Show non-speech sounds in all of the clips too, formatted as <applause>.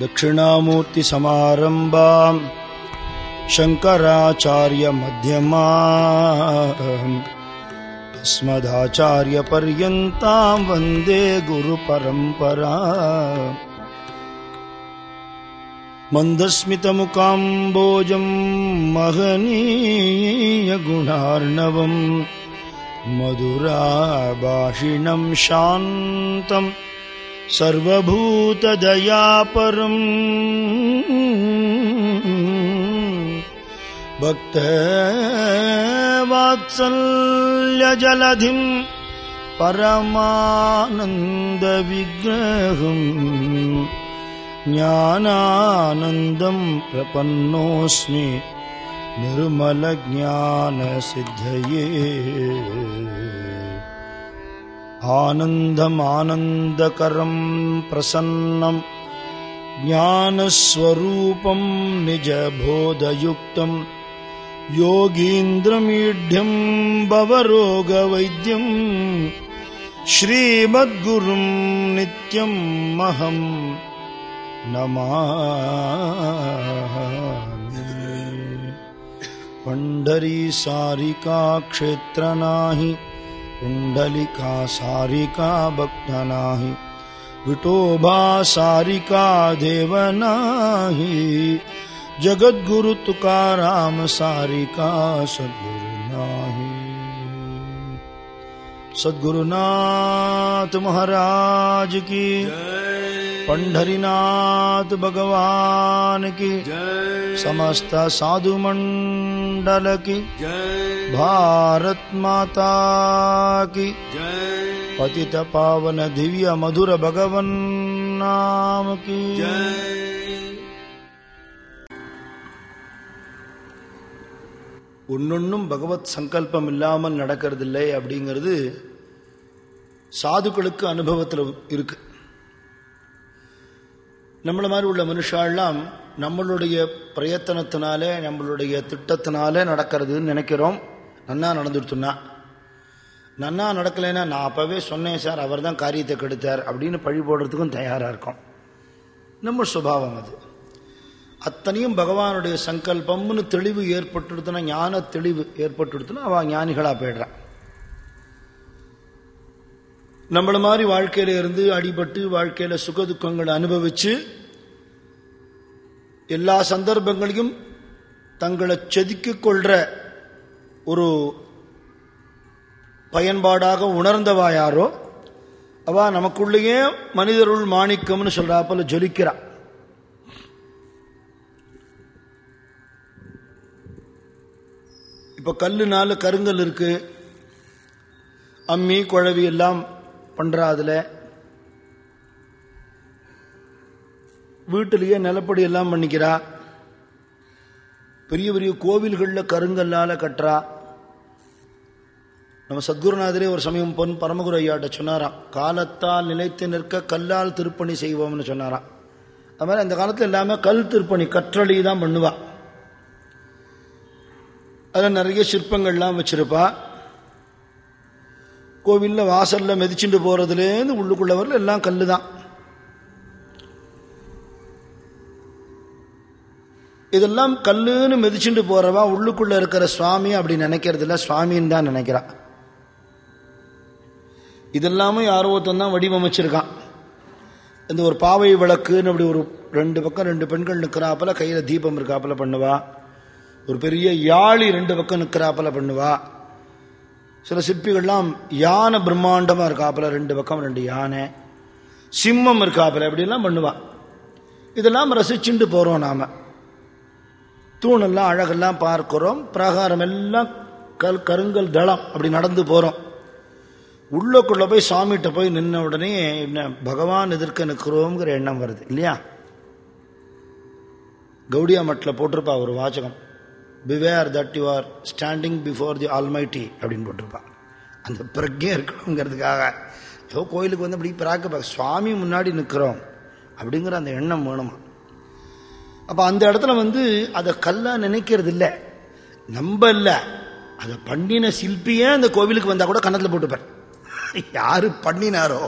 दक्षिणामूर्तिसमारम्भाम् शङ्कराचार्यमध्यमा अस्मदाचार्यपर्यन्तां वन्दे गुरुपरम्परा मन्दस्मितमुकाम्बोजम् महनीयगुणार्णवम् मधुराभाषिणं शान्तम् सर्वभूतदयापरम् भक्तवात्सल्यजलधिम् परमानन्दविग्रहम् ज्ञानानन्दं प्रपन्नोऽस्मि निर्मलज्ञानसिद्धये आनन्दमानन्दकरं प्रसन्नं ज्ञानस्वरूपं निजबोधयुक्तं योगीन्द्रमीढ्यं भवरोगवैद्यं श्रीमद्गुरुं नित्यम् अहं नमामि। पण्ढरी सारिका क्षेत्रनाहि कुण्डलिका सारिका भक्तनाहि विठोबा सारिका देवनाहि जगद्गुरु तुकाराम सारिका सद्गुरु नाही सद्गुरुनाथ महाराज की, पंढरीनाथ भगवान की, समस्त साधु मंडल की, भारत माता की, पतित पावन दिव्य मधुर भगवन नाम की। ஒன்னொன்னும் பகவத் சங்கல்பம் இல்லாமல் நடக்கிறதில்லை அப்படிங்கிறது சாதுக்களுக்கு அனுபவத்தில் இருக்கு. நம்மளை மாதிரி உள்ள மனுஷாலாம் நம்மளுடைய பிரயத்தனத்தினாலே நம்மளுடைய திட்டத்தினாலே நடக்கிறதுன்னு நினைக்கிறோம். நன்னா நடந்துடுத்துன்னா நன்னா நடக்கலைன்னா நான் அப்போவே சொன்னேன் சார் அவர் தான் காரியத்தை கெடுத்தார் அப்படின்னு பழி போடுறதுக்கும் தயாராக இருக்கோம். நம்ம சுபாவம் அது. அத்தனையும் பகவானுடைய சங்கல்பம்னு தெளிவு ஏற்பட்டுடுத்துனா ஞான தெளிவு ஏற்பட்டுடுத்துனா அவன் ஞானிகளாக போயிடுறான். நம்மள மாதிரி வாழ்க்கையில இருந்து அடிபட்டு வாழ்க்கையில சுகதுக்கங்களை அனுபவிச்சு எல்லா சந்தர்ப்பங்களையும் தங்களை செதுக்கிக் கொள்ற ஒரு பயன்பாடாக உணர்ந்தவா யாரோ அவ நமக்குள்ளேயே மனிதருள் மாணிக்கம்னு சொல்றாப்பல ஜொலிக்கிறா. இப்போ கல்லுனால கருங்கல் இருக்கு. அம்மி குழவி எல்லாம் பண்ணுறா அதில். வீட்டிலேயே நிலப்படி எல்லாம் பண்ணிக்கிறா. பெரிய பெரிய கோவில்களில் கருங்கல்லால் கட்டுறா. நம்ம சத்குருநாதரே ஒரு சமயம் பொன் பரமகுரு ஐயாட்ட சொன்னாராம் காலத்தால் நிலைத்து நிற்க கல்லால் திருப்பணி செய்வோம்னு சொன்னாராம். அது மாதிரி அந்த காலத்தில் எல்லாமே கல் திருப்பணி கற்றளி தான் பண்ணுவாள் அதில் நிறைய சிற்பங்கள்லாம் வச்சிருப்பா. கோவிலில் வாசலில் மிதிச்சுட்டு போகிறதுலேருந்து உள்ளுக்குள்ளே வரல எல்லாம் கல் தான் இதெல்லாம் கல்லுன்னு மிதிச்சுட்டு போகிறவா உள்ளுக்குள்ளே இருக்கிற சுவாமி அப்படி நினைக்கிறதில்ல சுவாமின்னு தான் நினைக்கிறா. இதெல்லாமே யாரோ ஒருத்தன் தான் வடிவமைச்சிருக்கான். இந்த ஒரு பாவை விளக்குன்னு அப்படி ஒரு ரெண்டு பக்கம் ரெண்டு பெண்கள் நிற்கிறாப்பில் கையில் தீபம் இருக்காப்பில் பண்ணுவாள் ஒரு பெரிய யாழி ரெண்டு பக்கம் நிற்கிறாப்புல பண்ணுவா. சில சிற்பிகள்லாம் யானை பிரம்மாண்டமாக இருக்காப்புல ரெண்டு பக்கம் ரெண்டு யானை. சிம்மம் இருக்காப்பில் இப்படிலாம் பண்ணுவாள் இதெல்லாம் ரசிச்சுட்டு போகிறோம் நாம். தூணெல்லாம் அழகெல்லாம் பார்க்குறோம். பிரகாரம் எல்லாம் கல் கருங்கல் தளம் அப்படி நடந்து போகிறோம் உள்ளக்குள்ளே போய் சாமிகிட்ட போய் நின்ன உடனே என்ன பகவான் எதிர்க்க நிற்கிறோங்கிற எண்ணம் வருது இல்லையா? கௌடியா மட்டில் போட்டிருப்பா ஒரு வாச்சகம் beware that you are standing before the almighty அப்படின்னு போட்டிருப்பான் அந்த பிரக்ஞை இருக்கணுங்கிறதுக்காக. ஏதோ கோயிலுக்கு வந்து அப்படி பிராக்க சுவாமி முன்னாடி நிற்கிறோம் அப்படிங்கிற அந்த எண்ணம் வேணுமா? அப்போ அந்த இடத்துல வந்து அதை கல்லா நினைக்கிறது இல்லை நம்ப இல்லை அதை பண்ணின சிற்பியே அந்த கோவிலுக்கு வந்தால் கூட கன்னத்தில் போட்டுப்பார். யார் பண்ணினாரோ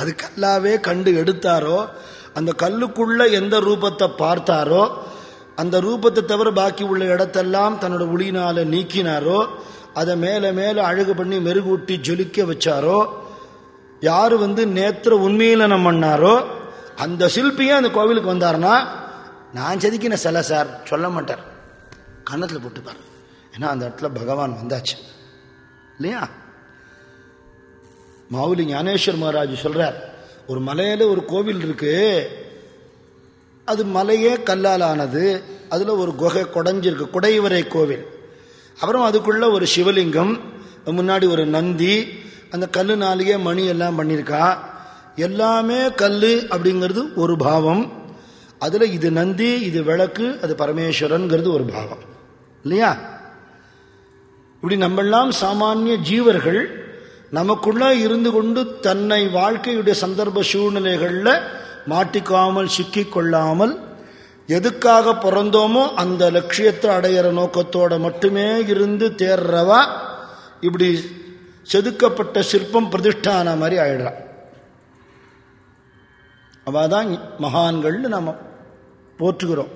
அது கல்லாவே கண்டு எடுத்தாரோ அந்த கல்லுக்குள்ள எந்த ரூபத்தை பார்த்தாரோ அந்த ரூபத்தை தவிர பாக்கி உள்ள இடத்தெல்லாம் தன்னோட ஒளினால நீக்கினாரோ அதை மேலே மேலே அழகு பண்ணி மெருகூட்டி ஜொலிக்க வச்சாரோ யார் வந்து நேத்திர உண்மையிலனம் பண்ணாரோ அந்த சிற்பியே அந்த கோவிலுக்கு வந்தாருன்னா நான் செதுக்கின சிலை சார் சொல்ல மாட்டார். கன்னத்தில் போட்டுப்பார். ஏன்னா அந்த இடத்துல பகவான் வந்தாச்சு. இல்லையா? மாவுலி ஞானேஸ்வர் மகாராஜ் சொல்றார் ஒரு மலையில ஒரு கோவில் இருக்கு அது மலையே கல்லால் ஆனது அதில் ஒரு குகை குடைஞ்சிருக்கு குடைவரை கோவில். அப்புறம் அதுக்குள்ளே ஒரு சிவலிங்கம் முன்னாடி ஒரு நந்தி அந்த கல்லுனாலேயே மணி எல்லாம் பண்ணியிருக்கா. எல்லாமே கல் அப்படிங்கிறது ஒரு பாவம். அதில் இது நந்தி இது விளக்கு அது பரமேஸ்வரன்கிறது ஒரு பாவம். இல்லையா? இப்படி நம்மெல்லாம் சாமானிய ஜீவர்கள் நமக்குள்ளே இருந்து கொண்டு தன்னை வாழ்க்கையுடைய சந்தர்ப்ப சூழ்நிலைகளில் மாட்டிக்காமல் சிக்கி கொள்ளாமல் எதுக்காக பிறந்தோமோ அந்த லட்சியத்தை அடையிற நோக்கத்தோட மட்டுமே இருந்து தேர்றவா இப்படி செதுக்கப்பட்ட சிற்பம் பிரதிஷ்டான மாதிரி ஆயிடுறா. அவதான் மகான்கள்னு நாம் போற்றுகிறோம்.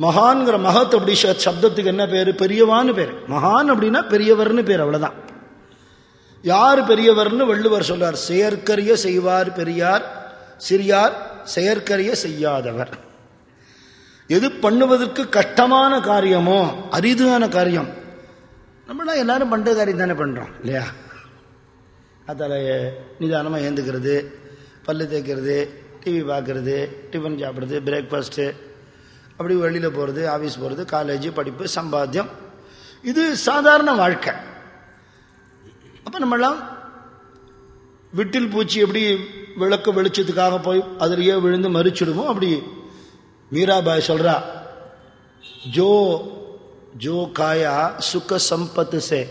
மகான்கிற மகத் அப்படி சப்தத்துக்கு என்ன பேர்? பெரியவான்னு பேர். மகான் அப்படின்னா பெரியவர்னு பேர் அவ்வளோதான் யார் பெரியவர்னு வள்ளுவர் சொல்றார். செயற்கரிய செய்வார் பெரியார். சிறியார் செயற்கரிய செய்யாதவர். எது பண்ணுவதற்கு கஷ்டமான காரியமோ அரிதான காரியம் நம்மளாம் எல்லாரும் பண்ணுற காரியம் தானே பண்ணுறோம் இல்லையா? அதில் நிதானமாக ஏந்துக்கிறது பல்லு தேய்க்கிறது டிவி பார்க்குறது டிஃபன் சாப்பிட்றது பிரேக்ஃபாஸ்ட்டு அப்படி வெளியில் போகிறது ஆஃபீஸ் போகிறது காலேஜ் படிப்பு சம்பாத்தியம். இது சாதாரண வாழ்க்கை. அப்போ நம்மளாம் விட்டில் பூச்சி எப்படி விளக்கு வெளிச்சத்துக்காக போய் அதிலேயே விழுந்து மறிச்சிடுவோம் அப்படி மீராபாய் சொல்கிறா ஜோ ஜோ காயா சுக்க சம்பத்து சே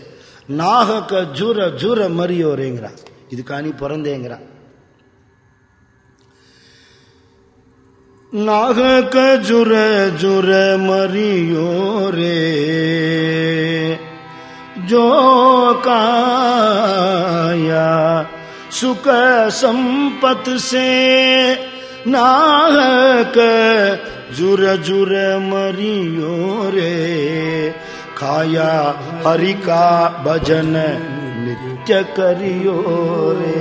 நாகக்க ஜூர ஜூர மரியோரேங்கிறா இதுக்காணி பிறந்தேங்கிறா. நாகக்க ஜுர ஜுர மரியோரே ஜோ காயா सुख संपत से नाहक जुर जुर मरियो रे खाया हरि का भजन नित्य करियो रे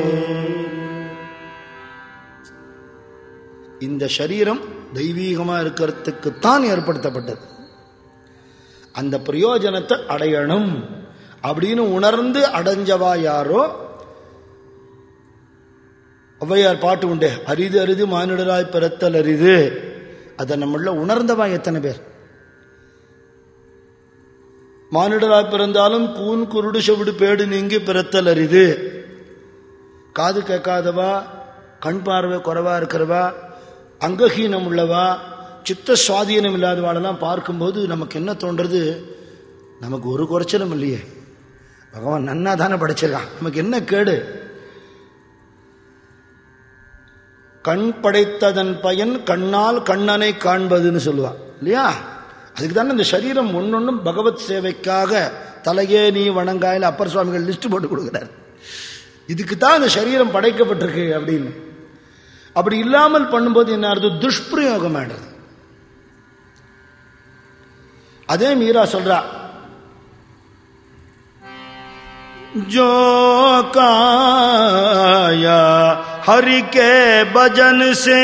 இந்த சரீரம் தெய்வீகமா இருக்கிறதுக்குத்தான் ஏற்படுத்தப்பட்டது அந்த பிரயோஜனத்தை அடையணும் அப்படின்னு உணர்ந்து அடைஞ்சவா யாரோ ஔவையார் பாட்டு உண்டு. அரிது அரிது மானிடராய் பிறத்தல் அரிது. அதை நம்மள உணர்ந்தவா எத்தனை பேர்? மானிடராய் பிறந்தாலும் கூன் குருடு செவிடு பேடு நீங்கி பிறத்தல் அரிது. காது கேட்காதவா கண் பார்வை குறைவா இருக்கிறவா அங்கஹீனம் உள்ளவா சித்த சுவாதீனம் இல்லாதவாளெல்லாம் பார்க்கும்போது நமக்கு என்ன தோன்றது? நமக்கு ஒரு குறைச்சலும் இல்லையே. பகவான் நன்னா தானே படைச்சிருக்கான். நமக்கு என்ன கேடு? கண் படைத்ததன் பயன் கண்ணால் கண்ணனை காண்பதுன்னு சொல்லுவான். இல்லையா? அதுக்கு தானே இந்த சரீரம் ஒன்றொன்றும் பகவத் சேவைக்காக தலையே நீ வணங்காயில் அப்பர் சுவாமிகள் லிஸ்ட் போட்டு கொடுக்குறாரு. இதுக்கு தான் இந்த சரீரம் படைக்கப்பட்டிருக்கு அப்படின்னு. அப்படி இல்லாமல் பண்ணும்போது என்ன அர்த்தம் துஷ்பிரயோகம் ஆடுறது அதே மீரா சொல்றா. ஜோகாயா हरि के भजन से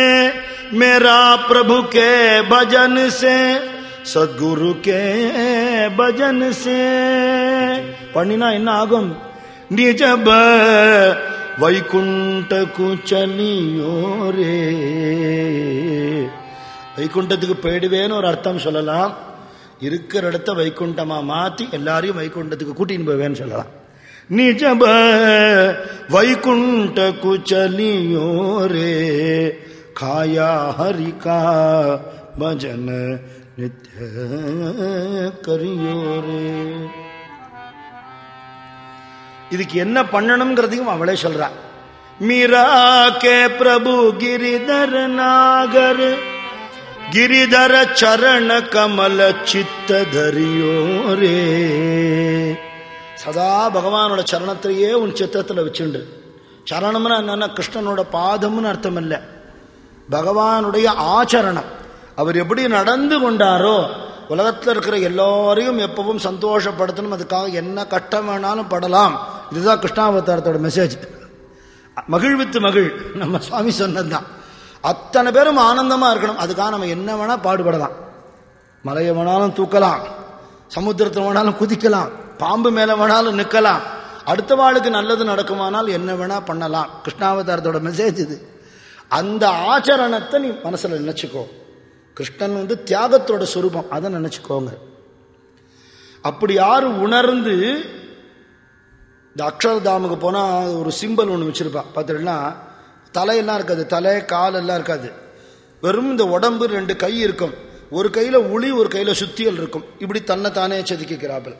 मेरा प्रभु के भजन से सदगुरु के भजन से பண்ணினா என்ன ஆகும் நிஜப வைகுண்டக்கு சலியோரே வைகுண்டத்துக்கு போயிடுவேன்னு ஒரு அர்த்தம் சொல்லலாம் இருக்கிற இடத்த வைகுண்டமா மாத்தி எல்லாரையும் வைகுண்டத்துக்கு கூட்டின்னு போவேன்னு சொல்லலாம் நிஜப வைகுண்ட குச்சலியோ ரே காயா ஹரிகா भजन नित्य करियो रे இதுக்கு என்ன பண்ணணுங்கிறதையும் அவளே சொல்றா. மீரா கே பிரபு கிரிதர நாகர் கிரிதர சரண கமல சித்த தரியோரே சதா பகவானோட சரணத்திலேயே உன் சித்தத்தில் வச்சுண்டு. சரணம்னா என்னன்னா கிருஷ்ணனோட பாதம்னு அர்த்தம் இல்லை பகவானுடைய ஆச்சரணம். அவர் எப்படி நடந்து கொண்டாரோ உலகத்தில் இருக்கிற எல்லோரையும் எப்பவும் சந்தோஷப்படுத்தணும். அதுக்காக என்ன கஷ்டம் வேணாலும் படலாம். இதுதான் கிருஷ்ணாவதாரத்தோட மெசேஜ் மகிழ்வித்து மகிழ். நம்ம சுவாமி சொன்னதுதான். அத்தனை பேரும் ஆனந்தமாக இருக்கணும். அதுக்காக நம்ம என்ன வேணால் பாடுபடலாம். மலையை வேணாலும் தூக்கலாம். சமுத்திரத்தை வேணாலும் குதிக்கலாம். பாம்பு மேல வேணாலும் நிற்கலாம் அடுத்த வாளுக்கு நல்லது நடக்குமானால் என்ன வேணா பண்ணலாம். கிருஷ்ணாவதாரத்தோட மெசேஜ் இது. அந்த ஆச்சரணத்தை நீ மனசுல நினைச்சுக்கோ. கிருஷ்ணன் வந்து தியாகத்தோட சுரூபம். அதை நினைச்சுக்கோங்க. அப்படி யாரு உணர்ந்து இந்த அக்ஷரதாமுக்கு போனால் ஒரு சிம்பிள் ஒன்று வச்சுருப்பா. பார்த்துட்டுனா தலையெல்லாம் இருக்காது. தலை கால் எல்லாம் இருக்காது. வெறும் இந்த உடம்பு ரெண்டு கை இருக்கும். ஒரு கையில் உளி ஒரு கையில் சுத்தியல் இருக்கும். இப்படி தன்னை தானே செதுக்கிக்கிறாப்பில்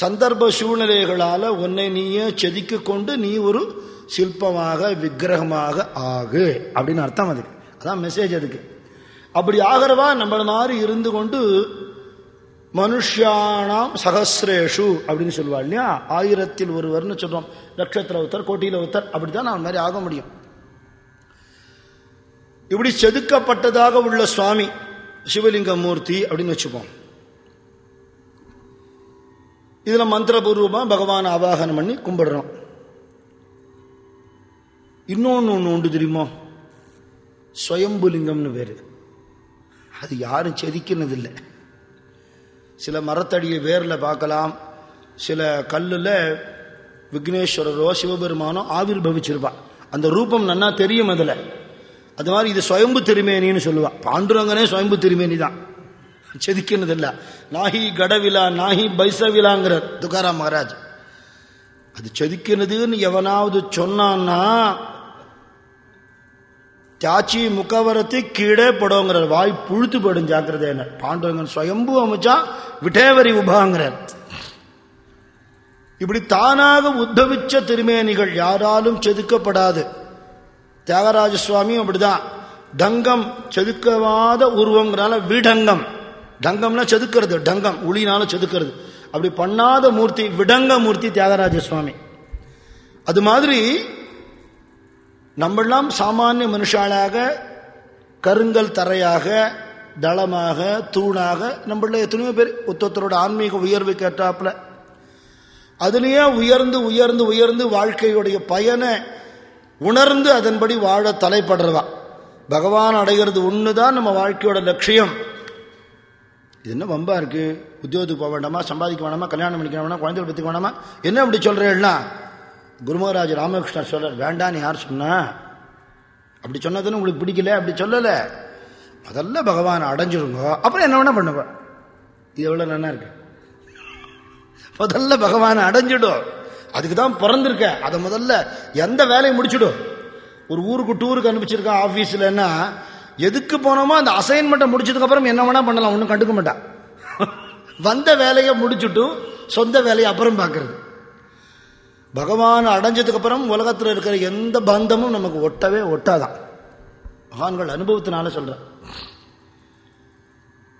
சந்தர்ப்ப சூழ்நிலைகளால் உன்னை நீயே செதுக்கி கொண்டு நீ ஒரு சிற்பமாக விக்கிரகமாக ஆகு அப்படின்னு அர்த்தம் அதுக்கு. அதான் மெசேஜ் அதுக்கு. அப்படி ஆகிறவா நம்மள மாதிரி இருந்து கொண்டு மனுஷியானாம் சகசிரேஷு அப்படின்னு சொல்லுவா இல்லையா? ஆயிரத்தில் ஒருவர்னு சொல்கிறோம் நட்சத்திர ஒருத்தர் கோட்டியில் ஒருத்தர் அப்படித்தான் நான் மாதிரி ஆக முடியும். இப்படி செதுக்கப்பட்டதாக உள்ள சுவாமி சிவலிங்க மூர்த்தி அப்படின்னு வச்சுப்போம். இதில் மந்திரபூர்வமாக பகவான் ஆவாகனம் பண்ணி கும்பிடுறோம். இன்னொன்று ஒன்று உண்டு தெரியுமோ? ஸ்வயம்புலிங்கம்னு பேர். அது யாரும் செதுக்கினதில்லை. சில மரத்தடியை வேரில் பார்க்கலாம். சில கல்லில் விக்னேஸ்வரரோ சிவபெருமானோ ஆவிர் பவிச்சிருப்பா அந்த ரூபம் நன்னா தெரியும் அதில். அது மாதிரி இது சுயம்பு திருமேனின்னு சொல்லுவான் பாண்டுரங்கனே சுயம்பு திருமேனி தான் செதுக்கினதில்ல நாஹி கடவிலா நாஹி பைசவிலாங்கிறார் துகாரா மகாராஜ் அது செதுக்கினதுன்னு எவனாவது சொன்னான்னா தியாச்சி முகவரத்தை கீழே படுங்கிறார் வாய் புழுத்து படும் ஜாக்கிரதை பாண்டவங்கன் சுயம்பு அமைச்சா விட்டேவரி உபாங்கிறார் இப்படி தானாக உத்தவிச்ச திருமேனிகள் யாராலும் செதுக்கப்படாது தியாகராஜ சுவாமியும் அப்படிதான் டங்கம் செதுக்கவாத உருவங்கிறனால விடங்கம் டங்கம்னா செதுக்கிறது டங்கம் உளினால செதுக்கிறது. அப்படி பண்ணாத மூர்த்தி விடங்க மூர்த்தி தியாகராஜ சுவாமி. அது மாதிரி நம்மெல்லாம் சாமானிய மனுஷாளாக கருங்கல் தரையாக தளமாக தூணாக நம்மள எத்தனையோ பேர் ஒத்தொத்தரோட ஆன்மீக உயர்வு கேட்டாப்புல. அதுலேயே உயர்ந்து உயர்ந்து உயர்ந்து வாழ்க்கையுடைய பயனை உணர்ந்து அதன்படி வாழ தலைப்படுறவா. பகவான் அடைகிறது ஒண்ணுதான் நம்ம வாழ்க்கையோட லட்சியம். இது என்ன வம்பா இருக்கு? உத்தியோகத்துக்கு போக வேண்டாமா? சம்பாதிக்க வேணாமா கல்யாணம் பண்ணிக்க வேணாமா குழந்தைகள் பற்றி வேணாமா என்ன அப்படி சொல்றேன்னா குருமராஜ் ராமகிருஷ்ணர் சொல்றார் வேண்டான்னு யார் சொன்னா? அப்படி சொன்னதுன்னு உங்களுக்கு பிடிக்கல? அப்படி சொல்லல. முதல்ல பகவானை அடைஞ்சிருங்க. அப்புறம் என்ன வேணா பண்ணுவ இது எவ்வளவு நல்லா இருக்கு. முதல்ல பகவானை அடைஞ்சிடும் அதுக்கு தான் பிறந்திருக்க. அதை முதல்ல எந்த வேலையை முடிச்சிடும்? ஒரு ஊருக்கு டூருக்கு அனுப்பிச்சிருக்கான் ஆஃபீஸ்லன்னா எதுக்கு போனோமோ அந்த அசைன்மெண்ட்டை முடிச்சதுக்கப்புறம் என்ன வேணா பண்ணலாம் ஒன்றும் கண்டுக்க மாட்டான். வந்த வேலையை முடிச்சுட்டு சொந்த வேலையை அப்புறம் பார்க்கறது. பகவான் அடைஞ்சதுக்கப்புறம் உலகத்தில் இருக்கிற எந்த பந்தமும் நமக்கு ஒட்டவே ஒட்டாதான். மகான்கள் அனுபவத்தினால சொல்கிறேன்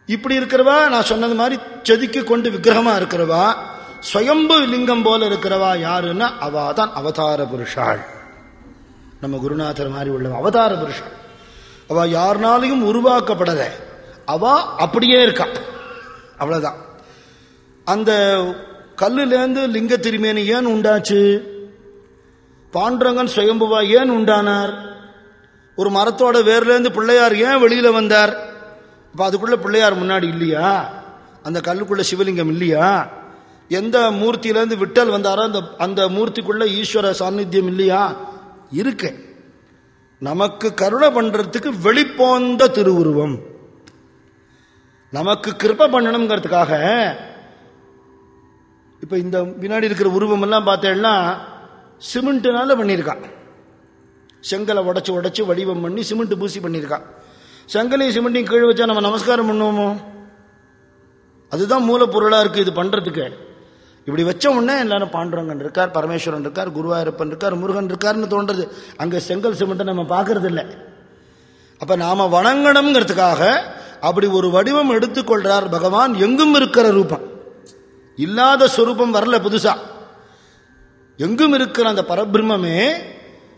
இப்படி இருக்கிறவா நான் சொன்னது மாதிரி செதுக்கி கொண்டு விக்கிரகமாக இருக்கிறவா ஸ்வயம்பு லிங்கம் போல இருக்கிறவா யாருன்னா அவா தான் அவதார புருஷாள். நம்ம குருநாதர் மாதிரி உள்ள அவதார புருஷாள். அவ யாருனாலையும் உருவாக்கப்படல. அவ அப்படியே இருக்கா. அவ்வளவுதான். அந்த கல்லுலேருந்து லிங்க திருமேனி ஏன் உண்டாச்சு? பாண்டரங்கன் சுயம்புவா ஏன் உண்டானார்? ஒரு மரத்தோட வேர்லேருந்து பிள்ளையார் ஏன் வெளியில வந்தார்? அப்ப அதுக்குள்ள பிள்ளையார் முன்னாடி இல்லையா? அந்த கல்லுக்குள்ள சிவலிங்கம் இல்லையா? எந்த மூர்த்தியிலேருந்து விட்டல் வந்தாரோ அந்த அந்த மூர்த்திக்குள்ள ஈஸ்வர சாநித்தியம் இல்லையா? இருக்கு. நமக்கு கருணை பண்றதுக்கு வெளிப்போந்த திருவுருவம். நமக்கு கிருப்பை பண்ணணுங்கிறதுக்காக இப்ப இந்த பின்னாடி இருக்கிற உருவம் எல்லாம் பார்த்தேன்னா சிமெண்ட்னால பண்ணியிருக்கான் செங்கலை உடச்சி உடைச்சு வடிவம் பண்ணி சிமெண்ட் பூசி பண்ணியிருக்கான் செங்கலையும் சிமெண்ட்டையும் கீழே வச்சா நம்ம நமஸ்காரம் பண்ணுவோமோ? அதுதான் மூலப்பொருளாக இருக்கு இது பண்றதுக்கு. இப்படி வச்ச உடனே எல்லாரும் பாண்டுரங்கன் இருக்கார் பரமேஸ்வரன் இருக்கார் குருவாயூரப்பன் இருக்கார் முருகன் இருக்கார்னு தோன்றது. அங்கே செங்கல் சிமெண்ட்டை நம்ம பார்க்கறது இல்லை அப்போ நாம வணங்கணுங்கிறதுக்காக அப்படி ஒரு வடிவம் எடுத்துக்கொள்றார் பகவான். எங்கும் இருக்கிற ரூபம். இல்லாத சொரூபம் வரல புதுசா. எங்கும் இருக்கிற அந்த பரபிரம்மே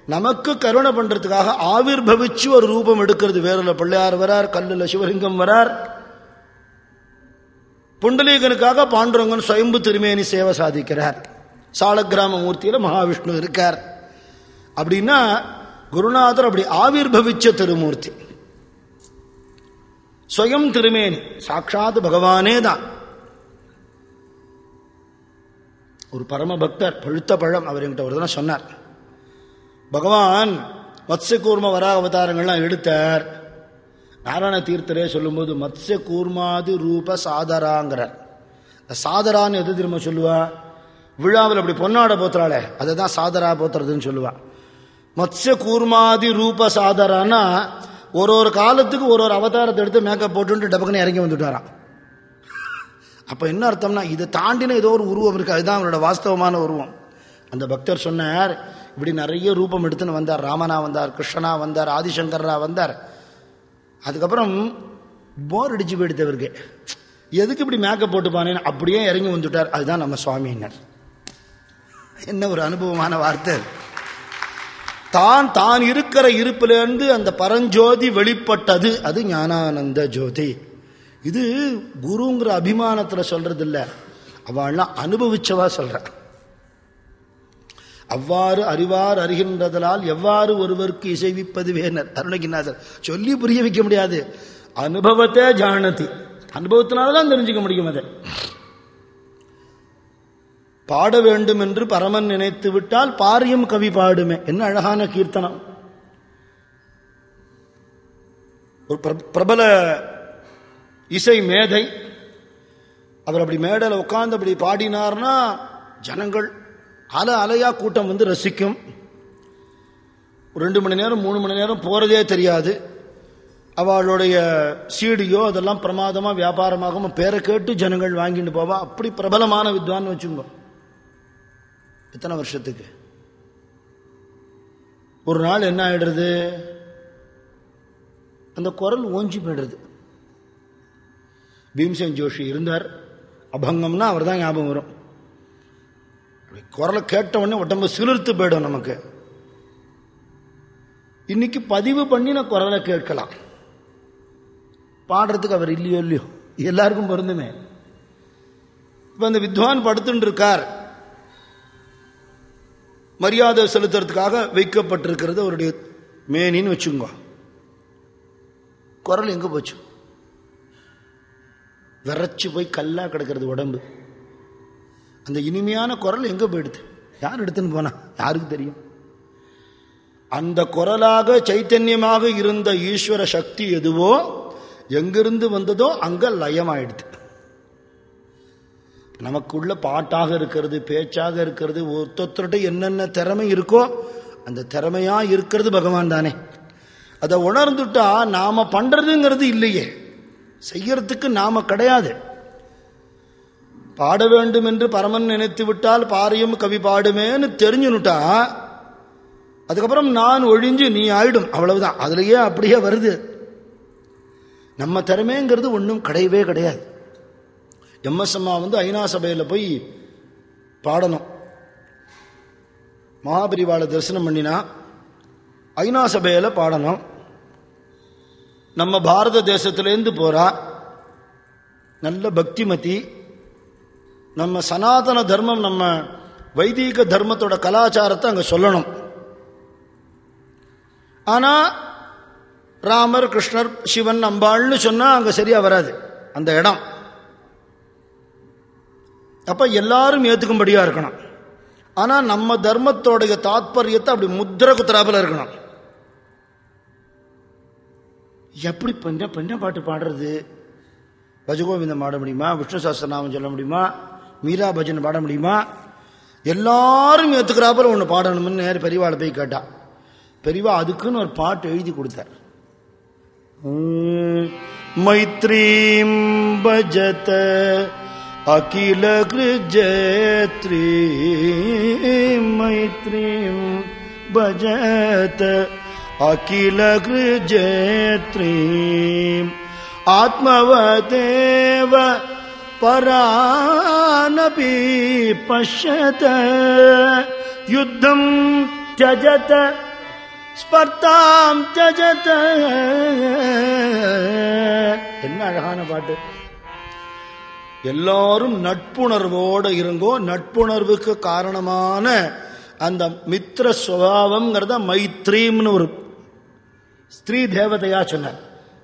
நமக்கு கருணை பண்றதுக்காக ஆவிர்வவிச்சு ஒரு ரூபம் எடுக்கிறது. வேறுல பிள்ளையார் வரார் கல்லுல சிவலிங்கம் வரார். புண்டலீகனுக்காக பாண்டுரங்கன் சுயம்பு திருமேனி சேவை சாதிக்கிறார். சாலக்கிராம மூர்த்தியில் மகாவிஷ்ணு இருக்கார். அப்படின்னா குருநாதர் அப்படி ஆவிர் பவிச்ச திருமூர்த்தி. ஸ்வயம் திருமேனி சாட்சாத் பகவானே தான். ஒரு பரம பக்தர் பழுத்த பழம் அவர் என்கிட்ட ஒரு சொன்னார். பகவான் மத்ஸ்யகூர்ம வராக அவதாரங்கள்லாம் எடுத்தார். நாராயண தீர்த்தரே சொல்லும்போது மத்ய கூர்மாதி ரூப சாதராங்கிறார் இந்த சாதரான்னு எது திரும்ப சொல்லுவா? விழாவில் அப்படி பொன்னாட போத்துறாளே அதை தான் சாதரா போத்துறதுன்னு சொல்லுவாள் மத்ய கூர்மாதி ரூப சாதரான்னா ஒரு ஒரு காலத்துக்கு ஒரு ஒரு அவதாரத்தை எடுத்து மேக்கப் போட்டுட்டு டபக்குன்னு இறங்கி வந்துட்டாரான் அப்போ என்ன அர்த்தம்னா இதை தாண்டின ஏதோ ஒரு உருவம் இருக்கு அதுதான் அவரோட வாஸ்தவமான உருவம். அந்த பக்தர் சொன்னார் இப்படி நிறைய ரூபம் எடுத்துன்னு வந்தார். ராமனா வந்தார் கிருஷ்ணனா வந்தார் ஆதிசங்கரா வந்தார். அதுக்கப்புறம் போர் அடிச்சு போயிடுத்தவருக்கு எதுக்கு இப்படி மேக்கப் போட்டுப்பானேன்னு அப்படியே இறங்கி வந்துட்டார். அதுதான் நம்ம சுவாமியினர். என்ன ஒரு அனுபவமான வார்த்தை. தான் தான் இருக்கிற இருப்பிலிருந்து அந்த பரஞ்சோதி வெளிப்பட்டது. அது ஞானானந்த ஜோதி. இது குருங்கிற அபிமானத்தில் சொல்றது இல்லை அவள்லாம் அனுபவிச்சவா சொல்ற. அவ்வாறு அறிவார் அறிகின்றதலால் எவ்வாறு ஒருவருக்கு இசைவிப்பது வேணர் அருணகிநாதர் சொல்லி புரிய வைக்க முடியாது. அனுபவத்தை ஜானதி. அனுபவத்தினால்தான் தெரிஞ்சுக்க முடியும் அதை. பாட வேண்டும் என்று பரமன் நினைத்து விட்டால் பாரியம் கவி பாடுமே. என்ன அழகான கீர்த்தனம். ஒரு பிரபல இசை மேதை. அவர் அப்படி மேடையில் உட்கார்ந்து அப்படி பாடினார்னா ஜனங்கள் அலை அலையா கூட்டம் வந்து ரசிக்கும். ரெண்டு மணி நேரம் மூணு மணி நேரம் போறதே தெரியாது. அவளுடைய சீடியோ அதெல்லாம் பிரமாதமா வியாபாரமாகவும் பேரை கேட்டு ஜனங்கள் வாங்கிட்டு போவா. அப்படி பிரபலமான வித்வான் வச்சுங்க எத்தனை வருஷத்துக்கு? ஒரு நாள் என்ன ஆயிடுறது? அந்த குரல் ஓஞ்சி போயிடுறது. பீம்சேன் ஜோஷி இருந்தார். அபங்கம்னா அவர் தான் ஞாபகம் வரும். குரலை கேட்ட உடனே உடம்பு சிலிர்த்து போயிடும் நமக்கு. இன்னைக்கு பதிவு பண்ணி நான் குரலை கேட்கலாம். பாடுறதுக்கு அவர் இல்லையோ இல்லையோ எல்லாருக்கும் பொருந்துமே. இப்போ அந்த வித்வான் படுத்துட்டு இருக்கார் மரியாதை செலுத்துறதுக்காக வைக்கப்பட்டிருக்கிறது அவருடைய மேனின்னு வச்சுங்க குரல் எங்கே போச்சு? விரைச்சு போய் கல்லா கிடக்கிறது உடம்பு. அந்த இனிமையான குரல் எங்கே போயிடுது? யார் எடுத்துன்னு போனா? யாருக்கு தெரியும்? அந்த குரலாக சைத்தன்யமாக இருந்த ஈஸ்வர சக்தி எதுவோ எங்கிருந்து வந்ததோ அங்கே லயமாயிடுது. நமக்குள்ள பாட்டாக இருக்கிறது பேச்சாக இருக்கிறது ஒருத்தொத்தர்கிட்ட என்னென்ன திறமை இருக்கோ அந்த திறமையா இருக்கிறது பகவான் தானே. அதை உணர்ந்துட்டா நாம பண்றதுங்கிறது இல்லையே. செய்யறதுக்கு நாம கிடையாது. பாட வேண்டும் என்று பரமன் நினைத்து விட்டால் பாரியும் கவி பாடுமேன்னு தெரிஞ்சுனுட்டா அதுக்கப்புறம் நான் ஒழிஞ்சு நீ ஆயிடும். அவ்வளவுதான். அதுலயே அப்படியே வருது. நம்ம திறமைங்கிறது ஒன்றும் கிடையவே கிடையாது. எம்எஸ் அம்மா வந்து ஐநா சபையில் போய் பாடணும். மகாபிரிவாளை தரிசனம் பண்ணினா ஐநா சபையில் பாடணும். நம்ம பாரத தேசத்திலேருந்து போகிறா நல்ல பக்திமதி நம்ம சனாதன தர்மம் நம்ம வைதீக தர்மத்தோட கலாச்சாரத்தை அங்கே சொல்லணும். ஆனால் ராமர் கிருஷ்ணர் சிவன் அம்பாள்னு சொன்னால் அங்கே சரியாக வராது அந்த இடம். அப்போ எல்லாரும் ஏற்றுக்கும்படியாக இருக்கணும். ஆனால் நம்ம தர்மத்தோடைய தாத்பரியத்தை அப்படி முத்திர குத்துறாப்புல இருக்கணும். எப்படி பெண்ண பெண்ண பாட்டு பாடுறது? பஜகோவிந்தம் பாட முடியுமா? விஷ்ணு சாஸ்திரநாமம் சொல்ல முடியுமா? மீரா பஜன் பாட முடியுமா? எல்லாரும் ஏத்துக்கிறாப்புல ஒன்று பாடணும்னு நேர் பெரியவாள் போய் கேட்டான் பெரியவா அதுக்குன்னு ஒரு பாட்டு எழுதி கொடுத்தார். மைத்ரீம் பஜத அகில கிருஜத்ரி மைத்ரீம் பஜத அகில கிருஜத்ரி ஆத்மவதேவ பரானபி பஷ்யத யுத்தம் त्यजत ஸ்பர்தாம் தஜத என்ன அழகான பாட்டு எல்லாரும் நட்புணர்வோடு இருங்கோ நட்புணர்வுக்கு காரணமான அந்த மித்திர சுவாவம்ங்கிறத மைத்ரீம்னு ஒரு ஸ்திரீ தேவதையா சொன்னார்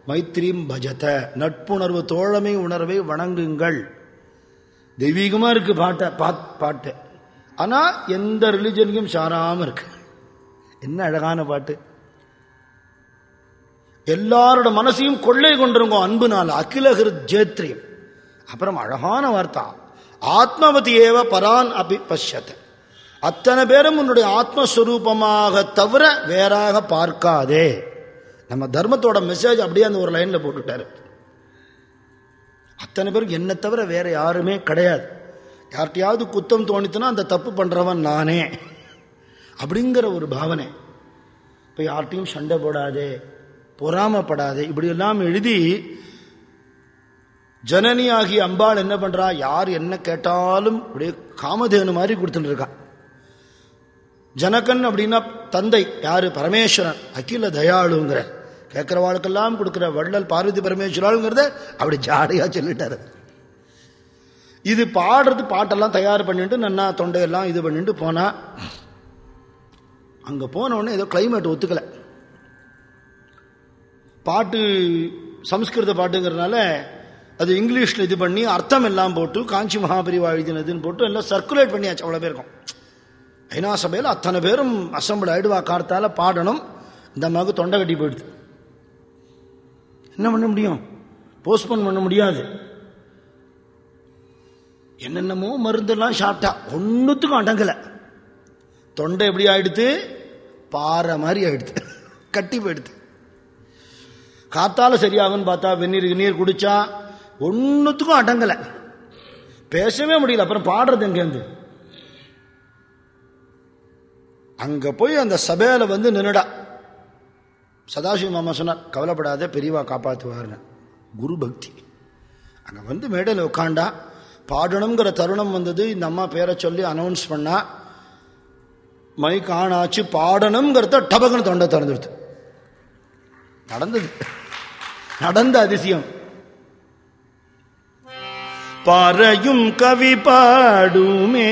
மைத்ரீம் பஜத. நட்புணர்வு தோழமை உணர்வை வணங்குங்கள். தெய்வீகமாக இருக்கு பாட்டை பாட்- பாட்டு. ஆனால் எந்த ரிலிஜனுக்கும் சாராமல் இருக்கு என்ன அழகான பாட்டு. எல்லாரோட மனசையும் கொள்ளை கொண்டிருங்கோ நாள் அகிலகிரு ஜேத்ரியம். அப்புறம் அழகான வார்த்தா. ஆத்மவதி ஏவ பரான் அபி பஷ்யத். அத்தனை பேரும் உன்னுடைய ஆத்மஸ்வரூபமாக தவிர வேறாக பார்க்காதே. நம்ம தர்மத்தோட மெசேஜ் அப்படியே அந்த ஒரு லைன்ல போட்டுட்டாரு. அத்தனை பேருக்கு என்னை தவிர வேற யாருமே கிடையாது. யார்கிட்டயாவது குத்தம் தோணித்துனா அந்த தப்பு பண்றவன் நானே. அப்படிங்கிற ஒரு பாவனை. இப்போ யார்கிட்டையும் சண்டை போடாதே பொறாமப்படாதே இப்படியெல்லாம் எழுதி ஜனனி ஆகிய அம்பாள் என்ன பண்றா? யார் என்ன கேட்டாலும் அப்படியே காமதேனு மாதிரி கொடுத்துட்டு இருக்கான் ஜனகன் அப்படின்னா தந்தை யாரு? பரமேஸ்வரன் அகில தயாளுங்கிற. கேட்கிறவாளுக்கெல்லாம் கொடுக்கிற வள்ளல் பார்வதி பரமேஸ்வராளுங்கிறத அப்படி ஜாலியாக சொல்லிட்டாரு. இது பாடுறது பாட்டெல்லாம் தயார் பண்ணிட்டு நன்னா தொண்டையெல்லாம் இது பண்ணிட்டு போனா அங்கே போன ஏதோ கிளைமேட் ஒத்துக்கலை. பாட்டு சம்ஸ்கிருத பாட்டுங்கிறதுனால அது இங்கிலீஷில் இது பண்ணி அர்த்தம் எல்லாம் போட்டு காஞ்சி மகாபிரிவா எழுதினதுன்னு போட்டு எல்லாம் சர்க்குலேட் பண்ணியாச்சு அவ்வளோ பேருக்கும். ஐநா சபையில் அத்தனை பேரும் அசம்பிள் ஆயிடுவா கார்த்தால் பாடணும் இந்த அம்மாவுக்கு தொண்டை கட்டி போயிடுது. என்ன பண்ண முடியும்? போஸ்ட்போன் பண்ண முடியாது. என்னென்னமோ மருந்தெல்லாம் சாப்பிட்டா ஒன்றுத்துக்கும் அடங்கலை. தொண்டை எப்படி ஆயிடுத்து? பாறை மாதிரி ஆயிடுது கட்டி போயிடுது காத்தால சரியாகும்னு பார்த்தா வெந்நீர் நீர் குடிச்சா ஒன்றுத்துக்கும் அடங்கலை. பேசவே முடியல. அப்புறம் பாடுறது எங்கேருந்து? அங்க போய் அந்த சபையில வந்து நின்னுடா. சதாசிவ மாமா சொன்னார் கவலைப்படாத பெரியவா காப்பாற்றுவார்னு குரு பக்தி. அங்க வந்து மேடையில் உட்காண்டா பாடணுங்கிற தருணம் வந்தது. இந்த அம்மா பேரை சொல்லி அனௌன்ஸ் பண்ணா மைக் ஆன் ஆச்சு பாடணுங்கிறத டபக்குன்னு தொண்டை திறந்துடுது நடந்தது. நடந்த அதிசயம். பாறையும் கவி பாடுமே.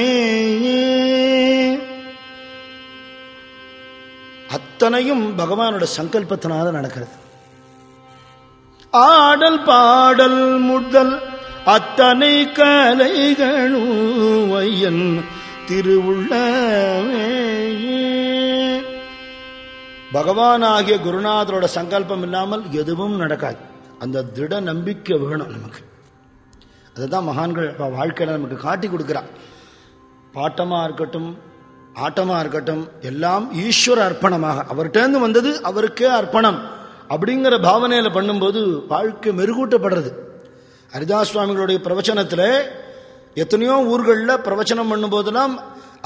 அத்தனையும் பகவானோட சங்கல்பத்தினால நடக்கிறது. ஆடல் பாடல் முதல் அத்தனை கலைகளும் ஐயன் பகவான் ஆகிய குருநாதரோட சங்கல்பம் இல்லாமல் எதுவும் நடக்காது. அந்த திட நம்பிக்கை வேணும் நமக்கு. அதுதான் மகான்கள் வாழ்க்கையில நமக்கு காட்டி கொடுக்குறா பாட்டமாக இருக்கட்டும் ஆட்டமா இருக்கட்டும் எல்லாம் ஈஸ்வர அர்ப்பணமாக. அவர்கிட்டேருந்து வந்தது அவருக்கே அர்ப்பணம். அப்படிங்கிற பாவனையில் பண்ணும்போது வாழ்க்கை மெருகூட்டப்படுறது. ஹரிதாஸ் சுவாமிகளுடைய பிரவச்சனத்தில் எத்தனையோ ஊர்களில் பிரவச்சனம் பண்ணும்போதெல்லாம்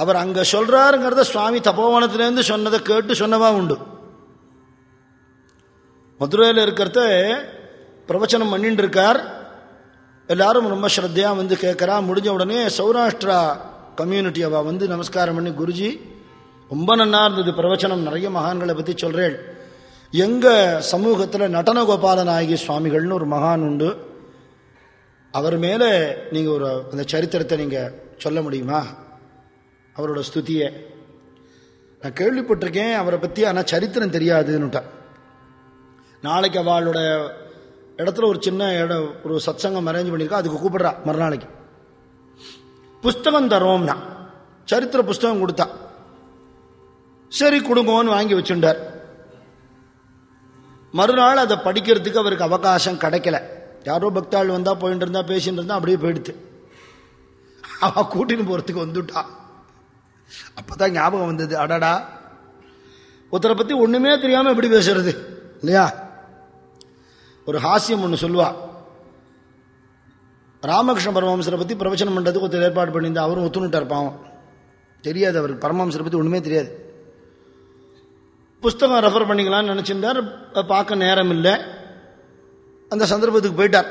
அவர் அங்கே சொல்கிறாருங்கிறத சுவாமி தபோவனத்திலேருந்து சொன்னதை கேட்டு சொன்னவா உண்டு. மதுரையில் இருக்கிறத பிரவச்சனம் பண்ணிட்டு இருக்கார் எல்லாரும் ரொம்ப ஸ்ரத்தையாக வந்து கேட்குறா. முடிஞ்ச உடனே சௌராஷ்டிரா கம்யூனிட்டி அவள் வந்து நமஸ்காரம் பண்ணி குருஜி ரொம்ப நன்னா இருந்தது பிரவச்சனம். நிறைய மகான்களை பற்றி சொல்கிறேள் எங்கள் சமூகத்தில் நடன கோபாலநாயகி சுவாமிகள்னு ஒரு மகான் உண்டு. அவர் மேலே நீங்கள் ஒரு அந்த சரித்திரத்தை நீங்கள் சொல்ல முடியுமா? அவரோட ஸ்துதியை. நான் கேள்விப்பட்டிருக்கேன் அவரை பற்றி ஆனால் சரித்திரம் தெரியாதுன்னுட்டேன் நாளைக்கு அவளோட இடத்துல ஒரு சின்ன இடம் ஒரு சத்சங்கம் அரேஞ்ச் பண்ணியிருக்கா அதுக்கு கூப்பிட்றா மறுநாளைக்கு. புஸ்தகம் தரோம்னா சரித்திர புஸ்தகம் கொடுத்தா சரி கொடுங்கோன்னு வாங்கி வச்சுட்டார். மறுநாள் அதை படிக்கிறதுக்கு அவருக்கு அவகாசம் கிடைக்கல. யாரோ பக்தாள் வந்தா போயிட்டு இருந்தா பேசிட்டு இருந்தா அப்படியே போயிடுத்து. அவ கூட்டின்னு போறதுக்கு வந்துட்டா. அப்பதான் ஞாபகம் வந்தது அடடா. ஒருத்தரை பத்தி ஒண்ணுமே தெரியாம எப்படி பேசுறது இல்லையா? ஒரு ஹாஸ்யம் ஒன்று சொல்லுவா. ராமகிருஷ்ண பரமஹம்சரை பற்றி பிரவச்சனம் பண்ணுறதுக்கு ஒருத்தர் ஏற்பாடு பண்ணியிருந்தா அவரும் ஒத்துணுட்டார் பாவம். தெரியாது அவருக்கு. பரமஹம்சரை பற்றி ஒன்றுமே தெரியாது. புஸ்தகம் ரெஃபர் பண்ணிக்கலாம்னு நினச்சிருந்தார். பார்க்க நேரம் இல்லை. அந்த சந்தர்ப்பத்துக்கு போயிட்டார்.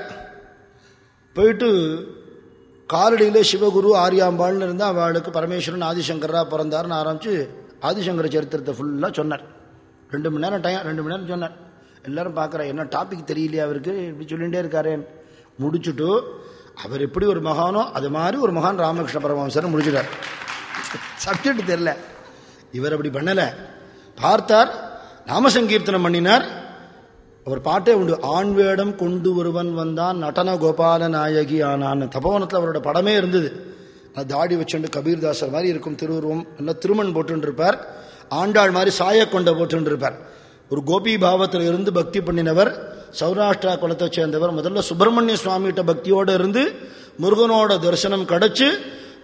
போயிட்டு காலடியில் சிவகுரு ஆரியாம்பாள்னு இருந்தால் அவளுக்கு பரமேஸ்வரன் ஆதிசங்கராக பிறந்தார்னு ஆரம்பித்து ஆதிசங்கர சரித்திரத்தை ஃபுல்லாக சொன்னார். ரெண்டு மணி நேரம் டைம் ரெண்டு மணி நேரம் சொன்னார். எல்லாரும் பார்க்குறேன் என்ன டாபிக் தெரியலையா அவருக்கு? இப்படி சொல்லிகிட்டே இருக்காரு முடிச்சுட்டு அவர் எப்படி ஒரு மகானோ அது மாதிரி ஒரு மகான் ராமகிருஷ்ண பரமஹம்சர் முடிச்சுட்டார் சப்ஜெக்ட் தெரில இவர் அப்படி பண்ணலை. பார்த்தார் நாமசங்கீர்த்தனம் பண்ணினார். அவர் பாட்டே உண்டு ஆண் வேடம் கொண்டு ஒருவன் வந்தான் நடன கோபால நாயகி ஆனான். தபோவனத்தில் அவரோட படமே இருந்தது. நான் தாடி வச்சுண்டு கபீர்தாசர் மாதிரி இருக்கும் திருவுருவம் நல்லா திருமண் போட்டுன்னு இருப்பார் ஆண்டாள் மாதிரி சாய கொண்ட போட்டுருப்பார் ஒரு கோபி பாவத்தில் இருந்து பக்தி பண்ணினவர் சௌராஷ்டிரா குலத்தை சேர்ந்தவர் முதல்ல சுப்பிரமணிய சுவாமிகிட்ட பக்தியோடு இருந்து முருகனோட தரிசனம் கிடைச்சு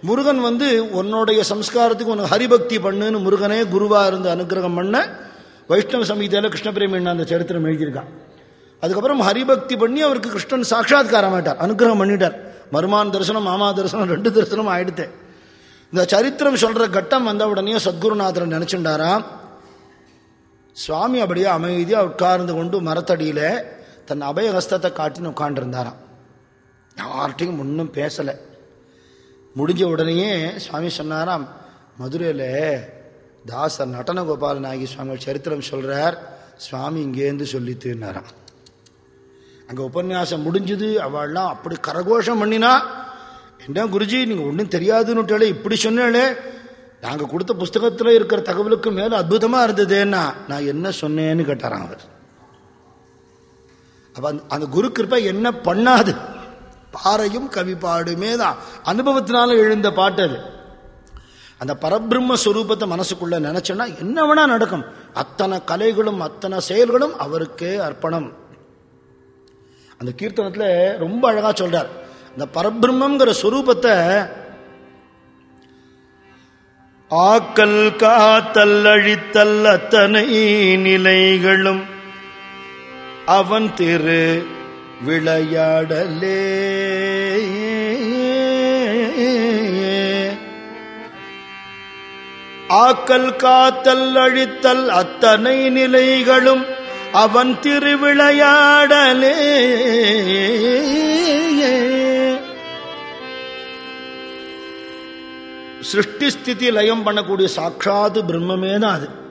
முருகன் வந்து உன்னுடைய சம்ஸ்காரத்துக்கு உனக்கு ஹரிபக்தி பண்ணுன்னு முருகனே குருவாக இருந்து அனுகிரகம் பண்ண வைஷ்ணவ சமீதியில் கிருஷ்ணபிரேமி அந்த சரித்திரம் எழுதியிருக்கான். அதுக்கப்புறம் ஹரிபக்தி பண்ணி அவருக்கு கிருஷ்ணன் சாட்சாத்காரம் ஆயிட்டார் அனுகிரகம் பண்ணிட்டார். மருமான் தரிசனம் மாமா தரிசனம் ரெண்டு தரிசனம் ஆயிடுத்து. இந்த சரித்திரம் சொல்கிற கட்டம் வந்த உடனே சத்குருநாதர் நினைச்சுட்டாராம் சுவாமி அப்படியே அமைதியாக உட்கார்ந்து கொண்டு மரத்தடியில் தன் அபயஹஸ்தத்தை காட்டின்னு உட்காண்டிருந்தாராம் யார்கிட்டையும் ஒன்றும் பேசலை. முடிஞ்ச உடனேயே சுவாமி சொன்னாராம் மதுரையில் தாசர் நடன கோபாலநாயகி சுவாமி சரித்திரம் சொல்கிறார் சுவாமி இங்கேருந்து சொல்லித்துனாராம் அங்கே உபன்யாசம் முடிஞ்சது. அவள்லாம் அப்படி கரகோஷம் பண்ணினா என்ன குருஜி நீங்கள் ஒன்றும் தெரியாதுன்னு இப்படி சொன்னாலே நாங்கள் கொடுத்த புஸ்தகத்தில் இருக்கிற தகவலுக்கு மேலே அற்புதமாக இருந்ததுன்னா நான் என்ன சொன்னேன்னு கேட்டாராம் அவர். அப்போ அந்த குரு கிருப்பை என்ன பண்ணாது? பாறையும் கவி பாடுமே தான். அனுபவத்தினால எழுந்த பாட்டு அது. அந்த பரபிரம்ம ஸ்வரூபத்தை மனசுக்குள்ள நினைச்சோன்னா என்ன வேணா நடக்கும். அத்தனை கலைகளும் அத்தனை செயல்களும் அவருக்கே அர்ப்பணம். அந்த கீர்த்தனத்தில் ரொம்ப அழகாக சொல்றார். இந்த பரபிரம்மங்கிற ஸ்வரூபத்தை ஆக்கல் காத்தல் அழித்தல் அத்தனை நிலைகளும் அவன் திரு விளையாடலே. ஆக்கல் காத்தல் அழித்தல் அத்தனை நிலைகளும் அவன் திருவிளையாடலே சிருஷ்டி ஸ்திதி லயம் பண்ணக்கூடிய சாட்சாது பிரம்மமே தான் அது.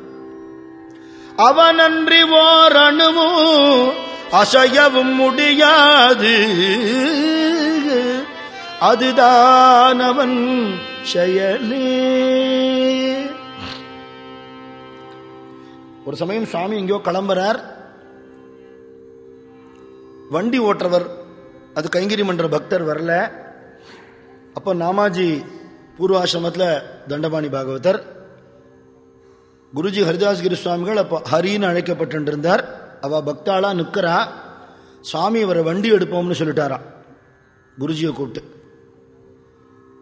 அவனன்றி ஓர் அசையவும் முடியாது. அதுதான் அவன் செயலே. ஒரு சமயம் சுவாமி எங்கேயோ கிளம்புறார். வண்டி ஓட்டுறவர் அது கைங்கிரி மன்ற பக்தர் வரல. அப்போ நாமாஜி பூர்வாசிரமத்தில் தண்டபாணி பாகவதர் குருஜி ஹரிதாஸ்கிரி சுவாமிகள் அப்போ ஹரின்னு அழைக்கப்பட்டிருந்தார். அவள் பக்தாளாக நிற்கிறா சுவாமி அவரை வண்டி எடுப்போம்னு சொல்லிட்டாராம் குருஜியை கூப்பிட்டு.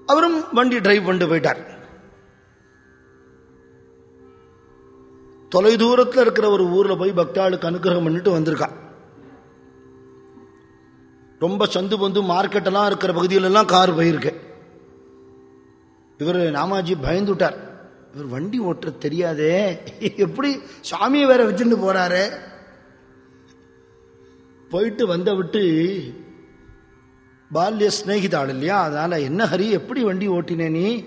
அவரும் வண்டி டிரைவ் பண்ணிட்டு போயிட்டார். தொலை தூரத்தில் இருக்கிற ஒரு ஊரில் போய் பக்தாளுக்கு அனுகிரகம் பண்ணிட்டு வந்திருக்கா. ரொம்ப சந்து பந்து மார்க்கெட்டெல்லாம் இருக்கிற பகுதியிலெல்லாம் கார் போயிருக்கு. இவர் நாமாஜி பயந்துட்டார். இவர் வண்டி ஓட்டுற தெரியாதே. எப்படி சுவாமியை வேற வச்சுட்டு போறாரு? போயிட்டு வந்த விட்டு பால்ய ஸ்நேகிதாள் இல்லையா? அதனால என்ன ஹரி எப்படி வண்டி ஓட்டினே நீ?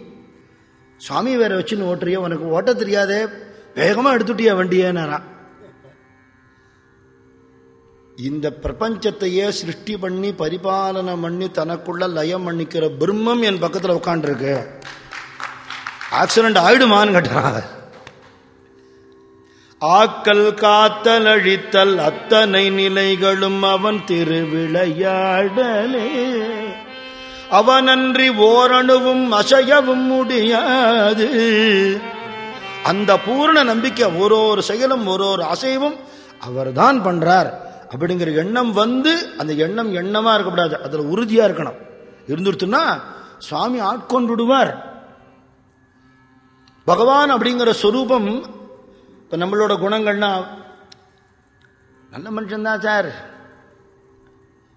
சுவாமி வேற வச்சுன்னு ஓட்டுறிய? உனக்கு ஓட்ட தெரியாதே. வேகமா எடுத்துட்டியா வண்டியேனாரா? இந்த பிரபஞ்சத்தையே சிருஷ்டி பண்ணி பரிபாலனம் பண்ணி தனக்குள்ள லயம் பண்ணிக்கிற பிரம்மம் என் பக்கத்தில் உட்காண்டிருக்கு ஆக்சிடென்ட் ஆயிடுமான்னு கேட்டான் ஆக்கல் காத்தல் அழித்தல் அத்தனை நிலைகளும் அவன் திருவிளையாடலே. அவனன்றி ஓரணுவும் அசையவும் முடியாது. அந்த பூர்ண நம்பிக்கை ஒரு ஒரு செயலும் ஒரு ஒரு அசைவும் அவர் தான் பண்றார். அப்படிங்கிற எண்ணம் வந்து அந்த எண்ணம் எண்ணமா இருக்கக்கூடாது. அதுல உறுதியா இருக்கணும். இருந்துருத்துன்னா சுவாமி ஆட்கொண்டு விடுவார் பகவான் அப்படிங்கிற சொரூபம் இப்போ நம்மளோட குணங்கள்னா நல்ல மனுஷன்தான் சார்.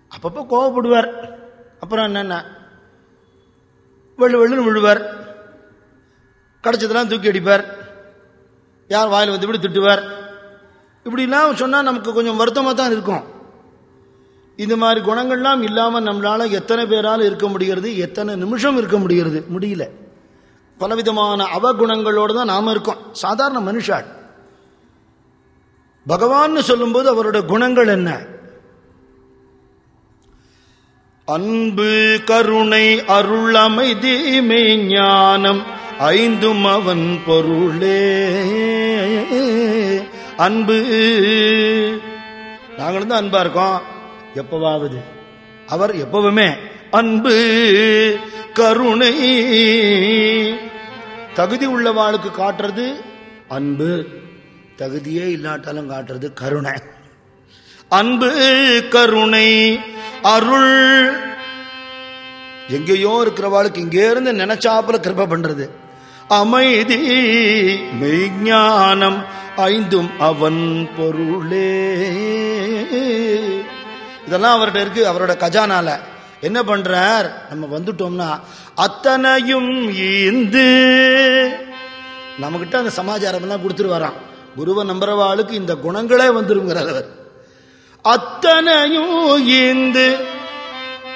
அப்பப்போ கோவப்படுவார். அப்புறம் என்னென்ன வெள்ளு வெள்ளுன்னு விழுவார். கிடைச்சதெல்லாம் தூக்கி அடிப்பார். யார் வாயில் வந்து இப்படி திட்டுவார். இப்படிலாம் சொன்னால் நமக்கு கொஞ்சம் வருத்தமாக தான் இருக்கும். இந்த மாதிரி குணங்கள்லாம் இல்லாமல் நம்மளால் எத்தனை பேரால் இருக்க முடிகிறது? எத்தனை நிமிஷம் இருக்க முடிகிறது? முடியல. பலவிதமான அவகுணங்களோடு தான் நாம் இருக்கோம். சாதாரண மனுஷாள். பகவான்னு சொல்லும்போது அவரோட குணங்கள் என்ன? அன்பு கருணை அருள் அமைதி ஞானம் ஐந்தும் அவன் பொருளே. அன்பு. நாங்களும் தான் அன்பா இருக்கோம். எப்பவாவது. அவர் எப்பவுமே அன்பு கருணை. தகுதி உள்ளவாளுக்கு காட்டுறது அன்பு. தகுதியே இல்லாட்டாலும் காட்டுறது கருணை. அன்பு கருணை அருள். எங்கேயோ இருக்கிறவாளுக்கு இங்கே இருந்து நினைச்சாப்புல கிருப பண்றது. அமைதி மெய்ஞானம் ஐந்தும் அவன் பொருளே. இதெல்லாம் அவர்கிட்ட இருக்கு அவரோட கஜானால. என்ன பண்றார்? நம்ம வந்துட்டோம்னா அத்தனையும் ஈந்து நம்மக்கிட்ட அந்த சமாச்சாரம் எல்லாம் கொடுத்துட்டு வரான் குருவை நம்புறவாளுக்கு இந்த குணங்களே வந்துருங்கிறார் அவர். அத்தனையும் ஈந்து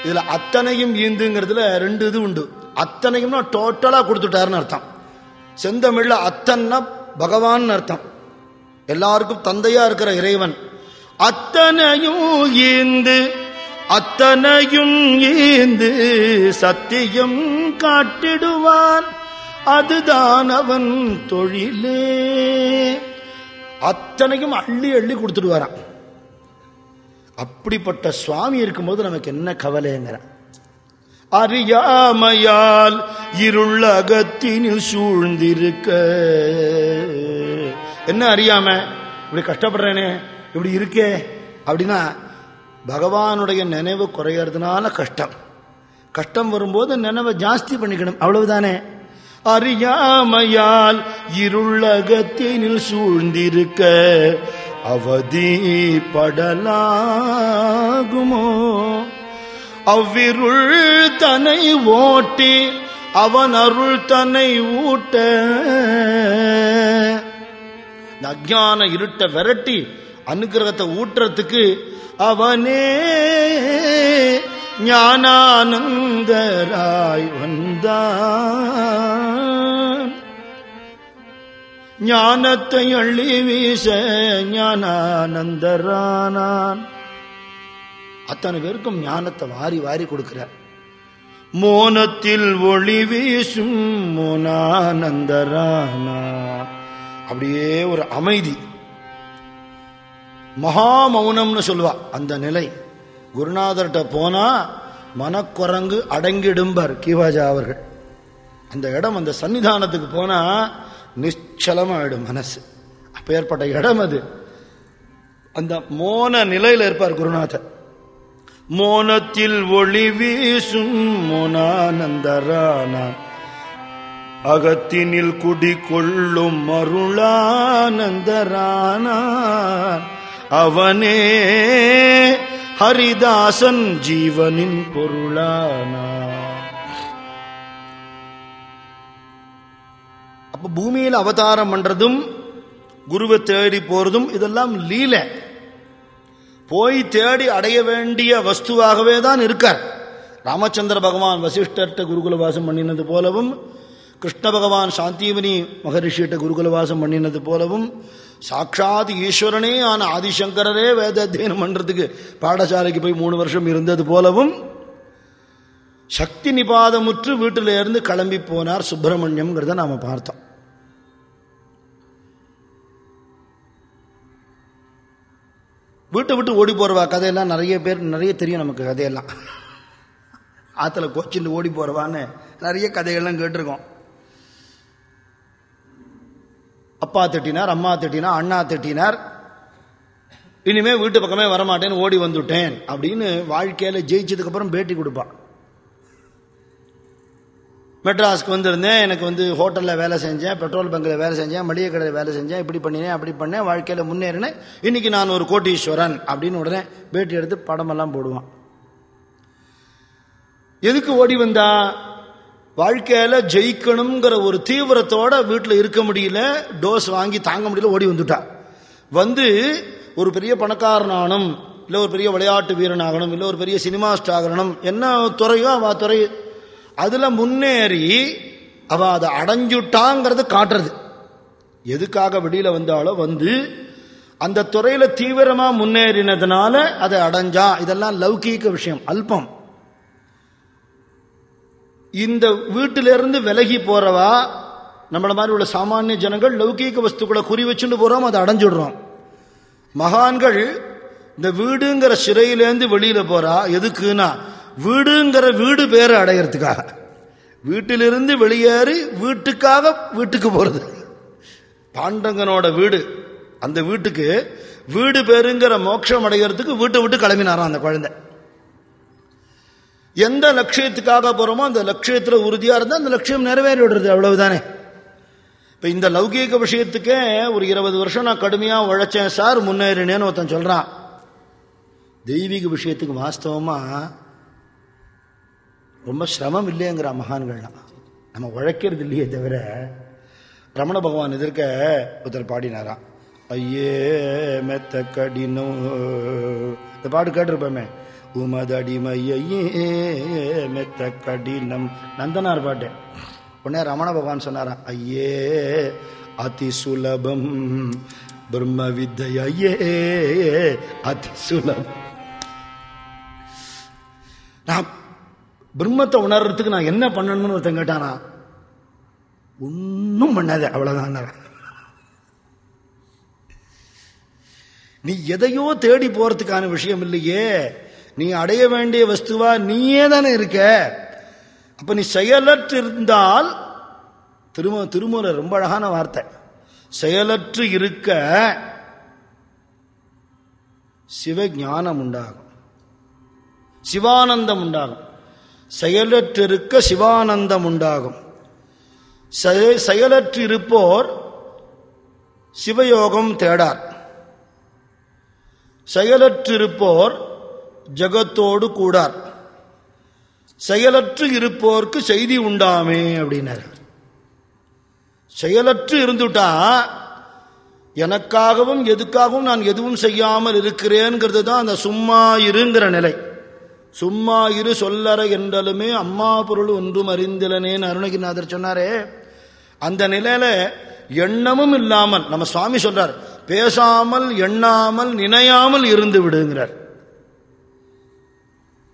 இதுல அத்தனையும் ஈந்துங்கிறதுல ரெண்டு இது உண்டு. அத்தனையும்னா டோட்டலா கொடுத்துட்டாருன்னு அர்த்தம். செந்தமிழ்ல அத்தன்னா பகவான் அர்த்தம். எல்லாருக்கும் தந்தையா இருக்கிற இறைவன். அத்தனையும் ஈந்து அத்தனையும் ஈந்து சத்தியம் காட்டிடுவான். அதுதான் அவன் தொழிலே. அத்தனையும் அள்ளி அள்ளி கொடுத்துடுவாராம். அப்படிப்பட்ட சுவாமி இருக்கும்போது நமக்கு என்ன கவலைங்கிறான். அறியாமையால் இருள் அகத்தினில் சூழ்ந்திருக்க. என்ன அறியாம? இப்படி கஷ்டப்படுறேனே இப்படி இருக்கே அப்படின்னா பகவானுடைய நினைவு குறையறதுனால கஷ்டம். கஷ்டம் வரும்போது நினைவை ஜாஸ்தி பண்ணிக்கணும். அவ்வளவுதானே? அறியாமையால் இருளகத்தினில் சூழ்ந்திருக்க அவதி படலாகுமோ? அவ்விருள் தன்னை ஓட்டி அவன் அருள் தன்னை ஊட்ட இந்த அஜான இருட்ட விரட்டி அனுகிரகத்தை ஊட்டுறதுக்கு அவனே ஞானானந்தராய் வந்தான். ஞானத்தை அள்ளி வீச ஞானானந்தரானான். அத்தனை பேருக்கும் ஞானத்தை வாரி வாரி கொடுக்கிறார். மோனத்தில் ஒளி வீசும் மோனானந்தரானா. அப்படியே ஒரு அமைதி. மகா மௌனம்னு சொல்லுவா. அந்த நிலை. குருநாதர்கிட்ட போனா மனக்குரங்கு அடங்கிடும்பார் கீவாஜா அவர்கள். அந்த இடம் அந்த சன்னிதானத்துக்கு போனா நிச்சலமாயிடும் மனசு. அப்பேற்பட்ட இடம் அது. அந்த மோன நிலையில இருப்பார் குருநாதர். மோனத்தில் ஒளி வீசும் மோனானந்தரானான் அகத்தினில் குடி கொள்ளும் அருளானந்தரானான் அவனே ஹரிதாசன் ஜீவனின் பொருளானா. அப்ப பூமியில் அவதாரம் பண்றதும் குருவை தேடி போறதும் இதெல்லாம் லீல. போய் தேடி அடைய வேண்டிய வஸ்துவாகவே தான் இருக்கார். ராமச்சந்திர பகவான் வசிஷ்டர்கிட்ட குருகுல வாசம் பண்ணினது போலவும் கிருஷ்ண பகவான் சாந்திமணி மகரிஷியிட்ட குருகுல வாசம் பண்ணினது போலவும் சாட்சாத் ஈஸ்வரனே ஆன ஆதிசங்கரரே வேத அத்தியனம் பண்றதுக்கு பாடசாலைக்கு போய் மூணு வருஷம் இருந்தது போலவும் சக்தி நிபாதமுற்று வீட்டில இருந்து கிளம்பி போனார் சுப்பிரமணியம்ங்கிறத நாம பார்த்தோம். வீட்டை விட்டு ஓடி போறவா? கதையெல்லாம் நிறைய பேர் நிறைய தெரியும் நமக்கு கதையெல்லாம். ஆத்துல கொச்சின்னு ஓடி போறவான்னு நிறைய கதைகள்லாம் கேட்டிருக்கோம். அப்பா திட்டினார் அம்மா திட்டினார் அண்ணா திட்டினார். இனிமே வீட்டு பக்கமே வரமாட்டேன்னு ஓடி வந்துட்டேன் அப்படின்னு வாழ்க்கையில ஜெயிச்சதுக்கு அப்புறம் பேட்டி கொடுப்பான். மெட்ராஸ்க்கு வந்திருந்தேன் எனக்கு வந்து ஹோட்டலில் வேலை செஞ்சேன் பெட்ரோல் பங்கில் வேலை செஞ்சேன் மளிகை கடையில் வேலை செஞ்சேன் இப்படி பண்ணினேன் அப்படி பண்ணேன் வாழ்க்கையில் முன்னேறினேன். இன்னைக்கு நான் ஒரு கோட்டீஸ்வரன் அப்படின்னு உடனே பேட்டி எடுத்து படமெல்லாம் போடுவான். எதுக்கு ஓடி வந்தா? வாழ்க்கையில ஜெயிக்கணுங்கிற ஒரு தீவிரத்தோட வீட்டில் இருக்க முடியல டோஸ் வாங்கி தாங்க முடியல ஓடி வந்துட்டா. வந்து ஒரு பெரிய பணக்காரனாகணும் இல்லை ஒரு பெரிய விளையாட்டு வீரனாகணும் இல்லை ஒரு பெரிய சினிமா ஸ்டார் ஆகணும் என்ன துறையோ அவ துறை அதில் முன்னேறி அவ அதை அடைஞ்சுட்டாங்கிறது காட்டுறது. எதுக்காக வெளியில வந்தாலோ வந்து அந்த துறையில தீவிரமா முன்னேறினதுனால அதை அடைஞ்சா. இதெல்லாம் லௌகீக விஷயம் அல்பம். இந்த வீட்டிலிருந்து விலகி போறவா? நம்மள மாதிரி உள்ள சாமானிய ஜனங்கள் லௌகீக வஸ்துக்களை குறி வச்சுட்டு போறோம் அதை அடைஞ்சிடுறோம். மகான்கள் இந்த வீடுங்கிற சிறையிலேருந்து வெளியில போறா? எதுக்குன்னா வீடுங்கிற வீடு பேரை அடையிறதுக்காக. வீட்டிலிருந்து வெளியேறி வீட்டுக்காக வீட்டுக்கு போறது. பாண்டங்கனோட வீடு அந்த வீட்டுக்கு வீடு பேருங்கிற மோட்சம் அடைகிறதுக்கு வீட்டை விட்டு கிளம்பினாராம் அந்த குழந்தை. எந்த லட்சியத்துக்காக போறோமோ அந்த லட்சியத்தில் உறுதியா இருந்தால் அந்த லட்சியம் நிறைவேறி விடுறது அவ்வளவுதானே? இப்போ இந்த லௌகீக விஷயத்துக்கே ஒரு இருபது வருஷம் நான் கடுமையாக உழைச்சேன் சார் முன்னேறினேன்னு ஒருத்தன் சொல்றான். தெய்வீக விஷயத்துக்கு வாஸ்தவமா ரொம்ப சிரமம் இல்லையங்கிற மகான்கள்லாம். நம்ம உழைக்கிறது இல்லையே தவிர ரமண பகவான் எதிர்க்க ஒருத்தர் பாடினாராம். ஐயே மெத்த கடினோ. இந்த பாட்டு கேட்டிருப்பேமே. உமதடிமையே மெத்த கடினம். நந்தனார் பாட்டு. உடனே ரமண பகவான் சொன்னாராம் ஐயே அதி சுலபம் பிரம்ம வித்தை ஐயே அதி சுலபம் நான் பிரம்மத்தை உணர்றதுக்கு நான் என்ன பண்ணணும்னு ஒருத்தன் கேட்டானா ஒன்றும் பண்ணாத அவ்வளோதான் நீ எதையோ தேடி போறதுக்கான விஷயம் இல்லையே நீ அடைய வேண்டிய வஸ்துவா நீயே தானே இருக்க. அப்ப நீ செயலற்று இருந்தால் திரும திருமூல ரொம்ப அழகான வார்த்தை. செயலற்று இருக்க சிவஞானம் உண்டாகும் சிவானந்தம் உண்டாகும் செயலற்று இருக்க சிவானந்தம் உண்டாகும் செயலற்று இருப்போர் சிவயோகம் தேடார். செயலற்றிருப்போர் ஜகத்தோடு கூடார். செயலற்று இருப்போர்க்கு செய்தி உண்டாமே அப்படின்னார். செயலற்று இருந்துட்டா எனக்காகவும் எதுக்காகவும் நான் எதுவும் செய்யாமல் இருக்கிறேன்ங்கிறது தான் அந்த சும்மா இருங்கிற நிலை. சும்மா இரு சொல்லற என்றாலுமே அம்மா பொருள் ஒன்றும் அறிந்திலனேன்னு அருணகிரிநாதர் சொன்னாரே. அந்த நிலையில எண்ணமும் இல்லாமல் நம்ம சுவாமி சொல்றார் பேசாமல் எண்ணாமல் நினையாமல் இருந்து விடுங்கிறார்.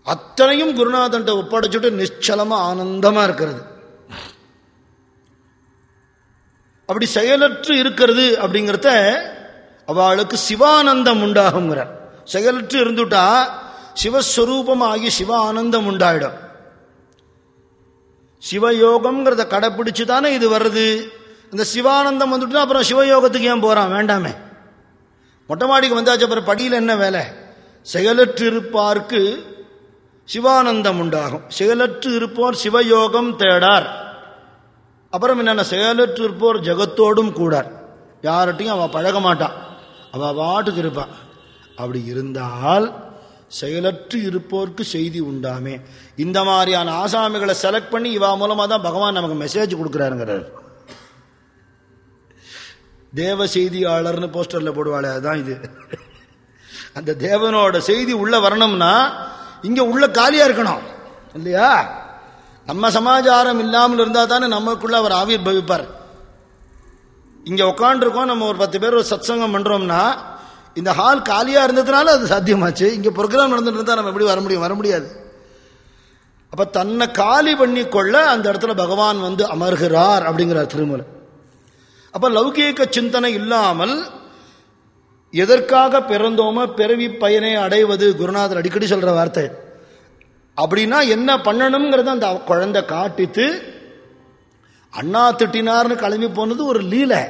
அத்தனையும் குருநாதன்ட்ட ஒப்படைச்சுட்டு நிச்சலமா ஆனந்தமா இருக்கிறது. அப்படி செயலற்று இருக்கிறது அப்படிங்கிறத அவளுக்கு சிவானந்தம் உண்டாகுங்கிறார் செயலற்று இருந்துட்டா சிவஸ்வரூபமாகி சிவ ஆனந்தம் உண்டாயிடும். சிவயோகம்ங்கிறத கடைப்பிடிச்சு தானே இது வருது இந்த சிவானந்தம் வந்துட்டுனா அப்புறம் சிவயோகத்துக்கு ஏன் போறான்? வேண்டாமே. மொட்டை மாடிக்கு வந்தாச்சு அப்புறம் படியில் என்ன வேலை? செயலற்று இருப்பார்க்கு சிவானந்தம் உண்டாகும். செயலற்று இருப்போர் சிவயோகம் தேடார். அப்புறம் என்னென்ன செயலற்று இருப்போர் ஜெகத்தோடும் கூடார். யார்கிட்டையும் அவள் பழக மாட்டான் அவள் பாட்டுக்கு இருப்பான் அப்படி இருந்தால் செயலற்று இருப்போர்க்கு செய்தி உண்டாமே. இந்த மாதிரியான ஆசாமிகளை செலக்ட் பண்ணி இவா மூலமாக தான் பகவான் நமக்கு மெசேஜ் கொடுக்குறாருங்கிறார். தேவ செய்தியாளர்னு போஸ்டரில் போடுவாளே அதுதான் இது. அந்த தேவனோட செய்தி உள்ள வரணும்னா இங்க உள்ள காலியா இருக்கணும். இல்லையா? நம்ம சமாச்சாரம் இல்லாமல் இருந்தா தானே நமக்குள்ள அவர் ஆவிர் பவிப்பார் இங்க உட்காந்துருக்கோம் நம்ம ஒரு பத்து பேர் ஒரு சத்சங்கம் பண்றோம்னா இந்த ஹால் காலியா இருந்ததுனால அது சாத்தியமாச்சு. இங்க ப்ரோக்ராம் நடந்துட்டு இருந்தா நம்ம எப்படி வர முடியும்? வர முடியாது. அப்ப தன்னை காலி பண்ணி கொள்ள அந்த இடத்துல பகவான் வந்து அமர்கிறார் அப்படிங்கிறார் திருமலை அப்ப லௌகீக சிந்தனை இல்லாமல் எதற்காக பிறந்தோமோ பிறவி பயனை அடைவது? குருநாதர் அடிக்கடி சொல்ற வார்த்தை. அப்படின்னா என்ன பண்ணணுங்கிறத அந்த குழந்தை காட்டித்து அண்ணா திட்டினார்னு கிளம்பி போனது ஒரு லீலை.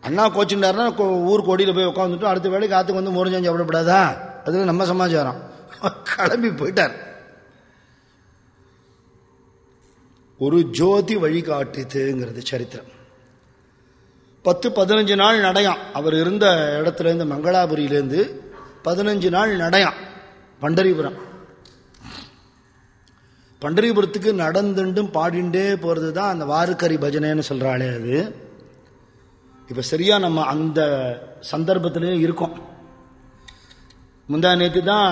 அண்ணா கோச்சுட்டாருன்னா கோ- ஊர் கோடியில் போய் உட்காந்துட்டு அடுத்த வேலைக்கு காத்துக்கு வந்து முறிஞ்சு சாப்பிடப்படாதா? அதில் நம்ம சமாச்சாரம். கிளம்பி போயிட்டார். ஒரு ஜோதி வழிகாட்டுதுங்கிறது சரித்திரம். பத்து பதினஞ்சு நாள் நடையாம். அவர் இருந்த இடத்துலேருந்து மங்களாபுரியிலேருந்து பதினஞ்சு நாள் நடையாம். பண்டரிபுரம். பண்டரிபுரத்துக்கு நடந்துண்டும் பாடிண்டே போகிறது தான் அந்த வாருக்கறி பஜனைன்னு சொல்கிறாளே அது. இப்போ சரியாக நம்ம அந்த சந்தர்ப்பத்திலேயே இருக்கோம். முந்தா நேற்று தான்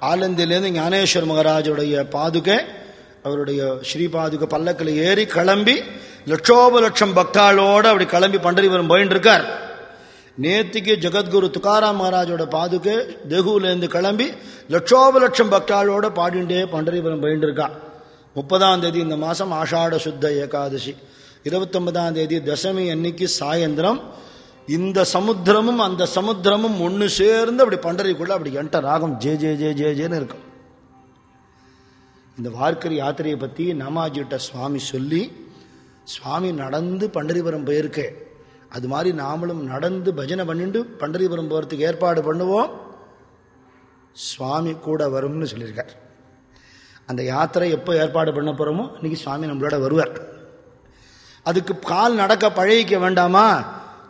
ஆலந்திலேருந்து ஞானேஸ்வர் மகாராஜுடைய பாதுகை அவருடைய ஸ்ரீ பாதுகை பல்லக்கில் ஏறி கிளம்பி லட்சோப லட்சம் பக்தாளோட அப்படி கிளம்பி பண்டரிபுரம் போயின்னு இருக்கார் நேத்திக்கு ஜெகத்குரு துக்காராம் மகாராஜோட பாதுக்கு தெகுலேருந்து கிளம்பி லட்சோப லட்சம் பக்தாளோட பாடிண்டே பண்டரிபுரம் போயின்னு இருக்கா முப்பதாம் தேதி இந்த மாசம் ஆஷாட சுத்த ஏகாதசி. இருபத்தொன்பதாம் தேதி தசமி அன்னைக்கு சாயந்தரம். இந்த சமுத்திரமும் அந்த சமுத்திரமும் ஒன்று சேர்ந்து அப்படி பண்டரிக்குள்ளே அப்படி என்ட ராகம் ஜே ஜே ஜே ஜே ஜேன்னு இருக்கும். இந்த வார்க்கரி யாத்திரையை பற்றி நாமாஜிட்ட சுவாமி சொல்லி சுவாமி நடந்து பண்டரிபுரம் போயிருக்கு. அது மாதிரி நாமளும் நடந்து பஜனை பண்ணிட்டு பண்டரிபுரம் போகிறதுக்கு ஏற்பாடு பண்ணுவோம். சுவாமி கூட வரும்னு சொல்லியிருக்கார். அந்த யாத்திரை எப்போ ஏற்பாடு பண்ண போகிறோமோ இன்றைக்கி சுவாமி நம்மளோட வருவார். அதுக்கு கால் நடக்க பழகிக்க வேண்டாமா?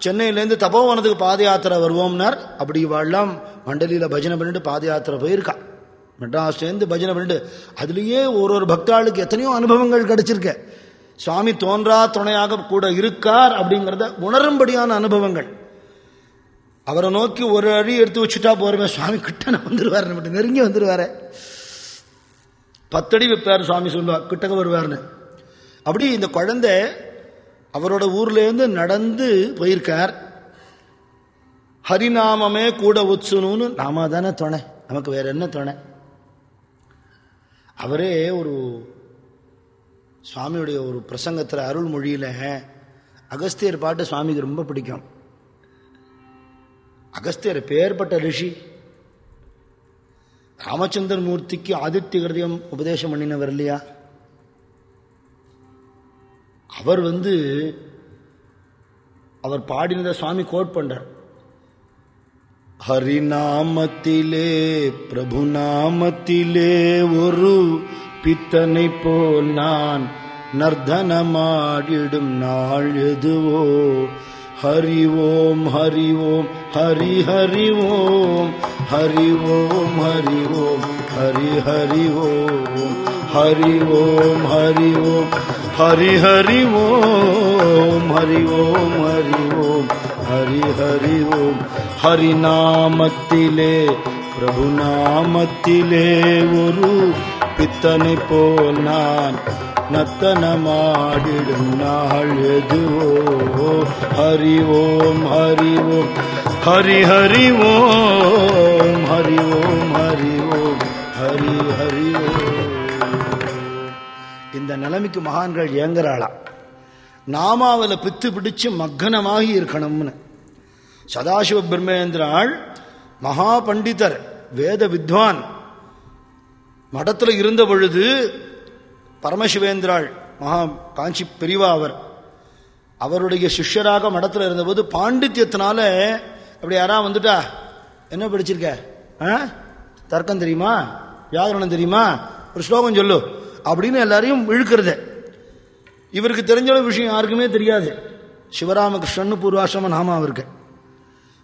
சென்னையிலேருந்து தபோவனத்துக்கு பாத யாத்திரை வருவோம்னார். அப்படி இவாள்லாம் மண்டலியில் பஜனை பண்ணிட்டு பாத யாத்திரை போயிருக்கா. மெட்ராஸ்லேருந்து பஜனை பண்ணிட்டு அதுலேயே ஒரு ஒரு பக்தாளுக்கு எத்தனையோ அனுபவங்கள் கிடச்சிருக்கேன் சுவாமி தோன்றா துணையாக கூட இருக்கார் அப்படிங்கிறத உணரும்படியான அனுபவங்கள். அவரை நோக்கி ஒரு அடி எடுத்து வச்சுட்டா போறமே சுவாமி கிட்ட வந்துருவார் நம்ம நெருங்கி வந்துருவாரு. பத்தடி வைப்பார் சுவாமி சொல்லுவார் கிட்டக்க வருவார்னு அப்படி இந்த குழந்தை அவரோட ஊர்லேருந்து நடந்து போயிருக்கார். ஹரிநாமமே கூட ஒச்சுணும்னு நாம தானே துணை நமக்கு வேற என்ன துணை? அவரே ஒரு சுவாமியுடைய ஒரு பிரசங்கத்தில் அருள்மொழியில் அகஸ்தியர் பாட்டு சுவாமிக்கு ரொம்ப பிடிக்கும். அகஸ்தியர் பெயர்பட்ட ரிஷி. ராமச்சந்திரன் மூர்த்திக்கு ஆதித்ய கிருதயம் உபதேசம் பண்ணினவர் இல்லையா? அவர் வந்து அவர் பாடினதை சுவாமி கோட் பண்றார். ஹரிநாமத்திலே பிரபு நாமத்திலே ஒரு பித்தனை போல் நான் நர்தனமாடிடும் நாள் எதுவோ? ஹரி ஓம் ஹரி ஓம் ஹரி ஹரி ஓம் ஹரி ஓம் ஹரி ஓம் ஹரி ஹரி ஓம் ஹரி ஓம் ஹரி ஓம் ஹரி ஹரி ஓம் ஹரி ஓம் ஹரி ஓம் ஹரி ஹரி ஓம் ஹரி பிரபு நாமத்திலே ஒரு பித்தனை போல் நான் நத்தனமாடிடும் நாள் எதுவோ? ஹரி ஓம் ஹரி ஓம் ஹரி ஹரி ஓம் ஹரி ஓம் ஹரி ஓம் ஹரி ஹரி ஓம் இந்த நிலைமைக்கு மகான்கள் ஏங்குறாளாம் நாமாவில் பித்து பிடிச்சு மக்கனமாகி இருக்கணும்னு. சதாசிவ பிரம்மேந்திராள் மகா பண்டிதர் வேத வித்வான் மடத்தில் இருந்த பொழுது பரமசிவேந்திராள் மகா காஞ்சி பெரிவா அவர் அவருடைய சிஷ்யராக மடத்தில் இருந்தபோது பாண்டித்யத்தினால அப்படி யாரா வந்துட்டா? என்ன படிச்சிருக்க? ஆ? தர்க்கம் தெரியுமா? வியாகரணம் தெரியுமா? ஒரு ஸ்லோகம் சொல்லு. அப்படின்னு எல்லாரையும் இழுக்கிறது. இவருக்கு தெரிஞ்ச விஷயம் யாருக்குமே தெரியாது. சிவராமகிருஷ்ணன் பூர்வாசிரம நாம அவருக்கு.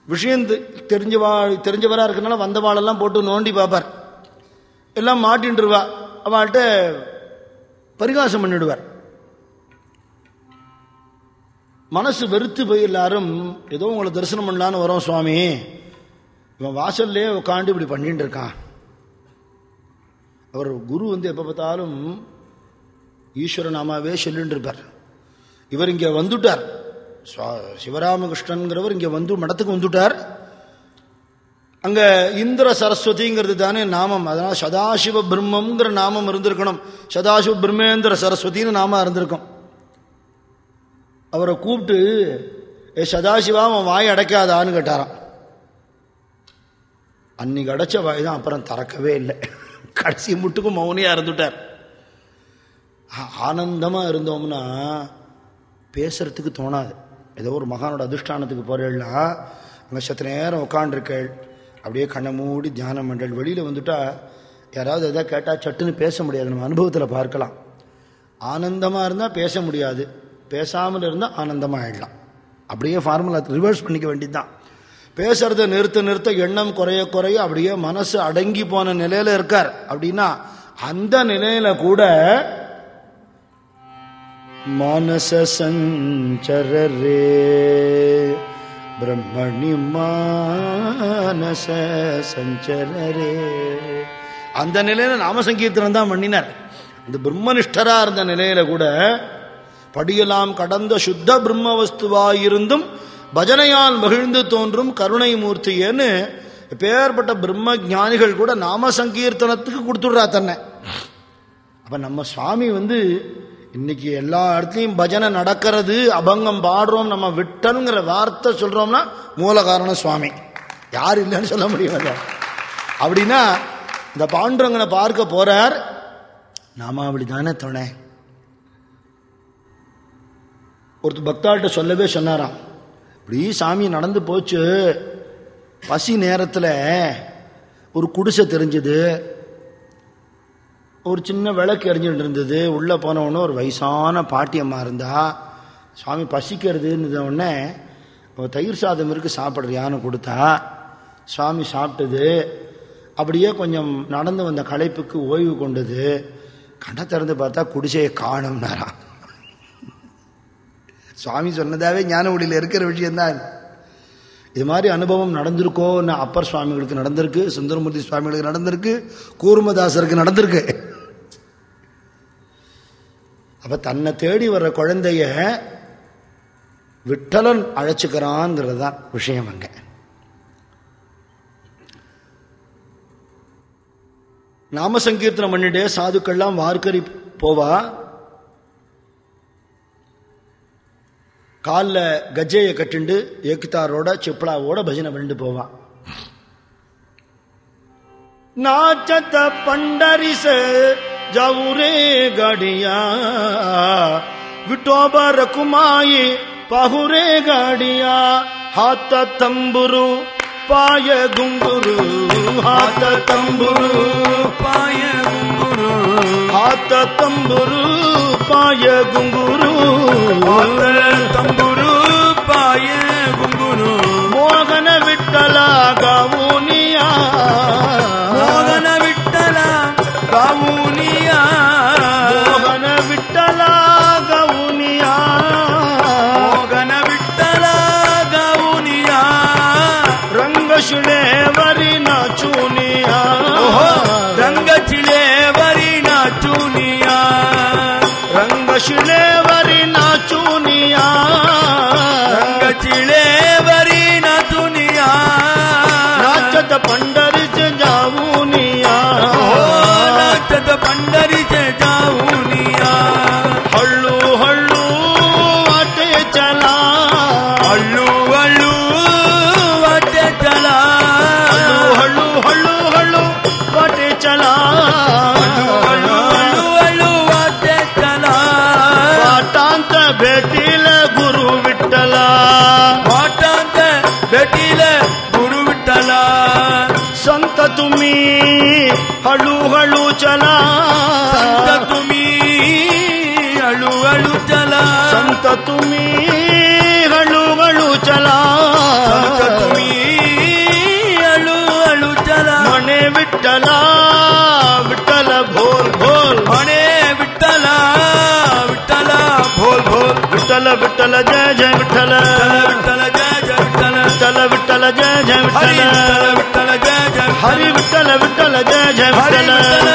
விஷயம் தெரிஞ்சவா தெரிஞ்சவராக இருக்கனால வந்தவாளெல்லாம் போட்டு நோண்டி பார்ப்பார். எல்லாம் மாட்டின்ட்டுருவா அவள்கிட்ட பரிகாசம் பண்ணிடுவார். மனசு வெறுத்து போய் எல்லாரும் ஏதோ உங்களை தரிசனம் பண்ணலான்னு வரோம் சுவாமி. இவன் வாசல்லே உட்காந்து இப்படி பண்ணிட்டு இருக்கான் அவர் குரு வந்து எப்போ பார்த்தாலும் ஈஸ்வர நாமாவே சொல்லிட்டு இருப்பார் இவர் இங்கே வந்துட்டார். சிவராமகிருஷ்ணன்கிறவர் இங்கே வந்து மடத்துக்கு வந்துட்டார். அங்க இந்திர சரஸ்வதிங்கிறது தானே நாமம். அதனால சதாசிவ பிரம்மங்கிற நாமம் இருந்திருக்கணும். சதாசிவ பிரம்மேந்திர சரஸ்வதின்னு நாம இருந்திருக்கும். அவரை கூப்பிட்டு ஏ சதாசிவா அவன் வாய் அடைக்காதான்னு கேட்டாராம். அன்னைக்கு அடைச்ச வாய் தான் அப்புறம் திறக்கவே இல்லை. கடைசி முட்டுக்கும் மௌனியா இருந்துட்டார். ஆனந்தமாக ஆனந்தமா இருந்தோம்னா பேசுறதுக்கு தோணாது. ஏதோ ஒரு மகானோட அதிஷ்டானத்துக்கு போறேன்னா அங்கே சத்து நேரம் உட்காண்டிருக்கேள் அப்படியே கண்ணை மூடி தியானம் பண்ணுறது வெளியில் வந்துட்டா யாராவது எதாவது கேட்டால் சட்டுன்னு பேச முடியாது. நம்ம அனுபவத்தில் பார்க்கலாம். ஆனந்தமாக இருந்தால் பேச முடியாது. பேசாமல் இருந்தால் ஆனந்தமாக ஆயிடலாம் அப்படியே ஃபார்முலா ரிவர்ஸ் பண்ணிக்க வேண்டியது தான் பேசுறத நிறுத்த நிறுத்த எண்ணம் குறைய குறைய அப்படியே மனசு அடங்கி போன நிலையில இருக்கார். அப்படின்னா அந்த நிலையில கூட மானச சஞ்சரரே பிரம்மணி மானச சஞ்சரரே அந்த நிலையில நாம சங்கீர்த்தனம் தான் பண்ணினார். இந்த பிரம்மனிஷ்டரா இருந்த நிலையில கூட படியெல்லாம் கடந்த சுத்த பிரம்ம வஸ்துவாயிருந்தும் பஜனையால் மகிழ்ந்து தோன்றும் கருணை மூர்த்தியேன்னு பேர்பட்ட பிரம்ம ஞானிகள் கூட நாம சங்கீர்த்தனத்துக்கு கொடுத்துடுறா தன்னை. அப்ப நம்ம சுவாமி வந்து இன்னைக்கு எல்லா இடத்துலையும் பஜனை நடக்கிறது அபங்கம் பாடுறோம் நம்ம விட்டல்ங்கிற வார்த்தை சொல்றோம்னா மூல காரணம் சுவாமி. யார் இல்லைன்னு சொல்ல முடியாது அப்படின்னா இந்த பாண்டவங்களை பார்க்க போறார். நாம அப்படிதானே துணை. ஒருத்தர் பக்தாள்கிட்ட சொல்லவே சொன்னாராம். இப்படி சாமி நடந்து போச்சு. பசி நேரத்தில் ஒரு குடிசை தெரிஞ்சது. ஒரு சின்ன விளக்கு எரிஞ்சுட்டு இருந்தது. உள்ளே போனவுடனே ஒரு வயசான பாட்டியம்மா இருந்தா சுவாமி பசிக்கிறதுன்னு உடனே தயிர் சாதம் இருக்குது சாப்பிட்றியான்னு கொடுத்தா சுவாமி சாப்பிட்டது. அப்படியே கொஞ்சம் நடந்து வந்த களைப்புக்கு ஓய்வு கொண்டது. கண்ணை திறந்து பார்த்தா குடிசையை காணும்னாராம் சுவாமி சொன்னதாவே ஞானகுடியில் இருக்கிற விஷயந்தான் இது மாதிரி அனுபவம் நடந்திருக்கோன்னு அப்பர் சுவாமிகளுக்கு நடந்திருக்கு சுந்தரமூர்த்தி சுவாமிகளுக்கு நடந்திருக்கு கூர்மதாசருக்கு நடந்திருக்கு. அப்போ தன்னை தேடி வர்ற குழந்தைய விட்டலன் அழைச்சிக்கிறான்ங்கிறது தான் விஷயம் அங்கே. நாம சங்கீர்த்தனம் பண்ணிட்டே சாதுக்கள்லாம் வார்க்கறி போவா. காலில் கஜையை கட்டுண்டு ஏக்குத்தாரோட சிப்ளாவோட பஜனை பண்ணிட்டு போவான் நாச்சத்த பண்டரிசு ಜವುರೇ ಗಡಿಯ ವಿಟೋಬರ ಕುಮಾಯಿ ಪಹುರೇ ಗಡಿಯ ಹಾತ ತಂಬುರು ಪಾಯ ಗುಂಗುರು ಹಾತ ತಂಬುರು ಪಾಯ ಗುಂಗುರು ಹಾತ ತಂಬುರು ಪಾಯ ಗುಂಗುರು ತಂಬುರು ಪಾಯ ಗುಂಗುರು ಮೋಗನ ವಿಠಲ ಗೌನಿಯಾ ಕಶಿಳೇವರಿ ನಾಚುನಿಯ ಕಚಿಳೇವರಿ ನಚುನಿಯ ನಾಚದ ಪಂಡರಿ விட்டல. விட்டல ஜெய விட்டல விட்டல விட்டல விட்டல விட்டல. ஜெய ஹரி விட்டல விட்டல ஜெய ஜெய விட்டல.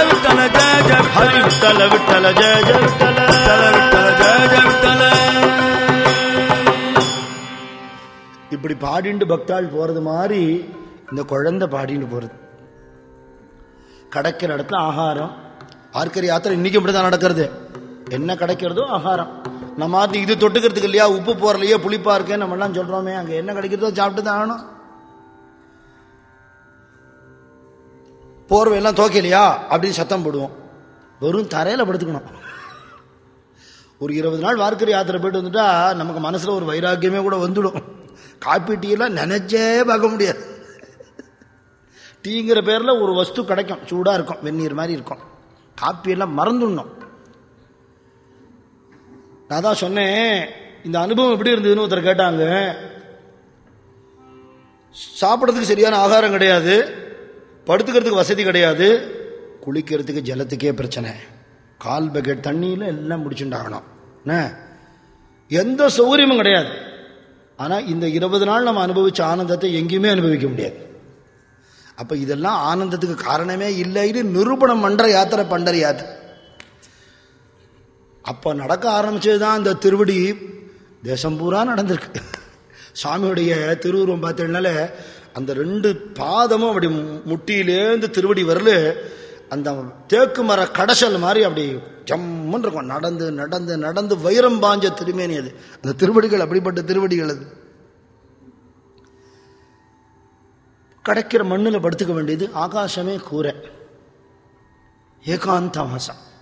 விட்டல ஜெய ஜெய ஹரி விட்டல விட்டல ஜெய ஜெய விட்டல. விட்டல ஜெய ஜெய விட்டல. இப்படி பாடிண்டு பக்தாள் போறது மாதிரி இந்த குழந்தை பாடின்னு போறது. கிடைக்கிற இடத்துல ஆகாரம். ஆர்க்கரி யாத்திரை இன்னைக்கு இப்படிதான் நடக்கிறது. என்ன கிடைக்கிறதோ ஆகாரம். நம்ம ஆத்து இது தொட்டுக்கிறதுக்கு இல்லையா? உப்பு போறலையே புளிப்பா இருக்கே நம்ம எல்லாம் சொல்றோமே. அங்கே என்ன கிடைக்கிறதோ சாப்பிட்டு தான் ஆகணும். போர்வை எல்லாம் துவைக்கலையா? அப்படின்னு சத்தம் போடுவோம். வெறும் தரையில படுத்துக்கணும். ஒரு இருபது நாள் வார்க்கரி யாத்திரை போயிட்டு வந்துட்டா நமக்கு மனசுல ஒரு வைராக்கியமே கூட வந்துடும். காப்பி டீலாம் நினைச்சே பார்க்க முடியாது. டீங்கிற பேர்ல ஒரு வஸ்து கிடைக்கும். சூடா இருக்கும். வெந்நீர் மாதிரி இருக்கும். காப்பி எல்லாம் மறந்துடணும். நான் தான் சொன்னேன் இந்த அனுபவம் எப்படி இருந்ததுன்னு ஒருத்தர் கேட்டாங்க. சாப்பிட்றதுக்கு சரியான ஆகாரம் கிடையாது படுத்துக்கிறதுக்கு வசதி கிடையாது குளிக்கிறதுக்கு ஜலத்துக்கே பிரச்சனை. கால் பக்கெட் தண்ணியில் எல்லாம் முடிச்சுட்டாகணும் என்ன? எந்த சௌகரியமும் கிடையாது. ஆனால் இந்த இருபது நாள் நம்ம அனுபவிச்ச ஆனந்தத்தை எங்கேயுமே அனுபவிக்க முடியாது. அப்போ இதெல்லாம் ஆனந்தத்துக்கு காரணமே இல்லைன்னு நிரூபணம் பண்ணுற யாத்திரை பண்ணுற யாத்திரை. அப்போ நடக்க ஆரம்பிச்சது தான் இந்த திருவடி. தேசம் பூரா நடந்திருக்கு. சாமியுடைய திருவுருவம் பார்த்ததுனால அந்த ரெண்டு பாதமும் அப்படி முட்டியிலேருந்து திருவடி வரல அந்த தேக்கு மர கடைசல் மாதிரி அப்படி ஜம்முன்னு இருக்கும். நடந்து நடந்து நடந்து வைரம் பாஞ்ச திருமேனி அது. அந்த திருவடிகள் அப்படிப்பட்ட திருவடிகள் அது. கிடைக்கிற மண்ணில் படுத்துக்க வேண்டியது ஆகாசமே கூரை. ஏகாந்த வாசம்.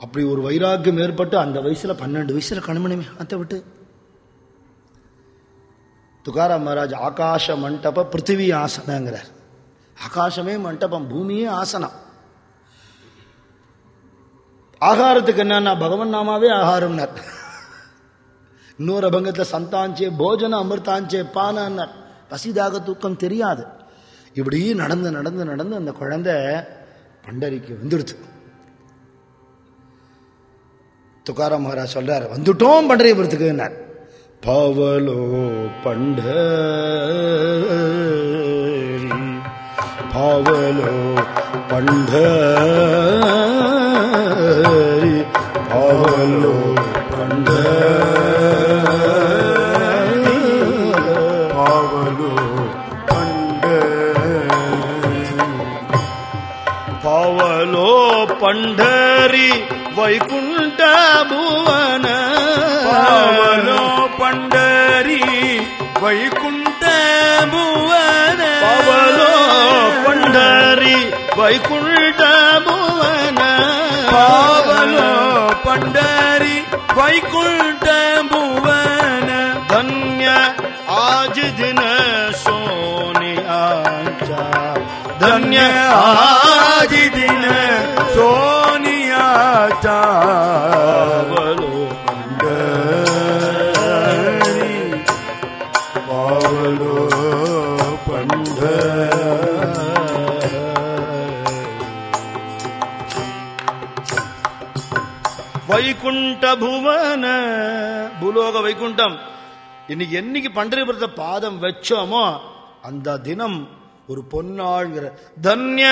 அப்படி ஒரு வைராக்கியம் ஏற்பட்டு அந்த வயசுல பன்னெண்டு வயசுல கணுமணிமே அதை விட்டு. துகாராம் மகாராஜ் ஆகாஷ மண்டப பிருத்திவி ஆசனங்கிறார். ஆகாசமே மண்டபம் பூமியே ஆசனம். ஆகாரத்துக்கு என்னன்னா பகவன் நாமாவே ஆகாரம்னார். இன்னொரு அபங்கத்தில் சந்தாஞ்சே போஜன அமிர்தாஞ்சே பானார் பசிதாக தூக்கம் தெரியாது. இப்படி நடந்து நடந்து நடந்து அந்த குழந்தை பண்டரிக்கு வந்துடுச்சு துக்காராம் மகாராஜ் சொல்றார் வந்துட்டோம் பண்டரிபுரத்துக்குன்னார். பவலோ பண்ட பவலோ பண்ட பவலோ பண்ட பண்டரி வைகுண்ட புவன. பாவனோ பண்டரி வைகுண்ட புவன. பவனோ பண்டரி வைகுண்ட புவன. பாவனோ பண்டரி வைகுண்ட புவன. தன்ய ஆஜ் தின சோனி ஆச்சா. धन्य आज दिन வைகுண்ட புவன பூலோக வைகுண்டம். இன்னைக்கு என்னைக்கு பண்டரிபுரத்தை பாதம் வச்சோமோ அந்த தினம் ஒரு பொன்னாழ்கிற தன்ய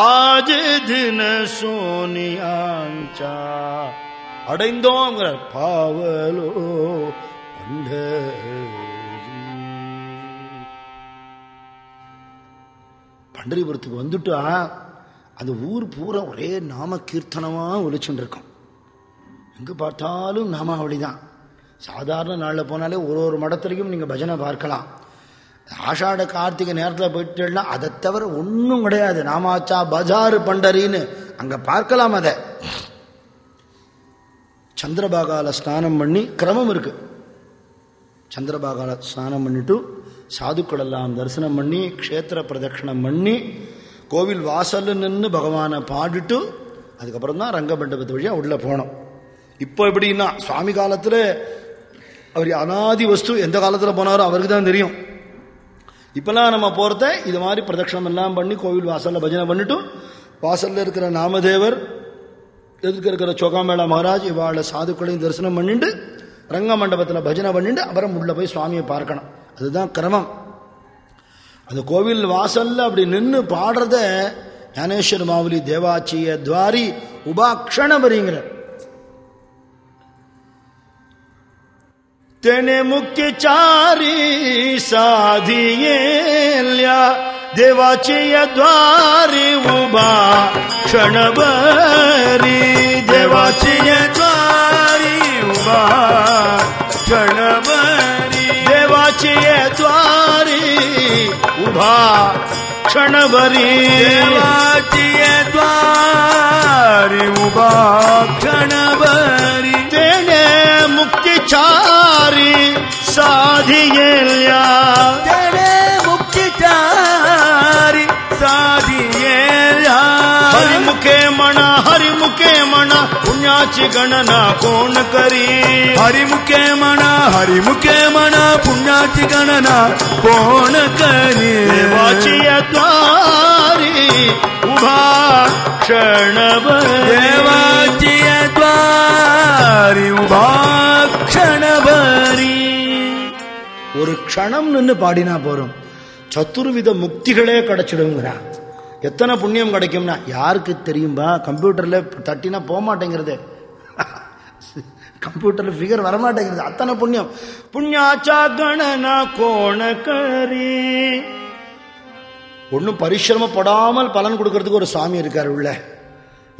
ஆஜ தின சோனியாஞ்சா அடைந்தோங்கிற பாவலோ அந்த பண்டரிபுரத்துக்கு வந்துட்டா அந்த ஊர் பூரா ஒரே நாம கீர்த்தனமா ஒழிச்சுட்டு இருக்கும். எங்கே பார்த்தாலும் நாமாவளி தான் சாதாரண நாளில் போனாலே ஒரு ஒரு மடத்துலையும் நீங்கள் பஜனை பார்க்கலாம். ஆஷாட கார்த்திகை நேரத்தில் போயிட்டுலாம் அதை தவிர ஒன்றும் கிடையாது. நாமாச்சா பஜாரு பண்டரின்னு அங்கே பார்க்கலாம் அதை. சந்திரபாகால ஸ்நானம் பண்ணி கிரமம் இருக்குது சந்திரபாகால ஸ்நானம் பண்ணிட்டு சாதுக்களெல்லாம் தரிசனம் பண்ணி க்ஷேத்திர பிரதட்சணம் பண்ணி கோவில் வாசலில் நின்று பகவானை பாடிட்டு அதுக்கப்புறம் தான் ரங்கமண்டபத்து வழியாக உள்ளே போனோம். இப்போ எப்படின்னா சுவாமி காலத்தில் அவர் அனாதி வஸ்து எந்த காலத்தில் போனாரோ அவருக்கு தான் தெரியும். இப்போல்லாம் நம்ம போகிறத இது மாதிரி பிரதட்சணம் எல்லாம் பண்ணி கோவில் வாசலில் பஜனை பண்ணிட்டு வாசலில் இருக்கிற நாமதேவர் எதிர்க்க இருக்கிற சோகாமேளா மகாராஜ் இவாள சாதுக்களையும் தரிசனம் பண்ணிட்டு ரங்க மண்டபத்தில் பஜனை பண்ணிட்டு அப்புறம் உள்ளே போய் சுவாமியை பார்க்கணும். அதுதான் கிரமம். அந்த கோவில் வாசலில் அப்படி நின்று பாடுறத ஞானேஸ்வர மாவுலி தேவாச்சிய துவாரி உபாக்ஷணபரிங்கிற तेने मुख्य चारी साधियेल्या देवाची द्वारी उभा क्षणभरी देवाची द्वारी उभा क्षणभरी देवाची द्वारी उभा क्षणभरी देवाची द्वारी उभा क्षणभरी சாரி சாதியல் யார் முக்கி சாரி சாதியல் யார் હરિમુખે મણા હરિમુખે મણા પુણ્યાચી ગણના કોણ કરી હરિમુખે મણા હરિમુખે મણા પુણ્યાચી ગણના કોણ કરી વાચીય દ્વારી ઉભા ક્ષણ દેવાચીય દ્વાર உபாரி உபாக்ஷணபரி ஒரு க்ஷணம் நின்று பாடினா போறோம் சத்துருவித முக்திகளே கிடைச்சிடுங்கிறா எத்தனை புண்ணியம் கிடைக்கும்னா யாருக்கு தெரியும்பா? கம்ப்யூட்டர்ல தட்டினா போக மாட்டேங்கிறது <laughs> கம்ப்யூட்டரில் ஃபிகர் வரமாட்டேங்கிறது. அத்தனை புண்ணியம். புண்ணியாச்சா கணனா கோணக்கரி ஒன்றும் பரிசிரமப்படாமல் பலன் கொடுக்கறதுக்கு ஒரு சாமி இருக்காரு உள்ள.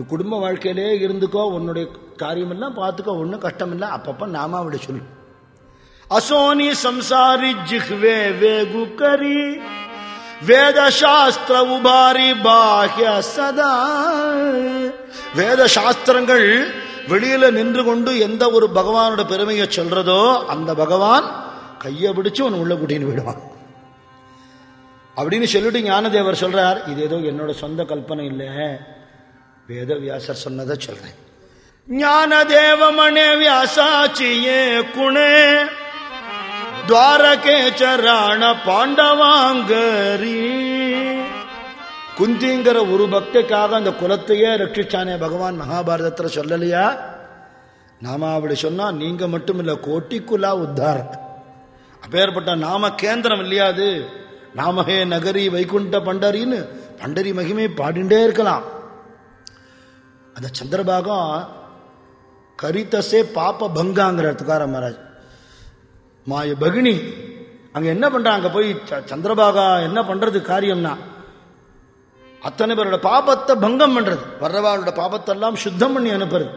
குடும்ப வாழ்க்கையிலே இருந்துக்கோ உன்னுடைய காரியமெல்லாம் பார்த்துக்கோ ஒன்றும் கஷ்டம் இல்லை அப்பப்போ நாம அவட சொல்லு. அசோனி சம்சாரி ஜிஹ்வே வேகு கரி. வேதசாஸ்திர உபாரி பாஹ்ய சதா. வேத சாஸ்திரங்கள் வெளியில நின்று கொண்டு எந்த ஒரு பகவானோட பெருமையை சொல்றதோ அந்த பகவான் கையை பிடிச்சு உன் உள்ள கூட்டின்னு விடுவான் அப்படின்னு சொல்லிட்டு ஞானதேவர் சொல்றார் இது ஏதோ என்னோட சொந்த கல்பனை இல்லை வேதவியாசர் சொன்னதை சொல்றேன். ஞானதேவமணே வியாசாச்சியே குணே. துவாரகே சராண பாண்டவாங்கரி. குந்திங்கிற ஒரு பக்திக்காக அந்த குலத்தையே ரட்சிச்சானே பகவான் மகாபாரதத்தில் சொல்லலையா? நாம அப்படி சொன்னா நீங்க மட்டும் இல்ல கோட்டிக்குலா உத்தார். அப்பேற்பட்ட நாம கேந்திரம் இல்லையா அது? நகரி வைகுண்ட பண்டரின்னு பண்டரி மகிமை பாடிண்டே இருக்கலாம். அந்த சந்திரபாகம் கரித்தசே பாப்ப பங்காங்கிற துக்கார மகாராஜ். மாய பகினி. அங்க என்ன பண்றாங்க? அங்கே போய் ச- சந்திரபாகா என்ன பண்றது காரியம்னா அத்தனை பேரோட பாபத்தை பங்கம் பண்றது. வர்றவாளோட பாபத்தெல்லாம் சுத்தம் பண்ணி அனுப்புறது.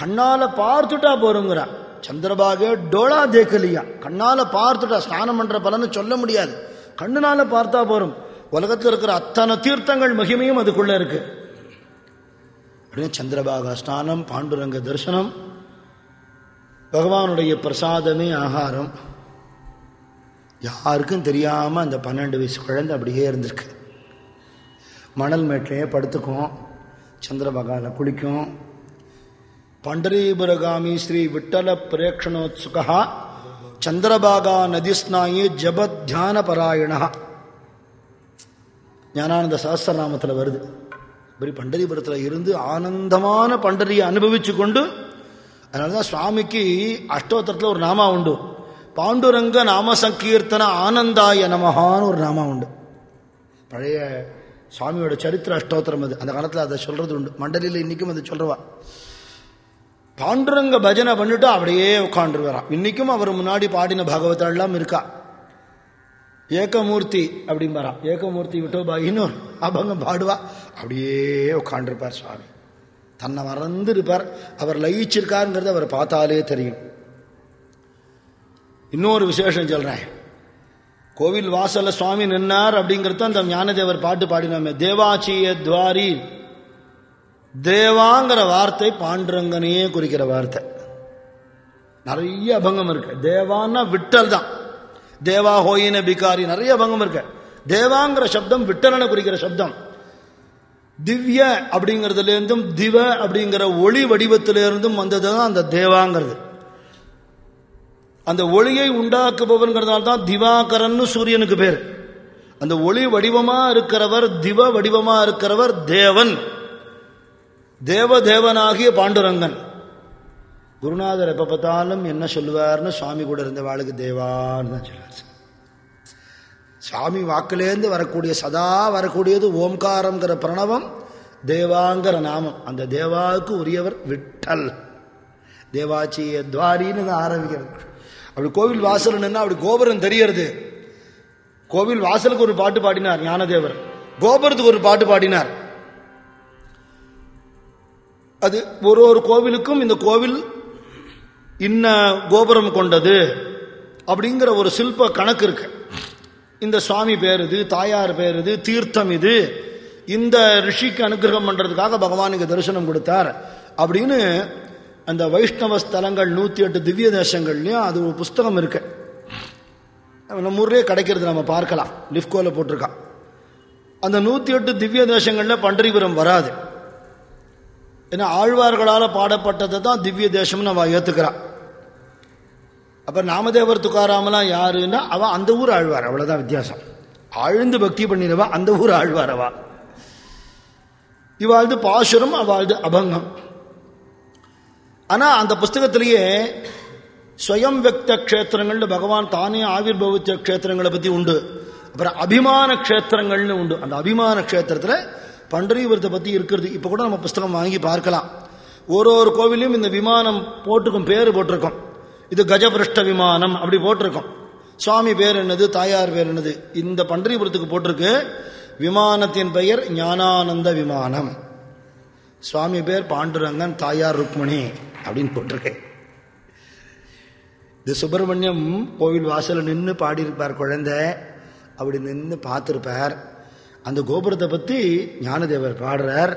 கண்ணால பார்த்துட்டா போருங்கிறா. சந்திரபாகே டோலா தேக்கலியா. கண்ணால பார்த்துட்டா ஸ்நானம் பண்ற பலன்னு சொல்ல முடியாது. கண்ணுனால பார்த்தா போரும். உலகத்தில் இருக்கிற அத்தனை தீர்த்தங்கள் மகிமையும் அதுக்குள்ள இருக்கு. அப்படின்னு சந்திரபாகா ஸ்நானம் பாண்டுரங்க தரிசனம் பகவானுடைய பிரசாதமே ஆகாரம். யாருக்கும் தெரியாமல் அந்த பன்னெண்டு வயசு குழந்தை அப்படியே இருந்திருக்கு. மணல் மேட்டிலேயே படுத்துக்கும் சந்திரபகாவில் குளிக்கும். பண்டரீபுரகாமி ஸ்ரீ விட்டல பிரேக்ஷணோத்சுகா சந்திரபாகா நதிஸ்நாயி ஜபத்யான பராயணா ஞானானந்த சஹஸ்ரநாமத்தில் வருது. இப்படி பண்டரிபுரத்தில் இருந்து ஆனந்தமான பண்டரியை அனுபவிச்சு கொண்டு அதனால தான் சுவாமிக்கு அஷ்டோத்திரத்தில் ஒரு நாமா உண்டு. பாண்டுரங்க நாம சங்கீர்த்தன ஆனந்தாய நமகான்னு ஒரு நாமா உண்டு. பழைய சுவாமியோட சரித்திர அஷ்டோத்திரம் அது. அந்த காலத்தில் அதை சொல்றது உண்டு. மண்டலியில் இன்னைக்கும் அதை சொல்றவா. பாண்டுரங்க பஜனை பண்ணிட்டு அப்படியே உட்காந்துருவாராம் இன்னைக்கும் அவர் முன்னாடி பாடின பகவத்தாள்லாம் இருக்கா? ஏகமூர்த்தி அப்படிம்பாராம் ஏகமூர்த்தி விட்டோபாயின்னு ஒரு அபங்கம் பாடுவா. அப்படியே உட்காண்டிருப்பார் சுவாமி. தன்னை மறந்து இருப்பார் அவர் லயிச்சிருக்காருங்கிறது அவர் பார்த்தாலே தெரியும். இன்னொரு விசேஷம் சொல்றேன். கோவில் வாசல்ல சுவாமி நின்னார் அப்படிங்கிறது அந்த ஞானதேவர் பாட்டு பாடினாமே. தேவாச்சிய துவாரி. தேவாங்கிற வார்த்தை பாண்டுரங்கனையே குறிக்கிற வார்த்தை. நிறைய அபங்கம் இருக்கு. தேவான்னா விட்டல் தான் தேவா ஹோயின பிகாரி நிறைய பங்கம் இருக்கு. தேவாங்கிற சப்தம் விட்டலனை குறிக்கிற சப்தம். திவ்ய அப்படிங்கிறதுல இருந்தும் திவ அப்படிங்கிற ஒளி வடிவத்திலிருந்தும் வந்தது தான் அந்த தேவாங்கிறது. அந்த ஒளியை உண்டாக்குபவன்கிறதுனால தான் திவாகரன்னு சூரியனுக்கு பேர். அந்த ஒளி வடிவமா இருக்கிறவர் திவ வடிவமா இருக்கிறவர் தேவன். தேவதேவனாகிய பாண்டுரங்கன். குருநாதர் எப்போ பார்த்தாலும் என்ன சொல்லுவார்னு சுவாமி கூட இருந்த வாளுக்கு தேவான்னு தான் சொல்லுவார். சுவாமி வாக்குலேருந்து வரக்கூடிய சதா வரக்கூடியது ஓம்காரங்கிற பிரணவம் தேவாங்கிற நாமம். அந்த தேவாவுக்கு உரியவர் விட்டல். தேவாச்சிய துவாரின்னு தான் ஆரம்பிக்கிறது. அப்படி கோவில் வாசல் நின்னா அப்படி கோபுரம் தெரியறது. கோவில் வாசலுக்கு ஒரு பாட்டு பாடினார் ஞானதேவர். கோபுரத்துக்கு ஒரு பாட்டு பாடினார். அது ஒரு ஒரு கோவிலுக்கும் இந்த கோவில் இன்ன கோபுரம் கொண்டது அப்படிங்கிற ஒரு சில்ப கணக்கு இருக்கு. இந்த சுவாமி பேர் இது தாயார் பேர் இது தீர்த்தம் இது. இந்த ரிஷிக்கு அனுகிரகம் பண்ணுறதுக்காக பகவானுக்கு தரிசனம் கொடுத்தார். அப்படின்னு அந்த வைஷ்ணவ ஸ்தலங்கள் நூற்றி எட்டு திவ்ய தேசங்கள்லையும் அது ஒரு புஸ்தகம் இருக்கு. நம்ம ஊர்லயே கிடைக்கிறது நம்ம பார்க்கலாம். லிஃப்கோவில் போட்டிருக்கான். அந்த நூற்றி எட்டு திவ்ய தேசங்கள்ல பண்டரிபுரம் வராது. ஏன்னா ஆழ்வார்களால் பாடப்பட்டதை தான் திவ்ய தேசம்னு அவன் ஏற்றுக்கிறான் அப்போ நாமதேவர் துக்காராமலாம் யாருன்னா அவன் அந்த ஊர் ஆழ்வார் அவ்வளோதான் வித்தியாசம். ஆழ்ந்து பக்தி பண்ணினவா அந்த ஊர் ஆழ்வார் அவா. இவாழ்ந்து பாசுரம் அவாழ்ந்து அபங்கம். ஆனால் அந்த புஸ்தகத்திலேயே ஸ்வயம் வெக்த க்ஷேத்திரங்கள்னு பகவான் தானே ஆவிர்பவித்த க்ஷேத்திரங்களை பற்றி உண்டு. அப்புறம் அபிமான க்ஷேத்திரங்கள்னு உண்டு. அந்த அபிமான க்ஷேத்திரத்துல பண்டரீபுரத்தை பற்றி இருக்கிறது. இப்போ கூட நம்ம புஸ்தகம் வாங்கி பார்க்கலாம். ஒரு ஒரு கோவிலையும் இந்த விமானம் போட்டிருக்கும் பேர் போட்டிருக்கோம். இது கஜபிருஷ்ட விமானம் அப்படி போட்டிருக்கோம். சுவாமி பேர் என்னது தாயார் பேர் என்னது? இந்த பண்டரிபுரத்துக்கு போட்டிருக்கு விமானத்தின் பெயர் ஞானானந்த விமானம். சுவாமி பேர் பாண்டுரங்கன் தாயார் ருக்மணி அப்படின்னு போட்டிருக்கேன் இது சுப்பிரமணியம் கோவில் வாசலில் நின்று பாடியிருப்பார் குழந்தை. அப்படி நின்று பார்த்துருப்பார். அந்த கோபுரத்தை பற்றி ஞானதேவர் பாடுறார்.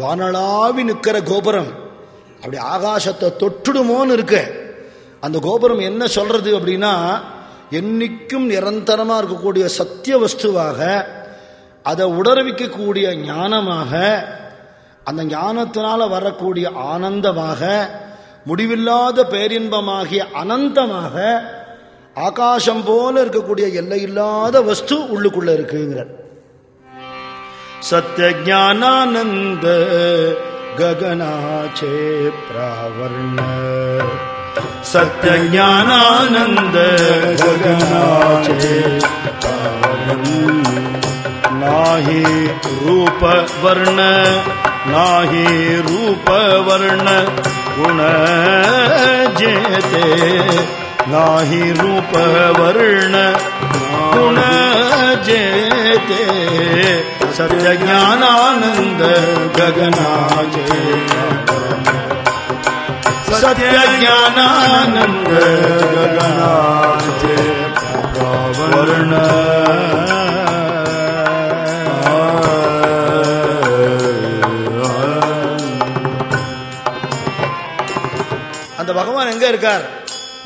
வானளாவி நிற்கிற கோபுரம். அப்படி ஆகாசத்தை தொட்டுடுமோன்னு இருக்கு. அந்த கோபுரம் என்ன சொல்றது அப்படின்னா என்னைக்கும் நிரந்தரமாக இருக்கக்கூடிய சத்திய வஸ்துவாக அதை உணர்விக்கக்கூடிய ஞானமாக அந்த ஞானத்தினால வரக்கூடிய ஆனந்தமாக முடிவில்லாத பேரின்பமாகிய அனந்தமாக ஆகாசம் போல இருக்கக்கூடிய எல்லையில்லாத வஸ்து உள்ளுக்குள்ள இருக்குங்கிற सत्यज्ञानानन्द गगनाचे प्रावर्ण। सत्यज्ञानानन्द गगनाचे नाहि रूपवर्ण नाहि रूपवर्ण गुण जेते नाहि रूपवर्ण गुण जेते सत्य ज्ञानानंद गगनाचे सत्य ज्ञानानंद गगनाचे वर्ण அந்த பகவான் எங்க இருக்கார்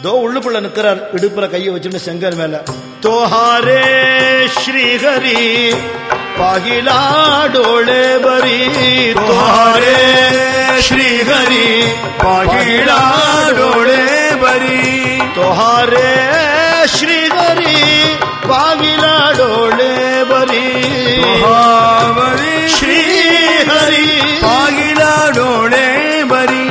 தோ உள்ளுக்குள்ள நிக்கிறார் இடுப்புல கையை வச்சுட்டு செங்கல் மேல தோஹாரே ஸ்ரீஹரி பாகிலாடோளே பரி தோஹாரே ஸ்ரீஹரி पाहिळाडोळे बरी तोहारे श्रीहरी पागिलाडोळे बरी हावरी ஸ்ரீஹரி पाहिळाडोळे बरी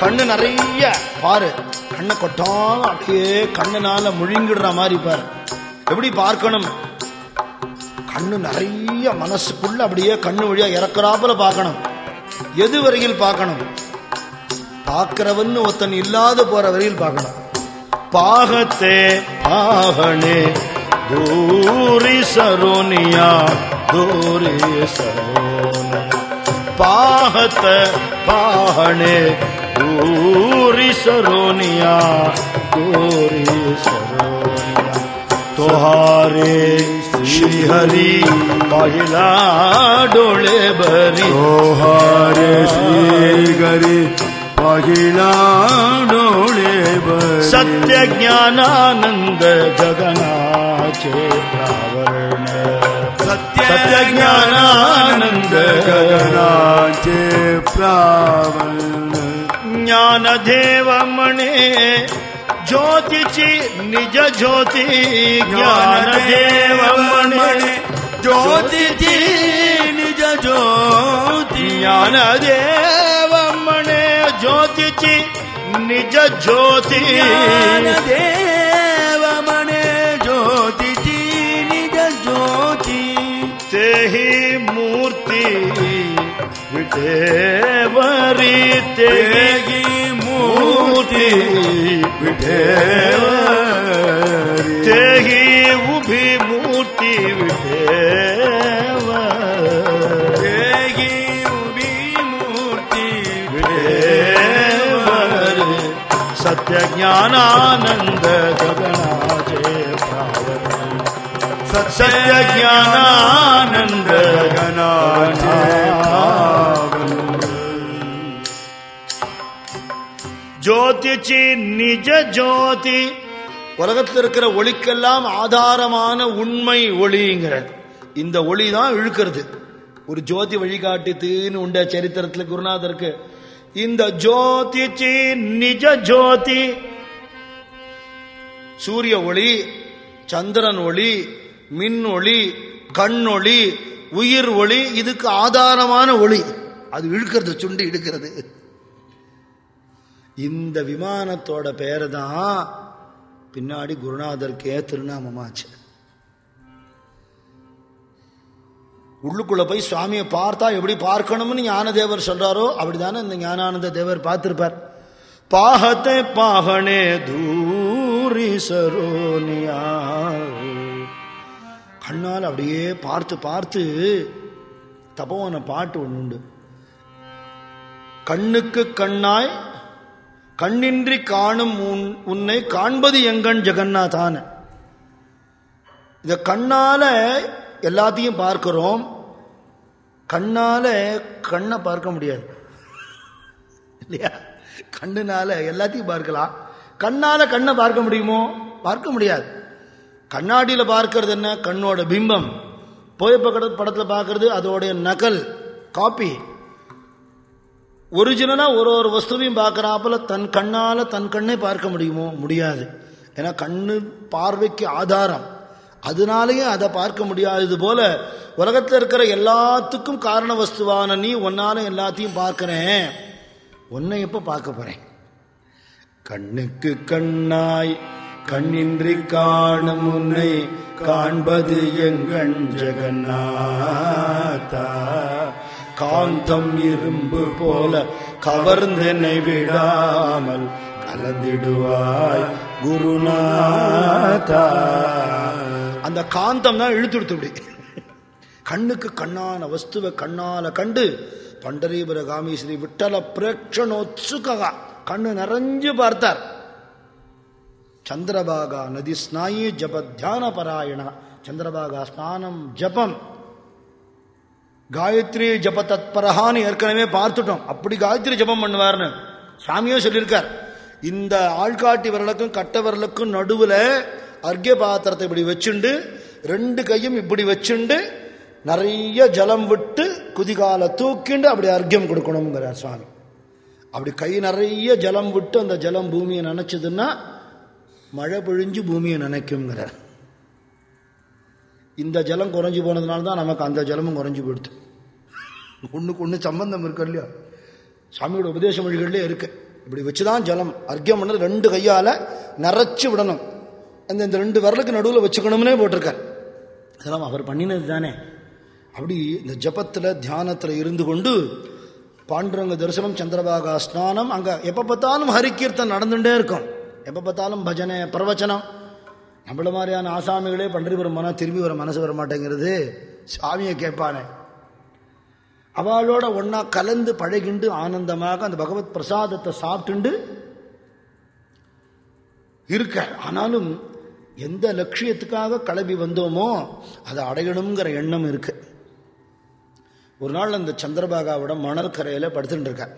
கண்ணு நிறைய பாரு கண்ணை கொட்டாலும் அப்படியே கண்ணுனால முழுங்கிடுற மாதிரி பாரு எப்படி பார்க்கணும் கண்ணு நிறைய மனசுக்குள்ள அப்படியே கண்ணு வழியா இறக்குறாப்புல பார்க்கணும். எது வரையில் பார்க்கணும்? பார்க்கிறவன் ஒருத்தன் இல்லாத போற வரையில் பார்க்கணும். பாகத்தே பாகனே தூரி சரோனியா தூரி சரோனியா. பாகத்த பாகனே தூரி சரோனியா தூரி சரோனியா. தோஹாரே श्रीहरी पाहिला डोळे भरी तोहारे श्रीगरी पाहिळाडोळे बरी सत्य ज्ञानानंद गगनाचे प्रावरण सत्य ज्ञानानंद गगनाचे प्रावण ज्ञानदेव ज्योतिषि निज ज्योति ज्ञानदेवमणि ज्योतिषि निज ज्योति ज्ञानदेवमणे ज्योतिषि निज ज्योति ज्ञानदेवमणे ज्योतिषि निज ज्योति। ते ही मूर्ति विदेवरी ते विठेवरी तेही उभी मूर्ती विठेव मूर्ती विठेवर सत्य ज्ञानानंद गगनाचे प्रावरण सत्य ज्ञानानंद गगनाचे ஜோதிச்சி நிஜ ஜோதி. உலகத்தில் இருக்கிற ஒளிக்கெல்லாம் ஆதாரமான உண்மை ஒளிங்கிற இந்த ஒளி தான் இழுக்கிறது. ஒரு ஜோதி வழிகாட்டுத்துன்னு உண்ட சரித்திரத்தில் குருநாதருக்கு இந்த ஜோதிச்சி நிஜ ஜோதி. சூரிய ஒளி சந்திரன் ஒளி மின் ஒளி கண் ஒளி உயிர் ஒளி இதுக்கு ஆதாரமான ஒளி. அது இழுக்கிறது சுண்டி இழுக்கிறது. இந்த விமானத்தோட பேரு தான் பின்னாடி குருநாதருக்கே திருநாமமாச்சு. உள்ளுக்குள்ள போய் சுவாமியை பார்த்தா எப்படி பார்க்கணும்னு ஞானதேவர் சொல்றாரோ அப்படிதானே இந்த ஞானானந்த தேவர் பார்த்திருப்பார். பாகத்தை பாகனே தூரி சரோனியா. கண்ணால் அப்படியே பார்த்து பார்த்து தபோவன பாட்டு ஒன்று உண்டு. கண்ணுக்கு கண்ணாய் கண்ணின்றி காணும் உன் உன்னை காண்பது எங்கன் ஜெகநாதான இத கண்ணால எல்லாத்தையும் பார்க்கிறோம். கண்ணால கண்ணை பார்க்க முடியாது. இல்லையா? கண்ணுனால எல்லாத்தையும் பார்க்கலாம். கண்ணால கண்ணை பார்க்க முடியுமோ? பார்க்க முடியாது. கண்ணாடியில் பார்க்கறது என்ன? கண்ணோட பிம்பம். புகைப்பட படத்தில் பார்க்கறது அதோடைய நகல் காப்பி. ஒரிஜினலா ஒரு ஒரு வஸ்துவையும் பார்க்கறாப்புல தன் கண்ணால தன் கண்ணை பார்க்க முடியுமோ? முடியாது. ஏன்னா கண்ணு பார்வைக்கு ஆதாரம். அதனாலேயே அதை பார்க்க முடியாதது போல உலகத்தில் இருக்கிற எல்லாத்துக்கும் காரண வஸ்துவான நீ ஒன்னால எல்லாத்தையும் பார்க்கிறேன். உன்னை எப்ப பார்க்க போறேன்? கண்ணுக்கு கண்ணாய் கண்ணின்றி காணும் உன்னை காண்பது எங்கண் ஜெகநாதா. காந்தம் இரும்பு போல கவர்ந்து விடாமல் கலந்திடுவாய் குருநாதா. அந்த காந்தம் தான் இழுத்துடுத்து இப்படி. கண்ணுக்கு கண்ணான வஸ்துவை கண்ணால கண்டு பண்டரீபுர காமி ஸ்ரீ விட்டல பிரேட்சணோத்சுகா கண்ணு நிறைஞ்சு பார்த்தார். சந்திரபாகா நதி ஸ்நாயி ஜப தியான பராயண சந்திரபாகா ஸ்நானம் ஜபம். காயத்ரி ஜப தத்பரகான்னு ஏற்கனவே பார்த்துட்டோம். அப்படி காயத்ரி ஜபம் பண்ணுவார்னு சாமியும் சொல்லியிருக்கார். இந்த ஆள்காட்டி விரலுக்கும் கட்ட விரலுக்கும் நடுவில் அர்க்கிய பாத்திரத்தை இப்படி வச்சுண்டு ரெண்டு கையும் இப்படி வச்சுண்டு நிறைய ஜலம் விட்டு குதிகால தூக்கிண்டு அப்படி அர்க்கியம் கொடுக்கணுங்கிறார் சுவாமி. அப்படி கை நிறைய ஜலம் விட்டு அந்த ஜலம் பூமியை நினைச்சதுன்னா மழை பொழிஞ்சு பூமியை நினைக்குங்கிறார் இந்த ஜலம் குறைஞ்சி போனதுனால தான் நமக்கு அந்த ஜலமும் குறைஞ்சி போயிடுது. ஒன்றுக்கு ஒன்று சம்பந்தம் இருக்கு இல்லையா? சாமியோட உபதேச மொழிகள்லேயே இருக்கு. இப்படி வச்சு தான் ஜலம். அர்க்கியம் பண்ணது ரெண்டு கையால் நிறைச்சு விடணும். அந்த இந்த ரெண்டு விரலுக்கு நடுவில் வச்சுக்கணும்னே போட்டிருக்கார். இதெல்லாம் அவர் பண்ணினது தானே. அப்படி இந்த ஜபத்தில் தியானத்தில் இருந்து கொண்டு பாண்டுரங்க தரிசனம் சந்திரபாகா ஸ்நானம் அங்கே எப்போ பார்த்தாலும் ஹரிக்கீர்த்தன் நடந்துகிட்டே இருக்கும். எப்போ பார்த்தாலும் பஜனை பிரவச்சனம். நம்மள மாதிரியான ஆசாமிகளே பன்றிபுரம் மனம் திரும்பி வர மனசு வர மாட்டேங்கிறது சாமியை கேட்பானே. அவளோட ஒன்றா கலந்து பழகிண்டு ஆனந்தமாக அந்த பகவத் பிரசாதத்தை சாப்பிட்டுண்டு இருக்க. ஆனாலும் எந்த லட்சியத்துக்காக கிளம்பி வந்தோமோ அதை அடையணுங்கிற எண்ணம் இருக்கு. ஒரு நாள் அந்த சந்திரபாகாவோட மணல் கரையில் படுத்துட்டு இருக்க.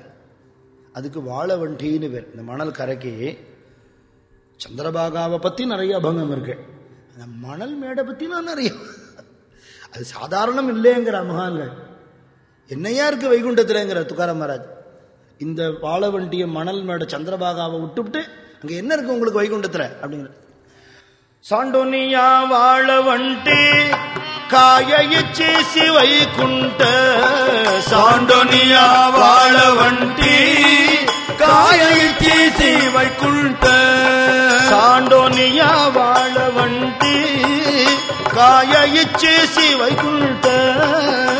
அதுக்கு வாழவண்டின்னு பேர். இந்த மணல் கரைக்கு சந்திரபாகாவை பற்றி நிறைய அபங்கம் இருக்கு. அந்த மணல் மேடை பற்றிலாம் நிறைய. அது சாதாரணம் இல்லைங்கிற மகான்கள். என்னையா இருக்கு வைகுண்டத்தில்ங்கிற துக்காரம் மகாராஜ் இந்த வாழவண்டிய மணல் மேடை சந்திரபாகாவை விட்டுவிட்டு அங்க என்ன இருக்கு உங்களுக்கு வைகுண்டத்துல? அப்படிங்கிற. சாண்டோனியா வாழவண்டி காயச்சி வைகுண்ட சாண்டோனியா வாழவண்டி காயச்சி காண்டோனியா வாழ வண்டி காய இச்சே சிவை குள்ட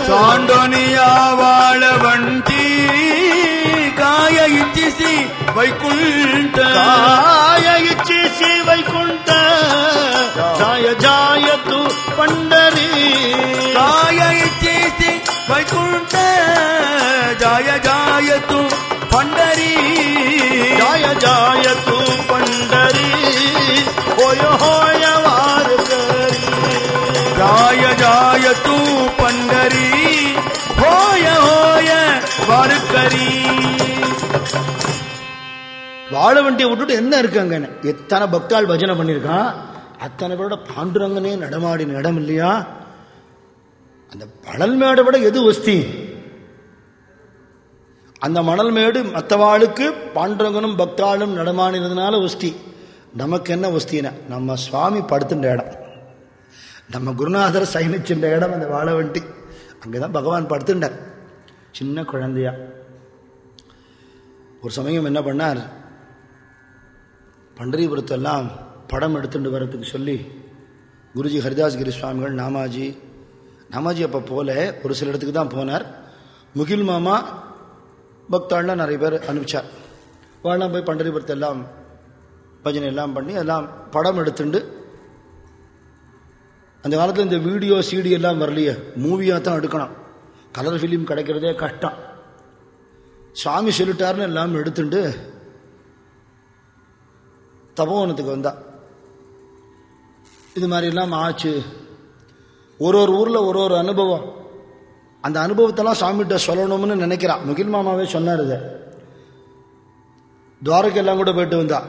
சாண்டோனியா வாழ வண்டி காய இச்சிசி வைக்குண்ட காய இச்சிசி வைக்குண்ட ஜாய ஜாய தூ பண்டரி. காய இச்சிசி வைக்குண்ட ஜாய ஜாய தூ பண்டரி. ஜாய ஜாய தூ तूं पंढरी होय होய வாழுக்கறி வாழ வண்டியை விட்டுட்டு என்ன இருக்கு அங்கன்னு எத்தனை பக்தால் பஜனை பண்ணியிருக்கான் அத்தனை பேரோட பாண்டுரங்கனே நடமாடின இடம் இல்லையா? அந்த மணல் மேடை விட எது வஸ்தி? அந்த மணல் மேடு மற்றவாளுக்கு பாண்டரங்கனும் பக்தாளும் நடமாடினதுனால வஸ்தி. நமக்கு என்ன ஒஸ்தினா நம்ம சுவாமி படுத்துன்ற இடம். நம்ம குருநாதர் சயனிச்சின்ற இடம் அந்த வாழவண்டி அங்கதான் பகவான் படுத்துட்டார் சின்ன குழந்தையா. ஒரு சமயம் என்ன பண்ணார்? பண்டரிபுரத்தெல்லாம் படம் எடுத்துட்டு வர்றதுக்கு சொல்லி குருஜி ஹரிதாஸ்கிரி சுவாமிகள் நாமாஜி நாமாஜி அப்போ போல ஒரு சில இடத்துக்கு தான் போனார். முகில் மாமா பக்தாள்லாம் நிறைய பேர் அனுப்பிச்சார். வாழலாம் போய் பண்டரிபுரத்தெல்லாம் பஜனை எல்லாம் பண்ணி எல்லாம் படம் எடுத்துண்டு அந்த காலத்தில் இந்த வீடியோ சிடி எல்லாம் வரலையே. மூவியாக தான் எடுக்கணும். கலர் ஃபிலிம் கிடைக்கிறதே கஷ்டம். சுவாமி சொல்லிட்டாருன்னு எல்லாம் எடுத்துட்டு தபோவனத்துக்கு வந்தா. இது மாதிரி எல்லாம் ஆச்சு. ஒரு ஒரு ஊரில் ஒரு ஒரு அனுபவம். அந்த அனுபவத்தெல்லாம் சாமிகிட்ட சொல்லணும்னு நினைக்கிறான் முகில் மாமாவே சொன்னார் இதை. துவாரக்கெல்லாம் கூட போயிட்டு வந்தா.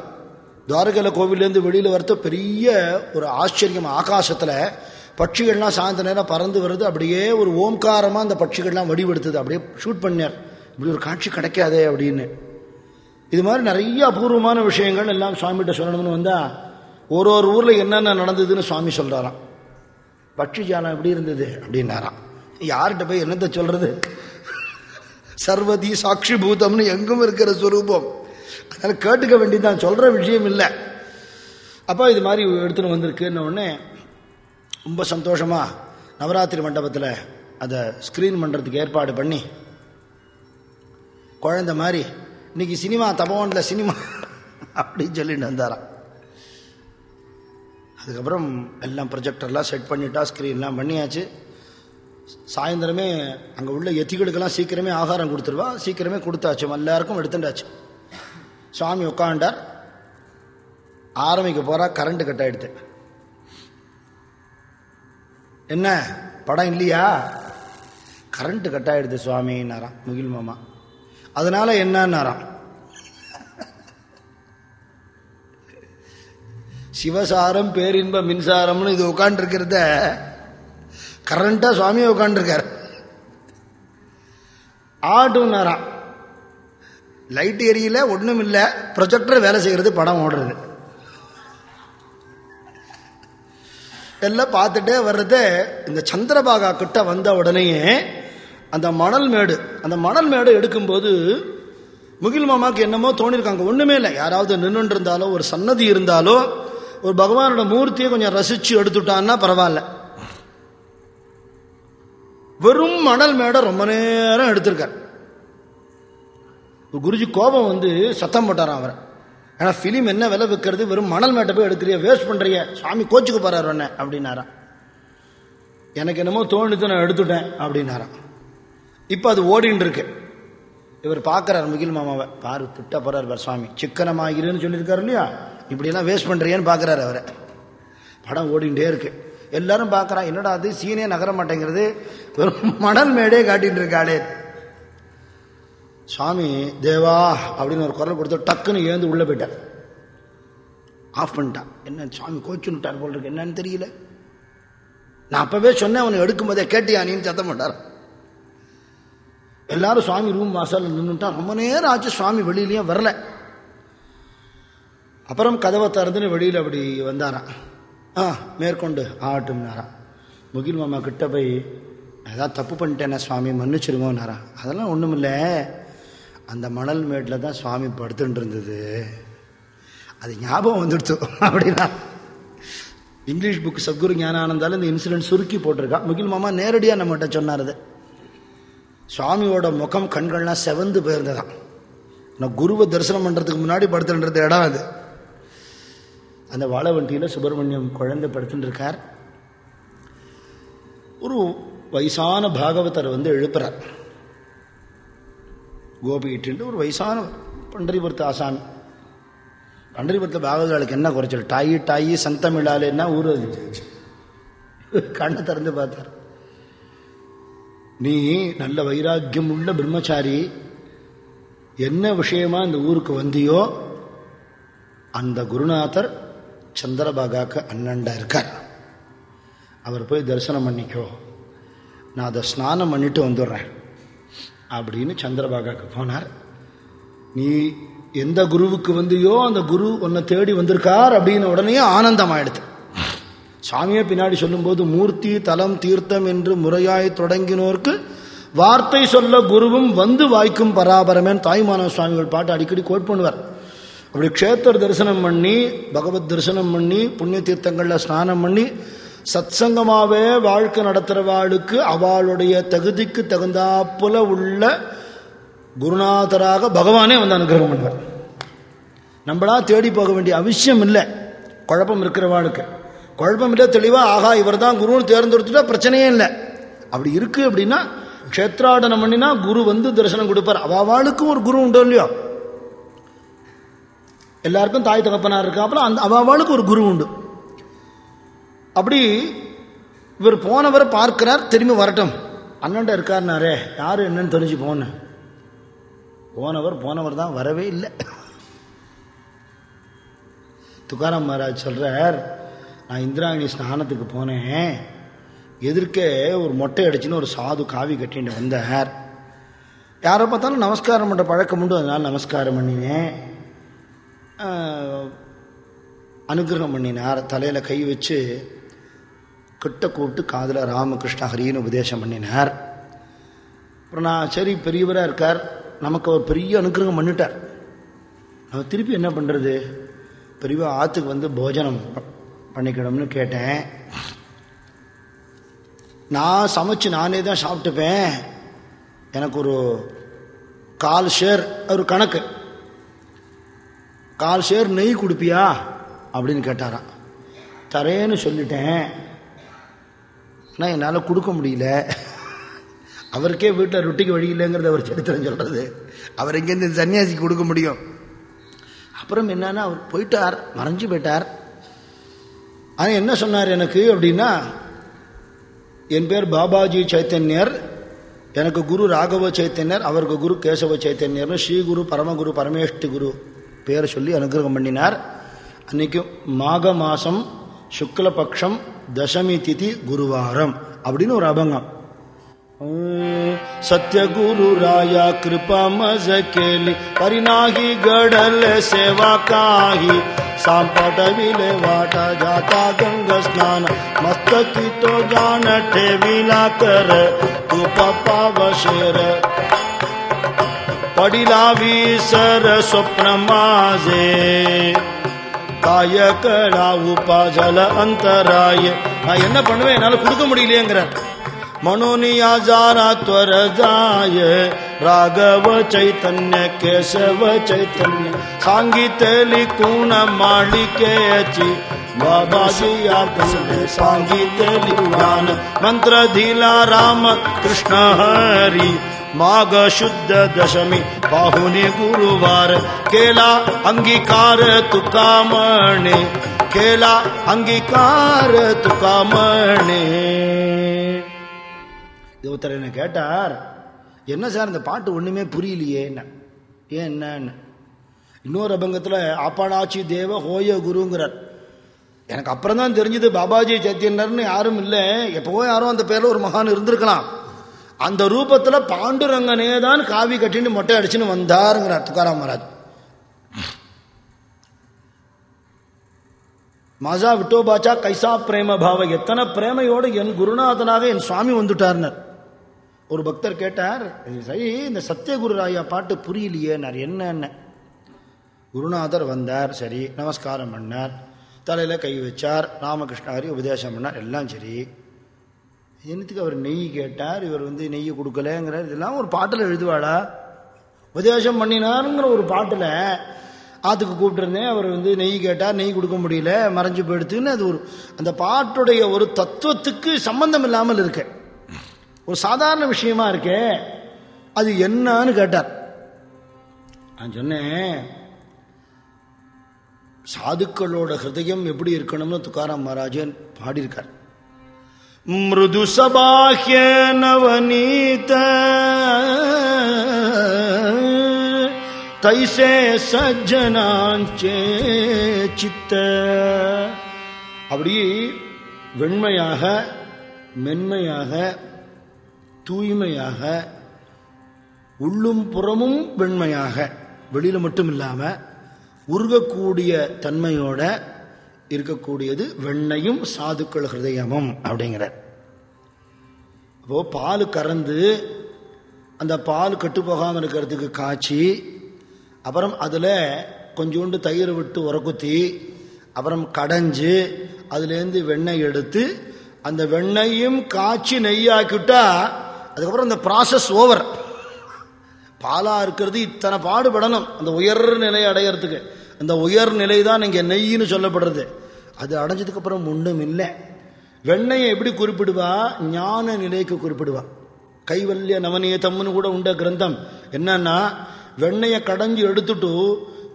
துவாரகையில் கோவிலேருந்து வெளியில் வரத்த பெரிய ஒரு ஆச்சரியம் ஆகாசத்தில் பட்சிகள்லாம் சாயந்த நேரம் பறந்து வருது அப்படியே ஒரு ஓம்காரமாக அந்த பட்சிகள்லாம் வடிவெடுத்தது. அப்படியே ஷூட் பண்ணார் இப்படி ஒரு காட்சி கிடைக்காதே அப்படின்னு. இது மாதிரி நிறைய அபூர்வமான விஷயங்கள் எல்லாம் சுவாமிகிட்ட சொல்லணும்னு வந்தால் ஒரு ஒரு ஊரில் என்னென்ன நடந்ததுன்னு சுவாமி சொல்கிறாராம் பட்சி ஜாலம் எப்படி இருந்தது அப்படின்னாராம். யார்கிட்ட போய் என்னத்தை சொல்கிறது சர்வதி சாட்சி பூதம்னு எங்கும் இருக்கிற சுரூபம். அதனால் கேட்டுக்க வேண்டியதான் சொல்கிற விஷயம் இல்லை. அப்போ இது மாதிரி எடுத்துன்னு வந்திருக்குன்ன உடனே ரொம்ப சந்தோஷமாக நவராத்திரி மண்டபத்தில் அதை ஸ்க்ரீன் பண்ணுறதுக்கு ஏற்பாடு பண்ணி குழந்த மாதிரி இன்னைக்கு சினிமா தபோனில் சினிமா <laughs> அப்படின்னு சொல்லிட்டு வந்தாராம். அதுக்கப்புறம் எல்லாம் ப்ரொஜெக்டர்லாம் செட் பண்ணிட்டா ஸ்க்ரீன்லாம் பண்ணியாச்சு. சாயந்தரமே அங்கே உள்ள எத்திகளுக்கெல்லாம் சீக்கிரமே ஆகாரம் கொடுத்துருவா. சீக்கிரமே கொடுத்தாச்சு. எல்லாருக்கும் எடுத்துட்டாச்சு. சுவாமி உட்காண்டார் ஆரம்பிக்க போகிறா கரண்ட்டு கட் ஆயிடுது. என்ன? படம் இல்லையா? கரண்ட்டு கட் ஆகிடுது சுவாமின்னாராம் முகில் மாமா. அதனால் என்னன்னாராம் சிவசாரம் பேரின்ப மின்சாரம்னு இது உட்காண்டிருக்கிறத கரண்ட்டாக சுவாமியை உட்காண்டிருக்கார் ஆடுனாராம் லைட் எரியல ஒன்றும் இல்லை ப்ரொஜெக்டர் வேலை செய்கிறது படம் ஓடுறது. எல்லாம் பார்த்துட்டே வர்றது இந்த சந்திரபாகா கிட்ட வந்த உடனேயே அந்த மணல் மேடு அந்த மணல் மேடு எடுக்கும்போது முகில் மாமாவுக்கு என்னமோ தோணிருக்காங்க. ஒன்றுமே இல்லை. யாராவது நின்றுட்டு இருந்தாலோ ஒரு சன்னதி இருந்தாலோ ஒரு பகவானோட மூர்த்தியை கொஞ்சம் ரசித்து எடுத்துட்டான்னா பரவாயில்ல. வெறும் மணல் மேடை ரொம்ப நேரம் எடுத்திருக்கார். குருஜி கோபம் வந்து சத்தம் போட்டாராம் அவரை. ஏன்னா ஃபிலிம் என்ன விலை விற்கிறது? வெறும் மணல் மேட்டை போய் எடுக்கிறிய வேஸ்ட் பண்ணுறிய சுவாமி கோச்சுக்கு போகிறார் என்ன அப்படின்னாராம். எனக்கு என்னமோ தோணுது நான் எடுத்துட்டேன் அப்படின்னாரான் இப்போ அது ஓடின்னு இருக்கு இவர் பார்க்குறாரு முகில் மாமாவை. பாரு திட்ட போகிறார் பார் சுவாமி சிக்கனமாகிறேன்னு சொல்லியிருக்காரு இல்லையா? இப்படியெல்லாம் வேஸ்ட் பண்ணுறியன்னு பார்க்குறாரு அவரை. படம் ஓடிண்டே இருக்கு. எல்லாரும் பார்க்குறான் என்னடா அது? சீனே நகர மாட்டேங்கிறது. வெறும் மணல் மேடே காட்டின்னு இருக்காளே சுவாமி தேவா அப்படின்னு ஒரு குரல் கொடுத்து டக்குன்னு ஏந்து உள்ளே போயிட்டார். ஆஃப் பண்ணிட்டான். என்ன சுவாமி கோச்சுன்னுட்டார் போல் இருக்கு. என்னன்னு தெரியல. நான் அப்பவே சொன்னேன் அவனை எடுக்கும்போதே கேட்டியா நீன்னு? சத்தம் மாட்டார் எல்லாரும் சுவாமி ரூம் வாசல் நின்றுட்டான் ரொம்ப நேரம் ஆச்சு சுவாமி வெளியிலையும் வரல. அப்புறம் கதவை திறந்துன்னு வெளியில் அப்படி வந்தாரான் ஆ மேற்கொண்டு ஆகட்டும்னாராம். முகில் மாமா கிட்ட போய் ஏதாவது தப்பு பண்ணிட்டேனே சுவாமி மன்னிச்சிருவோம்னாரா அதெல்லாம் ஒன்றுமில்ல அந்த மணல் மேட்டில் தான் சுவாமி படுத்துட்டு இருந்தது. அது ஞாபகம் வந்துடுச்சு. அப்படின்னா இங்கிலீஷ் புக் சத்குரு ஞானானந்தாலும் இந்த இன்சிடென்ட் சுருக்கி போட்டிருக்கா. முகில் மாமா நேரடியாக நம்மகிட்ட சொன்னார் அது. சுவாமியோட முகம் கண்கள்லாம் செவந்து போயிருந்ததான் நான் குருவை தரிசனம் பண்ணுறதுக்கு முன்னாடி படுத்துன்றது இடம் அது. அந்த வாழவண்டியில் சுப்பிரமணியம் குழந்தை படுத்துட்டு இருக்கார். ஒரு வயசான பாகவதர் வந்து எழுப்புறார். கோபிகிட்டு ஒரு வயசான பண்டரிபுரத்து ஆசான். பண்டரிபுரத்தில் பாகவதாளுக்கு என்ன குறைச்சல்? டாயி டாயி சந்தமிழால் என்ன ஊர் அது? கண்ணை திறந்து பார்த்தார். நீ நல்ல வைராக்கியம் உள்ள பிரம்மச்சாரி என்ன விஷயமா இந்த ஊருக்கு வந்தியோ அந்த குருநாதர் சந்திரபாகாக்கு அண்ணண்டா இருக்கார். அவர் போய் தரிசனம் பண்ணிக்கோ. நான் அதை ஸ்நானம் பண்ணிட்டு வந்துடுறேன். அப்படின்னு சந்திரபாகாவுக்கு போனார். நீ எந்த குருவுக்கு வந்தியோ அந்த குரு உன்னை தேடி வந்திருக்கார் அப்படின்னு உடனே ஆனந்தம் ஆயிடுது சாமியை பின்னாடி சொல்லும்போது மூர்த்தி தலம் தீர்த்தம் என்று முறையாய் தொடங்கினோர்க்கு வார்த்தை சொல்ல குருவும் வந்து வாய்க்கும் பராபரமேன். தாய்மான சுவாமிகள் பாட்டு அடிக்கடி கோட் பண்ணுவார். அப்படி க்ஷேத்திர தரிசனம் பண்ணி பகவத் தரிசனம் பண்ணி புண்ணிய தீர்த்தங்களில் ஸ்நானம் பண்ணி சத்சங்கமாகவே வாழ்க்கை நடத்துகிறவாளுக்கு அவளுடைய தகுதிக்கு தகுந்தாப்புல உள்ள குருநாதராக பகவானே வந்து அனுகிரகம் பண்ணுவார். நம்மளா தேடி போக வேண்டிய அவசியம் இல்லை. குழப்பம் இருக்கிறவாளுக்கு. குழப்பம் இல்லை தெளிவாக ஆகா இவர் தான் குருன்னு தேர்ந்தெடுத்துட்டா பிரச்சனையே இல்லை. அப்படி இருக்கு அப்படின்னா க்ஷேத்ராடனம் பண்ணினா குரு வந்து தரிசனம் கொடுப்பார். அவாவாளுக்கும் ஒரு குரு உண்டோ இல்லையோ? எல்லாருக்கும் தாய் தகப்பனார் இருக்காப்புல அந்த அவாவாளுக்கு ஒரு குரு உண்டு. அப்படி இவர் போனவரை பார்க்கிறார் திரும்பி வரட்டும். அண்ணன்ட்ட இருக்காருனாரே யாரு என்னன்னு தெரிஞ்சு போன போனவர் போனவர் தான் வரவே இல்லை. துக்காராம் மகாராஜ் சொல்றார் நான் இந்திராணி ஸ்நானத்துக்கு போனேன். எதிர்க்கே ஒரு மொட்டை அடிச்சுன்னு ஒரு சாது காவி கட்டிட்டு வந்தார். யாரை பார்த்தாலும் நமஸ்காரம் பண்ணுற பழக்கம் உண்டு அதனால் நமஸ்காரம் பண்ணினேன். அனுகிரகம் பண்ணினார் தலையில் கை வச்சு கிட்ட கூப்பிட்டு காதில் ராமகிருஷ்ண ஹரின்னு உபதேசம் பண்ணினார். அப்புறம் நான் சரி பெரியவராக இருக்கார். நமக்கு ஒரு பெரிய அனுகிரகம் பண்ணிட்டார். நம்ம திருப்பி என்ன பண்ணுறது பெரியவா ஆற்றுக்கு வந்து போஜனம் பண்ணிக்கணும்னு கேட்டேன். நான் சமைச்சு நானே தான் சாப்பிட்டுப்பேன். எனக்கு ஒரு கால் ஷேர் ஒரு கணக்கு. கால் ஷேர் நெய் கொடுப்பியா? அப்படின்னு கேட்டாரான் தரேன்னு சொல்லிட்டேன். ஆனால் என்னால் கொடுக்க முடியல. அவருக்கே வீட்டில் ரொட்டிக்கு வழி இல்லைங்கிறது அவர் சரித்திரம் சொல்கிறது அவர் எங்கேருந்து இந்த சன்னியாசிக்கு கொடுக்க முடியும்? அப்புறம் என்னன்னா அவர் போயிட்டார் மறைஞ்சு போயிட்டார். ஆனால் என்ன சொன்னார் எனக்கு அப்படின்னா என் பேர் பாபாஜி சைத்தன்யர் எனக்கு குரு ராகவ சைத்தன்யர் அவருக்கு குரு கேசவ சைத்தன்யர்னு ஸ்ரீகுரு பரமகுரு பரமேஷ்டி குரு பேர் சொல்லி அனுகிரகம் பண்ணினார். அன்றைக்கும் மாக மாதம் சுக்லபக்ஷம் தசமி திதி குருவாரம் அப்படின்னு ஒரு அபங்கம் सत्यगुरु राया कृपा मज केली परिनाही गडल सेवा काही सांपट विले वाटा जाता गंग स्नान मस्तकी तो जान ठेविला कर तू पप्पा वशेर पडिला विसर स्वप्न माझे காய கடா உபா ஜல அந்தராய. நான் என்ன பண்ணுவேன்? என்னால கொடுக்க முடியலையேங்குற மனோனியா ஜாரா துவர மனோனியாஜாராத்வரதாய ராகவ சைத்தன்ய கேசவ சைத்தன்ய. சாங்கித்தேலி கூண மாளிகேச்சி பாபாஜியா தந்தை சாங்கித்தேலி ஞான மந்திர தீலா ராம கிருஷ்ண ஹரி. राम कृष्ण हरी माग शुद्ध दशमी पाहुणे गुरुवार केला अंगीकार तुका म्हणे केला अंगीकार तुका म्हणे இது ஒருத்தர் என்ன கேட்டார் என்ன சார் இந்த பாட்டு ஒண்ணுமே புரியலையே என்ன ஏன் என்னன்னு இன்னொரு அபங்கத்தில் ஆப்பாடாச்சி தேவ ஹோய குருங்கிறார் எனக்கு அப்புறம் தான் தெரிஞ்சது பாபாஜி சைத்தன்யர்னு யாரும் இல்லை எப்பவோ யாரும் அந்த பேர்ல ஒரு மகான் இருந்திருக்கலாம் அந்த ரூபத்தில் பாண்டுரங்கனே தான் காவி கட்டின்னு மொட்டை அடிச்சுன்னு வந்தாருங்கிறார் துக்காராம் மகாராஜ். மாசா விட்டோபாச்சா கைசா பிரேம பாவ. எத்தனை பிரேமையோடு என் குருநாதனாக என் சுவாமி வந்துட்டார்னர். ஒரு பக்தர் கேட்டார் "இது சரி இந்த சத்தியகுரு ராயா பாட்டு புரியலையேனார் என்னென்ன? குருநாதர் வந்தார் சரி நமஸ்காரம் பண்ணார் தலையில் கை வச்சார் ராமகிருஷ்ணாரி உபதேசம் பண்ணார் எல்லாம் சரி. என்னத்துக்கு அவர் நெய் கேட்டார் இவர் வந்து நெய் கொடுக்கலங்கிறார். இதெல்லாம் ஒரு பாட்டில் எழுதுவாளா? உபதேசம் பண்ணினாருங்கிற ஒரு பாட்டில் ஆற்றுக்கு கூப்பிட்டுருந்தேன். அவர் வந்து நெய் கேட்டார் நெய் கொடுக்க முடியல மறைஞ்சு போயிடுத்துன்னு அது ஒரு அந்த பாட்டுடைய ஒரு தத்துவத்துக்கு சம்பந்தம் இல்லாமல் இருக்கு. ஒரு சாதாரண விஷயமா இருக்கு அது என்னன்னு கேட்டார். நான் சொன்னேன் சாதுக்களோட ஹிருதயம் எப்படி இருக்கணும்னு துக்காராம் மகாராஜன் பாடியிருக்கார். மிருது சபாஹ்ய நவநீத தைசே சஜ்ஜனாஞ்சே சித்த அப்படி வெண்மையாக மென்மையாக தூய்மையாக உள்ளும் புறமும் வெண்மையாக வெளியில மட்டும் இல்லாம உருகக்கூடிய தன்மையோட இருக்கக்கூடியது வெண்ணையும் சாதுக்கள் ஹிருதயமும் அப்படிங்கிறார். அப்போ பால் கறந்து அந்த பால் கெட்டு போகாமல் இருக்கிறதுக்கு காய்ச்சி அப்புறம் அதில் கொஞ்சோண்டு தயிர் விட்டு உரக்குத்தி அப்புறம் கடைஞ்சு அதுலேருந்து வெண்ணெய் எடுத்து அந்த வெண்ணையும் காய்ச்சி நெய்யாக்கிட்டா அதுக்கப்புறம் அந்த ப்ராசஸ் ஓவர் பாலாக இருக்கிறது இத்தனை பாடுபடணும். அந்த உயர் நிலை அடையறதுக்கு. அந்த உயர் நிலை தான் இங்கே நெய்ன்னு சொல்லப்படுறது. அது அடைஞ்சதுக்கு அப்புறம் ஒன்றும் இல்லை. வெண்ணையை எப்படி குறிப்பிடுவா? ஞான நிலைக்கு குறிப்பிடுவா. கைவல்ய நவநீதம்னு கூட உண்ட கிரந்தம். என்னன்னா வெண்ணையை கடைஞ்சி எடுத்துட்டு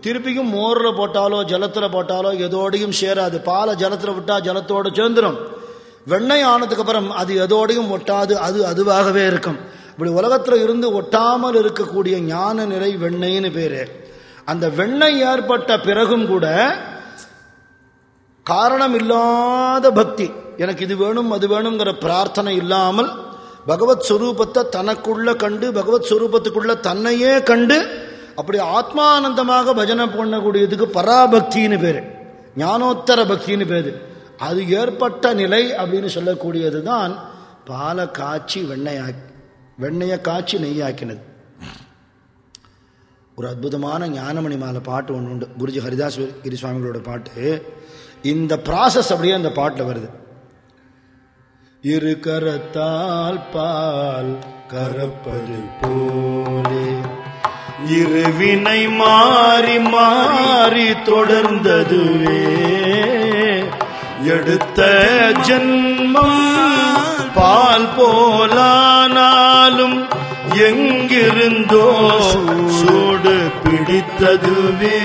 திருப்பியும் மோரில் போட்டாலோ ஜலத்தில் போட்டாலோ எதோடையும் சேராது. பாலை ஜலத்தில் விட்டால் ஜலத்தோட சேர்ந்துடும் வெண்ணெய் ஆனதுக்கப்புறம் அது எதோடையும் ஒட்டாது அது அதுவாகவே இருக்கும். இப்படி உலகத்தில் இருந்து ஒட்டாமல் இருக்கக்கூடிய ஞான நிலை வெண்ணெய்னு பேர். அந்த வெண்ணெய் ஏற்பட்ட பிறகும் கூட காரணம் இல்லாத பக்தி. எனக்கு இது வேணும் அது வேணுங்கிற பிரார்த்தனை இல்லாமல் பகவத் ஸ்வரூபத்தை தனக்குள்ள கண்டு பகவத் ஸ்வரூபத்துக்குள்ள தன்னையே கண்டு அப்படி ஆத்மானந்தமாக பஜனை பண்ணக்கூடியதுக்கு பராபக்தின்னு பேர். ஞானோத்தர பக்தின்னு பேர். அது ஏற்பட்ட நிலை அப்படின்னு சொல்லக்கூடியது தான் பாலை காய்ச்சி வெண்ணெயாக்கி வெண்ணெயை காய்ச்சி நெய்யாக்கினது. ஒரு அற்புதமான ஞானமணி மாலை பாட்டு ஒன்று உண்டு. குருஜி ஹரிதாஸ் கிரி சுவாமிகளோட பாட்டு. இந்த ப்ராசஸ் அப்படியே அந்த பாட்டில் வருது. இரு கரத்தால் பால் கரப்பது போலே. இருவினை மாறி மாறி தொடர்ந்ததுவே. எடுத்த ஜன்மம் பால் போலானாலும் எங்கிருந்தோ சூடு பிடித்ததுவே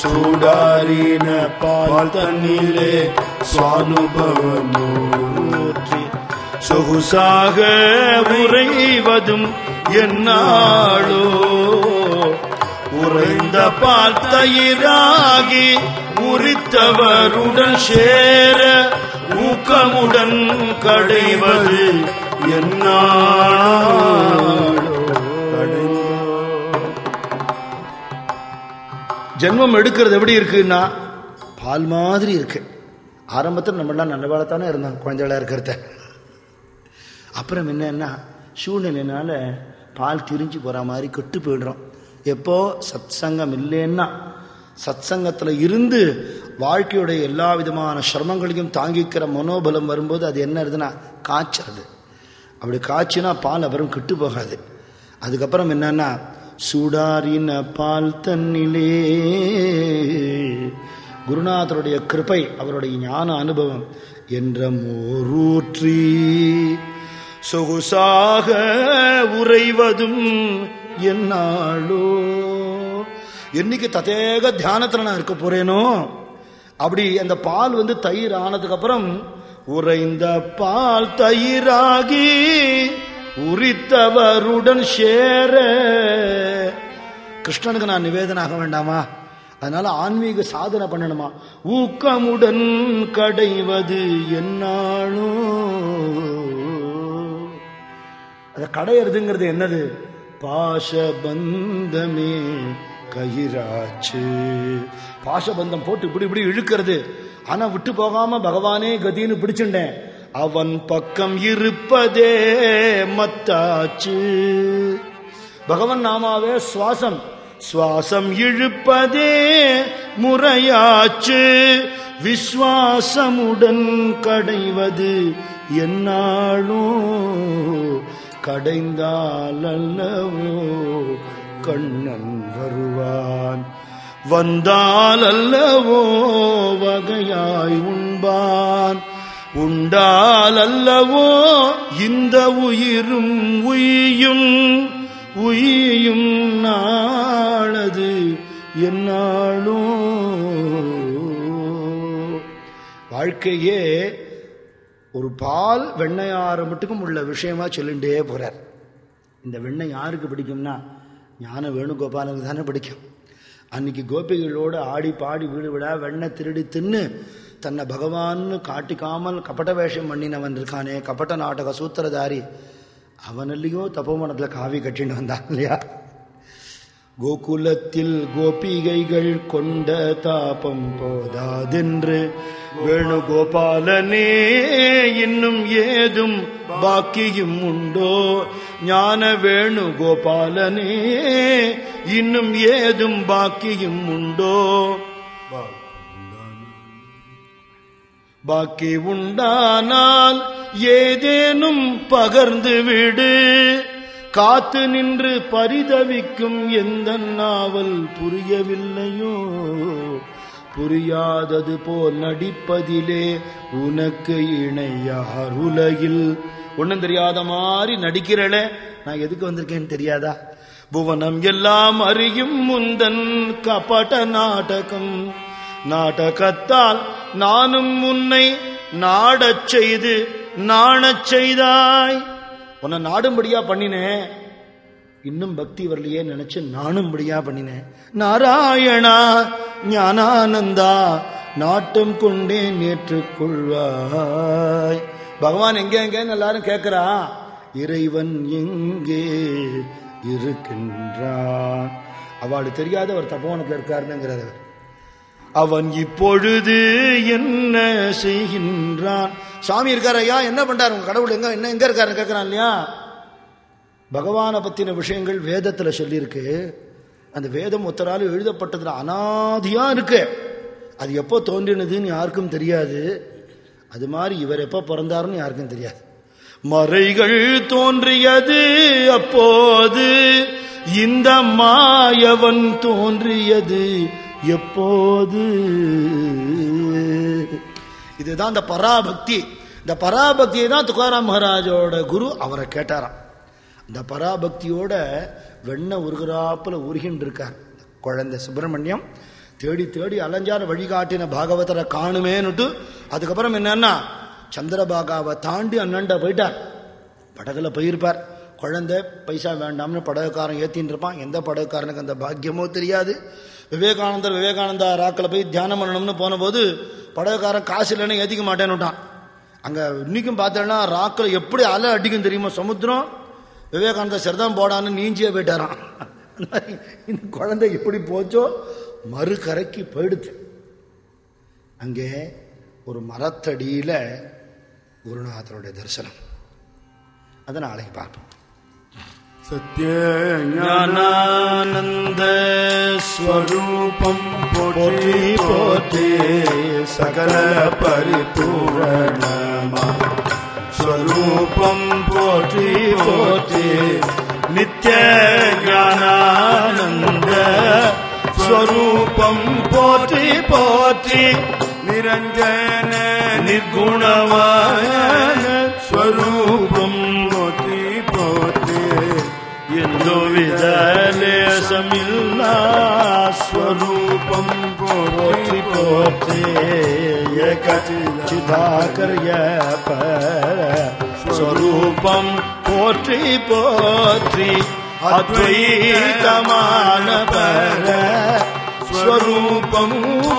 சூடாரின பால் தண்ணிலே சுவானுபவமூற்றி சொகுசாக உறைவதும் என்னாளோ உறைந்த பால் தயிராகி உரித்தவருடன் சேர ஊக்கமுடன் கடைவது ஜென்மம் எடுக்கிறது எப்படி இருக்குன்னா பால் மாதிரி இருக்கு. ஆரம்பத்தில் நம்மளாம் நல்ல தானே இருந்தோம் குழந்தைகளா இருக்கிறத. அப்புறம் என்னன்னா சூழ்நிலைனால பால் திரிஞ்சு போகிற மாதிரி கெட்டு போயிடுறோம். எப்போ சத் சங்கம் இல்லைன்னா சத் சங்கத்தில் இருந்து வாழ்க்கையுடைய எல்லா விதமான சிரமங்களையும் தாங்கிக்கிற மனோபலம் வரும்போது அது என்ன இருதுன்னா காய்ச்சறது அப்படி காய்ச்சினா பால் அப்புறம் கிட்டு போகாது. அதுக்கப்புறம் என்னன்னா சூடாரின பால் தன்னிலே. குருநாதருடைய கிருபை அவருடைய ஞான அனுபவம் என்ற மோரூற்றி. சொகுசாக உறைவதும் என்னாளோ என்னைக்கு ததேக தியானத்தில் நான் இருக்க போறேனோ அப்படி அந்த பால் வந்து தயிர் ஆனதுக்கப்புறம் உறைந்த பால் தயிராகி உரித்தவருடன் சேர. கிருஷ்ணனுக்கு நான் நிவேதனாக வேண்டாமா? அதனால ஆன்மீக சாதனை பண்ணணுமா? ஊக்கமுடன் கடைவது என்னாலும் அதை கடையிறதுங்கிறது என்னது? பாசபந்தமே கயிறாச்சு. பாஷபந்தம் போட்டு இப்படி இப்படி இழுக்கிறது. ஆனா விட்டு போகாம பகவானே கதின்னு பிடிச்சுட்டேன். அவன் பக்கம் இருப்பதே மத்தாச்சு. பகவன் நாமாவே சுவாசம். சுவாசம் இழுப்பதே முறையாச்சு. விஸ்வாசமுடன் கடைவது என்னாலும் கடைந்தாலல்லவோ? கண்ணன் வருவான். வந்தால் அல்லவோ வகையாய் உண்பான். உண்டால் அல்லவோ இந்த உயிரும் உயியும் உயியும் நாளது என்னாலும் வாழ்க்கையே ஒரு பால் வெண்ணையாறு மட்டுக்கும் உள்ள விஷயமா சொல்லிண்டே போறார். இந்த வெண்ணெய் யாருக்கு பிடிக்கும்னா ஞான வேணுகோபாலுக்கு தானே பிடிக்கும். அன்னைக்கு கோபிகளோடு ஆடி பாடி வீடு விடா வெண்ணை திருடி தின்னு தன்னை பகவான்னு காட்டிக்காமல் கபட வேஷம் பண்ணினவன் இருக்கானே கபட்ட நாடக சூத்திரதாரி. அவனல்லையோ தப்போமனத்தில் காவி கட்டின்னு வந்தான் இல்லையா? கோகுலத்தில் கோபிகைகள் கொண்ட தாபம் போதாதென்று வேணுகோபாலனே இன்னும் ஏதும் பாக்கியும் உண்டோ? ஞான வேணுகோபாலனே இன்னும் ஏதும் பாக்கியும் உண்டோ? பாக்கி உண்டானால் ஏதேனும் பகர்ந்து விடு. காத்து நின்று பரிதவிக்கும் எந்த நாவல் புரியவில்லையோ? புரியாதது போல் நடிப்பதிலே உனக்கு இணையார் உலகில். ஒன்றும் தெரியாத மாதிரி நடிக்கிறளே. நான் எதுக்கு வந்திருக்கேன்னு தெரியாதா? புவனம் எல்லாம் அறியும் முந்தன் கபட நாடகம். நாடகத்தால் நானும் உன்னை நாடச் செய்து நாணச் செய்தாய். உன்னை நாடும்படியா பண்ணினேன் இன்னும் பக்தி வரலையே நினைச்சு நானும்படியா பண்ணினேன் நாராயணா ஞானானந்தா நாட்டம் கொண்டே நேற்று கொள்வாய். பகவான் எங்க எங்கன்னு எல்லாரும் கேட்கிறா இறைவன் எங்கே இருக்கின்றான். அவளுக்கு தெரியாத ஒரு தபோவனத்தில் இருக்காருங்கிறார் அவன் இப்பொழுது என்ன செய்கின்றான்? சாமி இருக்கார் ஐயா என்ன பண்றாரு? உங்க கடவுள் எங்க என்ன எங்க இருக்காரு கேட்கிறான் இல்லையா? பகவானை பத்தின விஷயங்கள் வேதத்துல சொல்லியிருக்கு. அந்த வேதம் ஒத்தரால் எழுதப்பட்டதுல அனாதியா இருக்கு. அது எப்போ தோன்றினதுன்னு யாருக்கும் தெரியாது. அது மாதிரி இவர் எப்போ பிறந்தாருன்னு யாருக்கும் தெரியாது. மறைகள் தோன்றியது அப்போது. இந்த மாயவன் தோன்றியது எப்போது? இதுதான் இந்த பராபக்தி. இந்த பராபக்தியை தான் துக்காராம் மகாராஜோட குரு அவரை கேட்டாராம். இந்த பராபக்தியோட வெண்ண உருகிறாப்புல உருகின்னு இருக்கார் குழந்தை சுப்பிரமணியம் தேடி தேடி அலைஞ்சார் வழிகாட்டின பாகவதரை காணுமேனுட்டு அதுக்கப்புறம் என்னன்னா சந்திரபாகாவை தாண்டி அண்ணண்ட போயிட்டார். படகுல போயிருப்பார். குழந்தை பைசா வேண்டாம்னு படகுக்காரன் ஏத்தின்னு இருப்பான் எந்த படகுக்காரனுக்கு அந்த பாக்கியமோ தெரியாது. விவேகானந்தர் விவேகானந்தா ராக்கில் போய் தியானம் பண்ணணும்னு போனபோது படகுக்காரன் காசு இல்லைன்னு ஏற்றிக்க மாட்டேன்னுட்டான் அங்கே இன்னைக்கும் பார்த்தேன்னா ராக்கில் எப்படி அலை அடிக்கும் தெரியுமா? சமுத்திரம். விவேகானந்தர் சரிதான் போடான்னு நீஞ்சியே போயிட்டாரான் <laughs> இந்த குழந்தை எப்படி போச்சோ? மறுகரைக்கு போயிடுது. அங்கே ஒரு மரத்தடியில் குருநாதனுடைய தரிசனம். அதை நாளைக்கு பார்ப்போம். சத்யஞானானந்த ஸ்வரூபம் போற்றி போற்றி சகல பரிபூரணமா. ஸ்வரூபம் போற்றி போற்றி நித்ய ஞானானந்த ஸ்வரூபம் போற்றி போற்றி நிரஞ்சன நிர்குணமான ஸ்வரூபம் जो दुविधलेशमिल्ला स्वरूपं पोत्रि पोत्रे चिदाकर्य स्वरूपं पोत्रि पोत्रि अद्वैतमानपर। स्वरूपं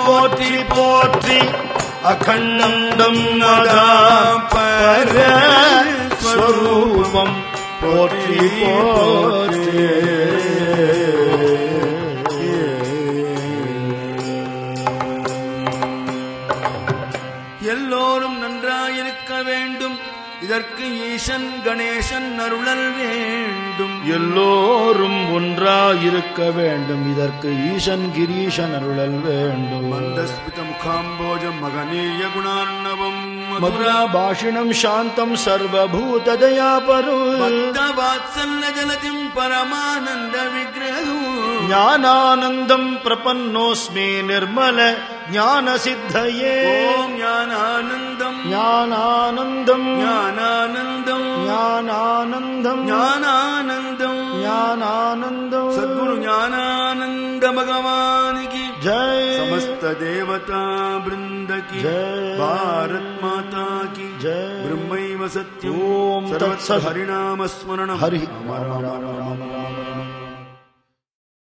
पोत्रि पोत्रि अखण्डं नदा पर स्वरूपम போற்றி போற்றி. எல்லோரும் நன்றாயிருக்க வேண்டும். இதற்கு ஈசன் கணேசன் அருளல் வேண்டும். எல்லோரும் ஒன்றாயிருக்க வேண்டும். இதற்கு ஈசன் கிரீஷன் அருளல் வேண்டும். மந்தஸ்மித முகாம்போஜம் மகனீய குணார்ணவம் மதுரா பாஷிணம் சாந்தம் சர்வபூததயா பரு வாத்சல்ய ஜலதிம் பரமானந்த விக்கிரகம் ஞானானந்தம் பிரபன்னோஸ்மி நிர்மல ज्ञानसिद्धये। ॐ ज्ञानानन्दम्। ज्ञानानन्दम्। ज्ञानानन्दम्। ज्ञानानन्दम्। ज्ञानानन्दम्। ज्ञानानन्दम्। सद्गुरु ज्ञानानन्द भगवान् की। जय। समस्त देवता वृन्द की। जय। भारत माता की। जय। ब्रह्मैव सत्यम्। ॐ हरिणामस्मरणं हरि राम राम राम राम।